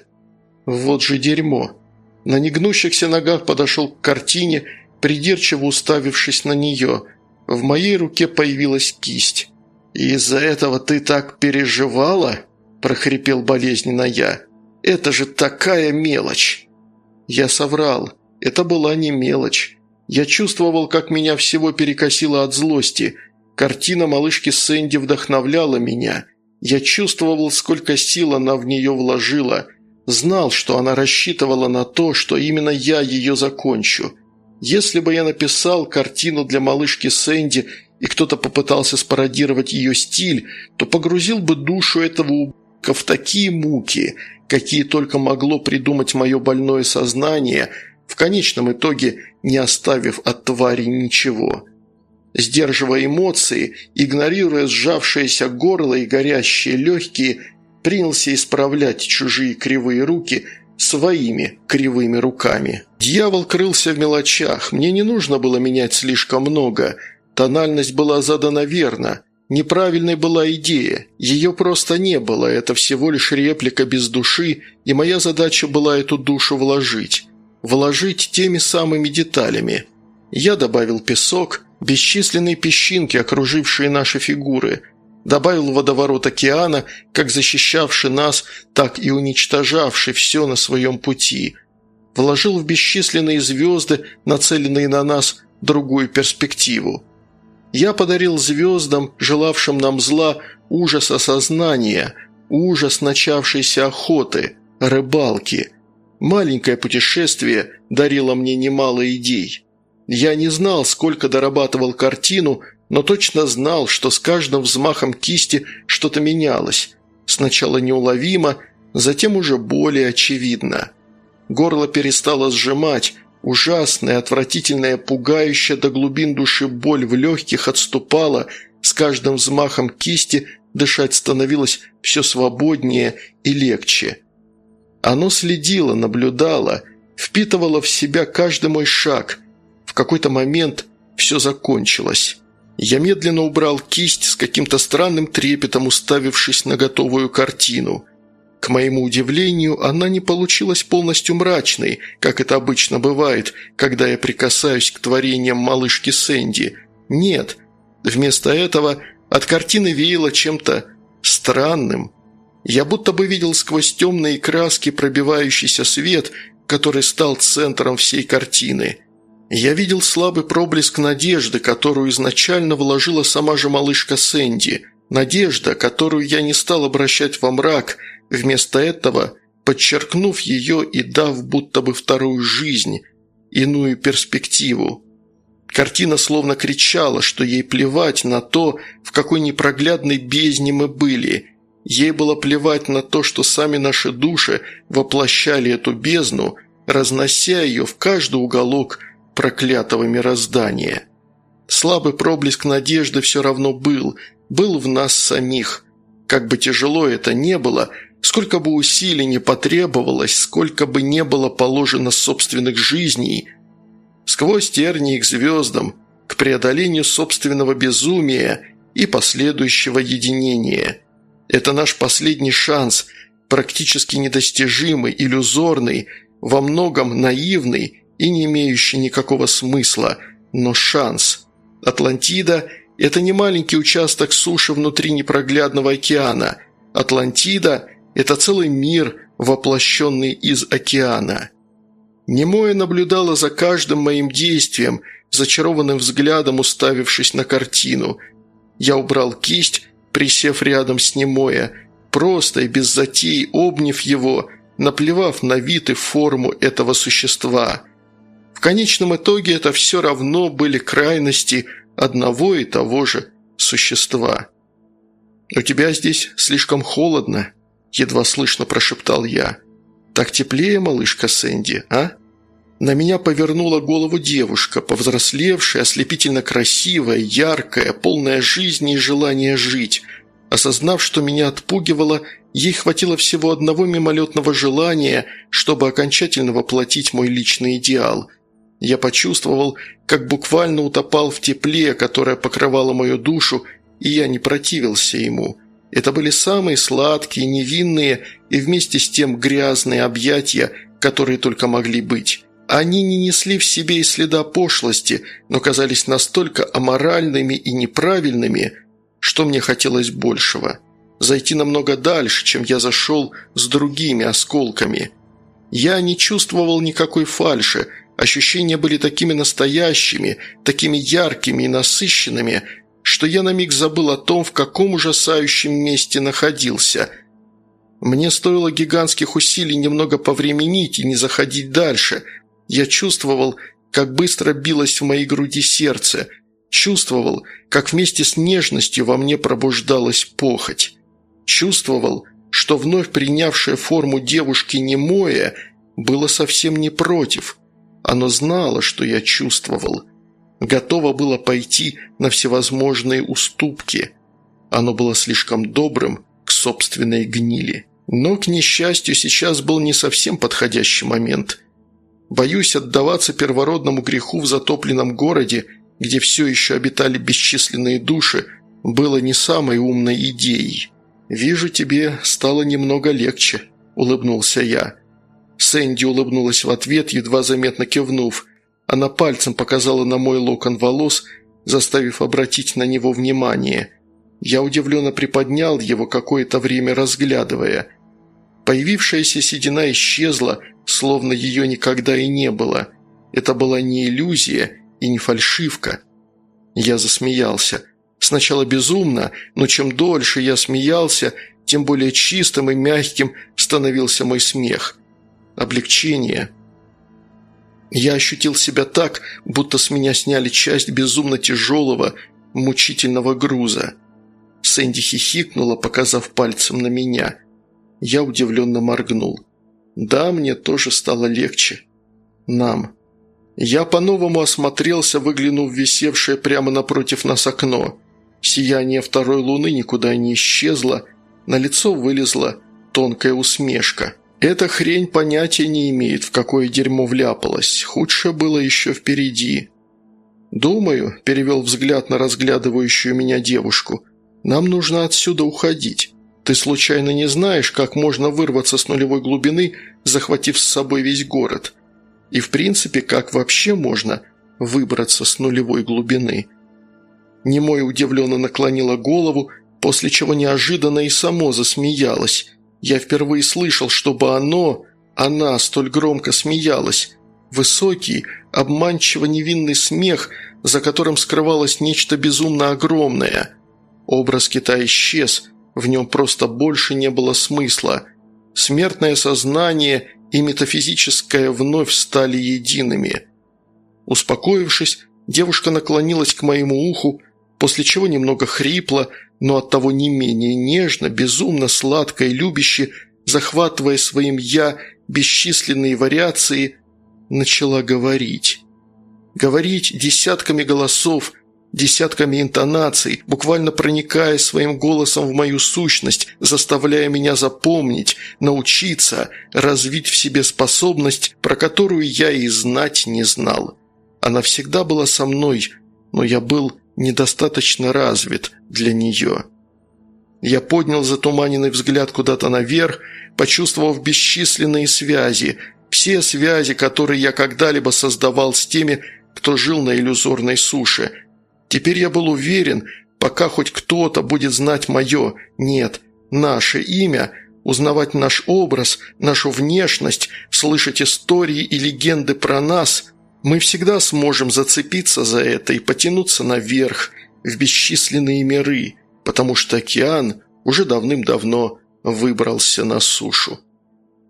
Вот же дерьмо. На негнущихся ногах подошел к картине, придирчиво уставившись на нее. В моей руке появилась кисть. «Из-за этого ты так переживала?» – прохрипел болезненно я. «Это же такая мелочь!» Я соврал. Это была не мелочь. Я чувствовал, как меня всего перекосило от злости. Картина малышки Сэнди вдохновляла меня. Я чувствовал, сколько сил она в нее вложила. Знал, что она рассчитывала на то, что именно я ее закончу. Если бы я написал картину для малышки Сэнди и кто-то попытался спародировать ее стиль, то погрузил бы душу этого убийка в такие муки, какие только могло придумать мое больное сознание – в конечном итоге не оставив от твари ничего. Сдерживая эмоции, игнорируя сжавшееся горло и горящие легкие, принялся исправлять чужие кривые руки своими кривыми руками. Дьявол крылся в мелочах, мне не нужно было менять слишком много, тональность была задана верно – Неправильной была идея, ее просто не было, это всего лишь реплика без души, и моя задача была эту душу вложить. Вложить теми самыми деталями. Я добавил песок, бесчисленные песчинки, окружившие наши фигуры, добавил водоворот океана, как защищавший нас, так и уничтожавший все на своем пути, вложил в бесчисленные звезды, нацеленные на нас, другую перспективу. Я подарил звездам, желавшим нам зла, ужас осознания, ужас начавшейся охоты, рыбалки – Маленькое путешествие дарило мне немало идей. Я не знал, сколько дорабатывал картину, но точно знал, что с каждым взмахом кисти что-то менялось. Сначала неуловимо, затем уже более очевидно. Горло перестало сжимать, ужасная, отвратительная, пугающая до глубин души боль в легких отступала, с каждым взмахом кисти дышать становилось все свободнее и легче. Оно следило, наблюдало, впитывало в себя каждый мой шаг. В какой-то момент все закончилось. Я медленно убрал кисть с каким-то странным трепетом, уставившись на готовую картину. К моему удивлению, она не получилась полностью мрачной, как это обычно бывает, когда я прикасаюсь к творениям малышки Сэнди. Нет, вместо этого от картины веяло чем-то странным, я будто бы видел сквозь темные краски пробивающийся свет, который стал центром всей картины. Я видел слабый проблеск надежды, которую изначально вложила сама же малышка Сэнди. Надежда, которую я не стал обращать во мрак, вместо этого подчеркнув ее и дав будто бы вторую жизнь, иную перспективу. Картина словно кричала, что ей плевать на то, в какой непроглядной бездне мы были – Ей было плевать на то, что сами наши души воплощали эту бездну, разнося ее в каждый уголок проклятого мироздания. Слабый проблеск надежды все равно был, был в нас самих. Как бы тяжело это не было, сколько бы усилий не потребовалось, сколько бы не было положено собственных жизней, сквозь тернии к звездам, к преодолению собственного безумия и последующего единения – это наш последний шанс, практически недостижимый, иллюзорный, во многом наивный и не имеющий никакого смысла, но шанс. Атлантида Это не маленький участок суши внутри непроглядного океана. Атлантида – это целый мир, воплощенный из океана. Немоя наблюдала за каждым моим действием, зачарованным взглядом уставившись на картину. Я убрал кисть, присев рядом с Немоя, просто и без затей обняв его, наплевав на вид и форму этого существа. В конечном итоге это все равно были крайности одного и того же существа. «У тебя здесь слишком холодно», – едва слышно прошептал я. «Так теплее, малышка Сэнди, а?» На меня повернула голову девушка, повзрослевшая, ослепительно красивая, яркая, полная жизни и желания жить. Осознав, что меня отпугивало, ей хватило всего одного мимолетного желания, чтобы окончательно воплотить мой личный идеал. Я почувствовал, как буквально утопал в тепле, которое покрывало мою душу, и я не противился ему. Это были самые сладкие, невинные и вместе с тем грязные объятия, которые только могли быть. Они не несли в себе и следа пошлости, но казались настолько аморальными и неправильными, что мне хотелось большего. Зайти намного дальше, чем я зашел с другими осколками. Я не чувствовал никакой фальши, ощущения были такими настоящими, такими яркими и насыщенными, что я на миг забыл о том, в каком ужасающем месте находился. Мне стоило гигантских усилий немного повременить и не заходить дальше – я чувствовал, как быстро билось в моей груди сердце, чувствовал, как вместе с нежностью во мне пробуждалась похоть. Чувствовал, что вновь принявшая форму девушки немое было совсем не против. Оно знало, что я чувствовал. Готово было пойти на всевозможные уступки. Оно было слишком добрым к собственной гнили. Но, к несчастью, сейчас был не совсем подходящий момент – Боюсь отдаваться первородному греху в затопленном городе, где все еще обитали бесчисленные души, было не самой умной идеей. «Вижу, тебе стало немного легче», – улыбнулся я. Сэнди улыбнулась в ответ, едва заметно кивнув. Она пальцем показала на мой локон волос, заставив обратить на него внимание. Я удивленно приподнял его, какое-то время разглядывая. Появившаяся седина исчезла, словно ее никогда и не было. Это была не иллюзия и не фальшивка. Я засмеялся. Сначала безумно, но чем дольше я смеялся, тем более чистым и мягким становился мой смех. Облегчение. Я ощутил себя так, будто с меня сняли часть безумно тяжелого, мучительного груза. Сэнди хихикнула, показав пальцем на меня. Я удивленно моргнул. Да, мне тоже стало легче. Нам. Я по-новому осмотрелся, выглянув висевшее прямо напротив нас окно. Сияние второй луны никуда не исчезло, на лицо вылезла тонкая усмешка. Эта хрень понятия не имеет, в какое дерьмо вляпалась. Худшее было еще впереди. «Думаю», – перевел взгляд на разглядывающую меня девушку, – «нам нужно отсюда уходить». Ты случайно не знаешь, как можно вырваться с нулевой глубины, захватив с собой весь город? И в принципе, как вообще можно выбраться с нулевой глубины?» Немой удивленно наклонила голову, после чего неожиданно и само засмеялась. Я впервые слышал, чтобы оно, она столь громко смеялась. Высокий, обманчиво невинный смех, за которым скрывалось нечто безумно огромное. Образ кита исчез – в нем просто больше не было смысла. Смертное сознание и метафизическое вновь стали едиными. Успокоившись, девушка наклонилась к моему уху, после чего немного хрипло, но оттого не менее нежно, безумно сладко и любяще, захватывая своим «я» бесчисленные вариации, начала говорить. Говорить десятками голосов, десятками интонаций, буквально проникая своим голосом в мою сущность, заставляя меня запомнить, научиться, развить в себе способность, про которую я и знать не знал. Она всегда была со мной, но я был недостаточно развит для нее. Я поднял затуманенный взгляд куда-то наверх, почувствовав бесчисленные связи, все связи, которые я когда-либо создавал с теми, кто жил на иллюзорной суше – Теперь я был уверен, пока хоть кто-то будет знать мое, нет, наше имя, узнавать наш образ, нашу внешность, слышать истории и легенды про нас, мы всегда сможем зацепиться за это и потянуться наверх, в бесчисленные миры, потому что океан уже давным-давно выбрался на сушу.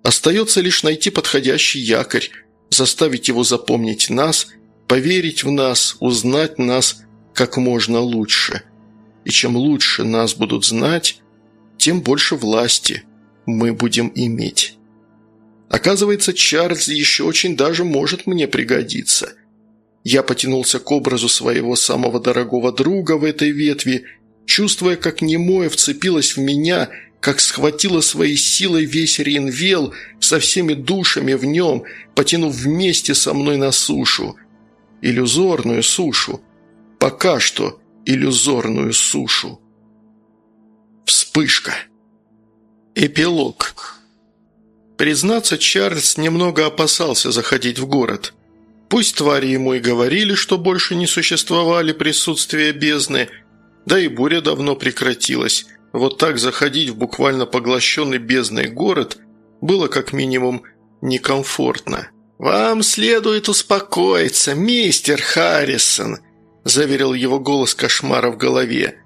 Остается лишь найти подходящий якорь, заставить его запомнить нас, поверить в нас, узнать нас как можно лучше. И чем лучше нас будут знать, тем больше власти мы будем иметь. Оказывается, Чарльз еще очень даже может мне пригодиться. Я потянулся к образу своего самого дорогого друга в этой ветви, чувствуя, как немое вцепилось в меня – как схватила своей силой весь Ринвел со всеми душами в нем, потянув вместе со мной на сушу. Иллюзорную сушу. Пока что иллюзорную сушу. Вспышка. Эпилог. Признаться, Чарльз немного опасался заходить в город. Пусть твари ему и говорили, что больше не существовали присутствия бездны, да и буря давно прекратилась, вот так заходить в буквально поглощенный бездной город было как минимум некомфортно. «Вам следует успокоиться, мистер Харрисон», – заверил его голос кошмара в голове.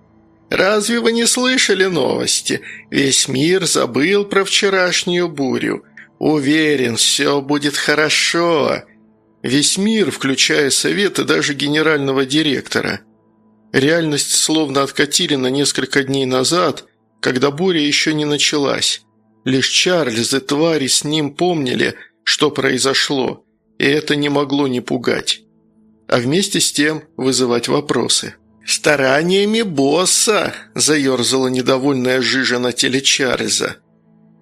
«Разве вы не слышали новости? Весь мир забыл про вчерашнюю бурю. Уверен, все будет хорошо». Весь мир, включая совет и даже генерального директора – Реальность словно откатили на несколько дней назад, когда буря еще не началась. Лишь Чарльз и твари с ним помнили, что произошло, и это не могло не пугать. А вместе с тем вызывать вопросы. «Стараниями босса!» – заерзала недовольная жижа на теле Чарльза.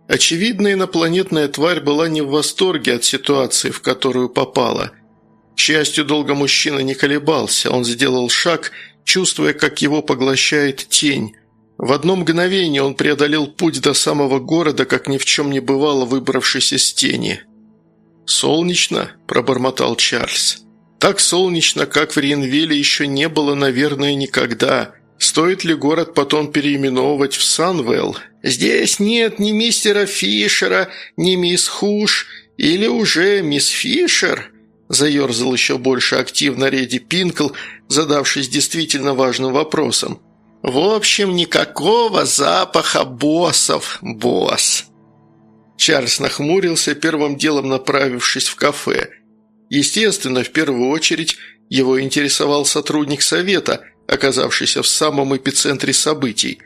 Очевидно, инопланетная тварь была не в восторге от ситуации, в которую попала. К счастью, долго мужчина не колебался, он сделал шаг – чувствуя, как его поглощает тень. В одно мгновение он преодолел путь до самого города, как ни в чем не бывало, выбравшись из тени. «Солнечно», – пробормотал Чарльз. «Так солнечно, как в Ренвилле еще не было, наверное, никогда. Стоит ли город потом переименовывать в Санвелл? Здесь нет ни мистера Фишера, ни мисс Хуш, или уже мисс Фишер?» Заерзал еще больше активно Реди Пинкл, задавшись действительно важным вопросом. «В общем, никакого запаха боссов, босс!» Чарльз нахмурился, первым делом направившись в кафе. Естественно, в первую очередь его интересовал сотрудник совета, оказавшийся в самом эпицентре событий.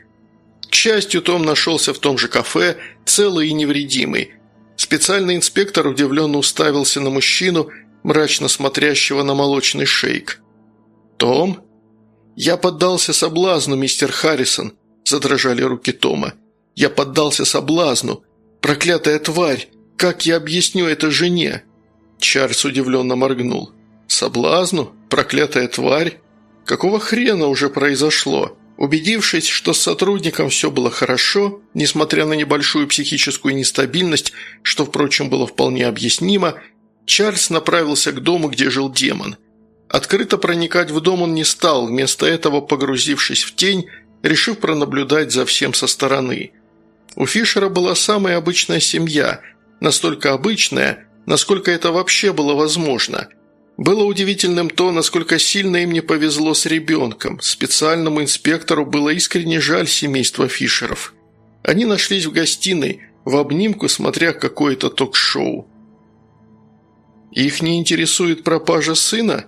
К счастью, Том нашелся в том же кафе, целый и невредимый. Специальный инспектор удивленно уставился на мужчину – мрачно смотрящего на молочный шейк. «Том?» «Я поддался соблазну, мистер Харрисон», – задрожали руки Тома. «Я поддался соблазну. Проклятая тварь! Как я объясню это жене?» Чарльз удивленно моргнул. «Соблазну? Проклятая тварь? Какого хрена уже произошло?» Убедившись, что с сотрудником все было хорошо, несмотря на небольшую психическую нестабильность, что, впрочем, было вполне объяснимо, Чарльз направился к дому, где жил демон. Открыто проникать в дом он не стал, вместо этого погрузившись в тень, решив пронаблюдать за всем со стороны. У Фишера была самая обычная семья, настолько обычная, насколько это вообще было возможно. Было удивительным то, насколько сильно им не повезло с ребенком. Специальному инспектору было искренне жаль семейства Фишеров. Они нашлись в гостиной, в обнимку, смотря какое-то ток-шоу. Их не интересует пропажа сына?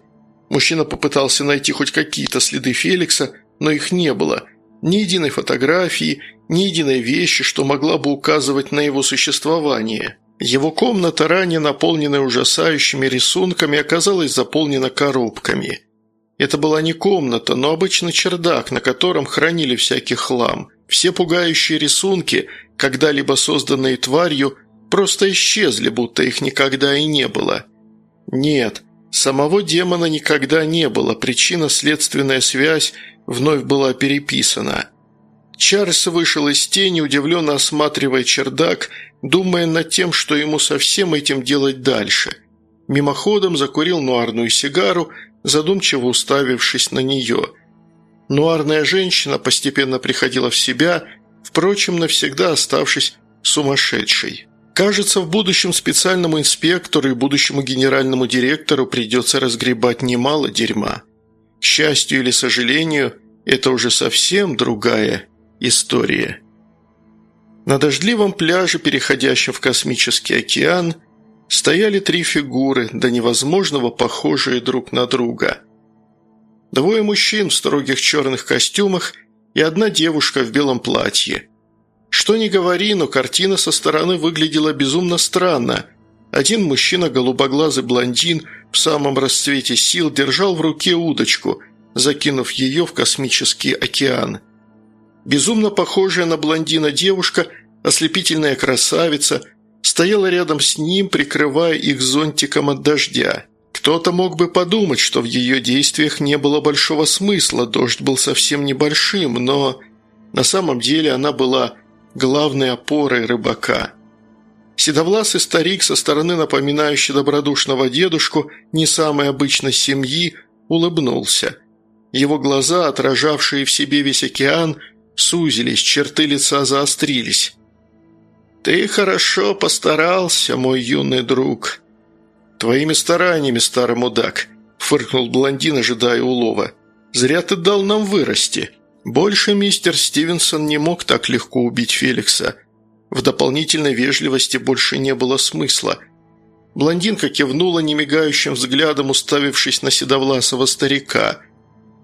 Мужчина попытался найти хоть какие-то следы Феликса, но их не было. Ни единой фотографии, ни единой вещи, что могла бы указывать на его существование. Его комната, ранее наполненная ужасающими рисунками, оказалась заполнена коробками. Это была не комната, но обычный чердак, на котором хранили всякий хлам. Все пугающие рисунки, когда-либо созданные тварью, просто исчезли, будто их никогда и не было. Нет, самого демона никогда не было, причинно-следственная связь вновь была переписана. Чарльз вышел из тени, удивленно осматривая чердак, думая над тем, что ему со всем этим делать дальше. Мимоходом закурил нуарную сигару, задумчиво уставившись на нее. Нуарная женщина постепенно приходила в себя, впрочем, навсегда оставшись сумасшедшей. Кажется, в будущем специальному инспектору и будущему генеральному директору придется разгребать немало дерьма. К счастью или сожалению, это уже совсем другая история. На дождливом пляже, переходящем в космический океан, стояли три фигуры, до невозможного похожие друг на друга. Двое мужчин в строгих черных костюмах и одна девушка в белом платье. Что ни говори, но картина со стороны выглядела безумно странно. Один мужчина, голубоглазый блондин, в самом расцвете сил держал в руке удочку, закинув ее в космический океан – Безумно похожая на блондина девушка, ослепительная красавица, стояла рядом с ним, прикрывая их зонтиком от дождя. Кто-то мог бы подумать, что в ее действиях не было большого смысла, дождь был совсем небольшим, но на самом деле она была главной опорой рыбака. Седовласый старик со стороны напоминающий добродушного дедушку не самой обычной семьи улыбнулся. Его глаза, отражавшие в себе весь океан, сузились, черты лица заострились. «Ты хорошо постарался, мой юный друг». «Твоими стараниями, старый мудак», – фыркнул блондин, ожидая улова. «Зря ты дал нам вырасти. Больше мистер Стивенсон не мог так легко убить Феликса. В дополнительной вежливости больше не было смысла». Блондинка кивнула немигающим взглядом, уставившись на седовласого старика.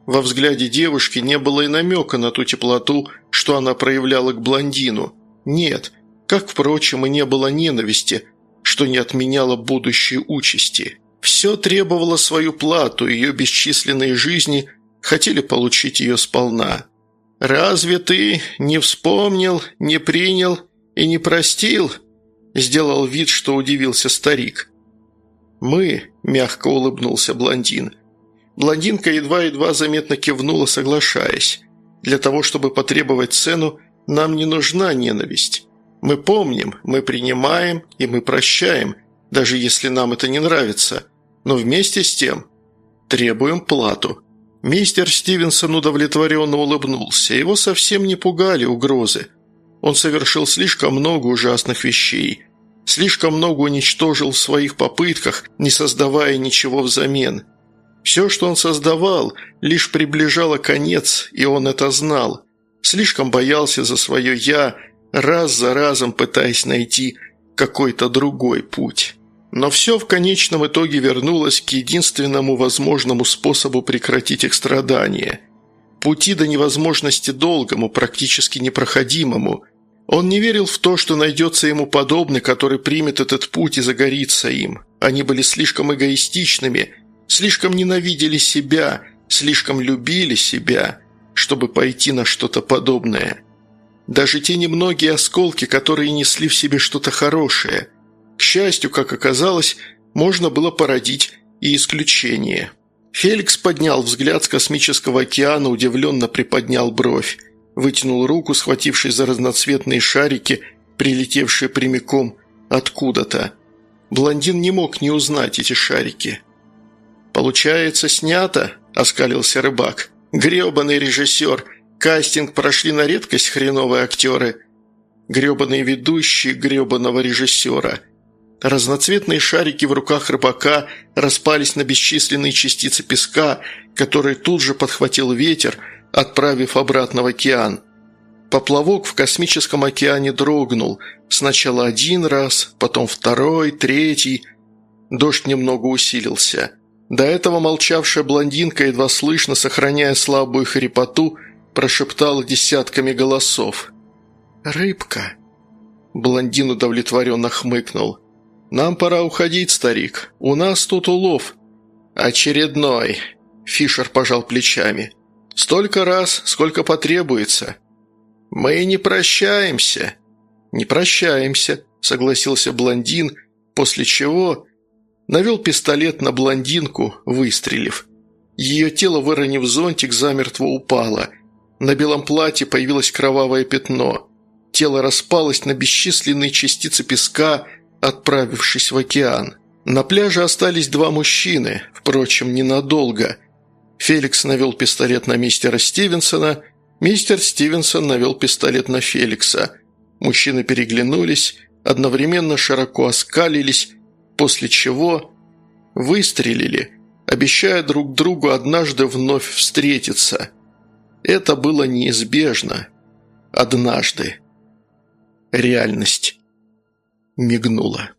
Во взгляде девушки не было и намека на ту теплоту, что она проявляла к блондину. Нет, как, впрочем, и не было ненависти, что не отменяло будущей участи. Все требовало свою плату, ее бесчисленные жизни хотели получить ее сполна. «Разве ты не вспомнил, не принял и не простил?» Сделал вид, что удивился старик. «Мы», – мягко улыбнулся блондин – Блондинка едва-едва заметно кивнула, соглашаясь. «Для того, чтобы потребовать цену, нам не нужна ненависть. Мы помним, мы принимаем и мы прощаем, даже если нам это не нравится. Но вместе с тем требуем плату». Мистер Стивенсон удовлетворенно улыбнулся. Его совсем не пугали угрозы. Он совершил слишком много ужасных вещей. Слишком много уничтожил в своих попытках, не создавая ничего взамен – все, что он создавал, лишь приближало конец, и он это знал. Слишком боялся за свое «я», раз за разом пытаясь найти какой-то другой путь. Но все в конечном итоге вернулось к единственному возможному способу прекратить их страдания. Пути до невозможности долгому, практически непроходимому. Он не верил в то, что найдется ему подобный, который примет этот путь и загорится им. Они были слишком эгоистичными – слишком ненавидели себя, слишком любили себя, чтобы пойти на что-то подобное. Даже те немногие осколки, которые несли в себе что-то хорошее. К счастью, как оказалось, можно было породить и исключение. Феликс поднял взгляд с космического океана, удивленно приподнял бровь, вытянул руку, схватившись за разноцветные шарики, прилетевшие прямиком откуда-то. Блондин не мог не узнать эти шарики – «Получается, снято?» – оскалился рыбак. «Гребаный режиссер! Кастинг прошли на редкость хреновые актеры. Гребаный ведущий гребаного режиссера». Разноцветные шарики в руках рыбака распались на бесчисленные частицы песка, которые тут же подхватил ветер, отправив обратно в океан. Поплавок в космическом океане дрогнул. Сначала один раз, потом второй, третий. Дождь немного усилился. До этого молчавшая блондинка, едва слышно, сохраняя слабую хрипоту, прошептала десятками голосов. «Рыбка!» Блондин удовлетворенно хмыкнул. «Нам пора уходить, старик. У нас тут улов». «Очередной!» Фишер пожал плечами. «Столько раз, сколько потребуется». «Мы не прощаемся». «Не прощаемся», — согласился блондин, после чего Навел пистолет на блондинку, выстрелив. Ее тело, выронив зонтик, замертво упало. На белом платье появилось кровавое пятно. Тело распалось на бесчисленные частицы песка, отправившись в океан. На пляже остались два мужчины, впрочем, ненадолго. Феликс навел пистолет на мистера Стивенсона, мистер Стивенсон навел пистолет на Феликса. Мужчины переглянулись, одновременно широко оскалились, после чего выстрелили, обещая друг другу однажды вновь встретиться. Это было неизбежно. Однажды. Реальность мигнула.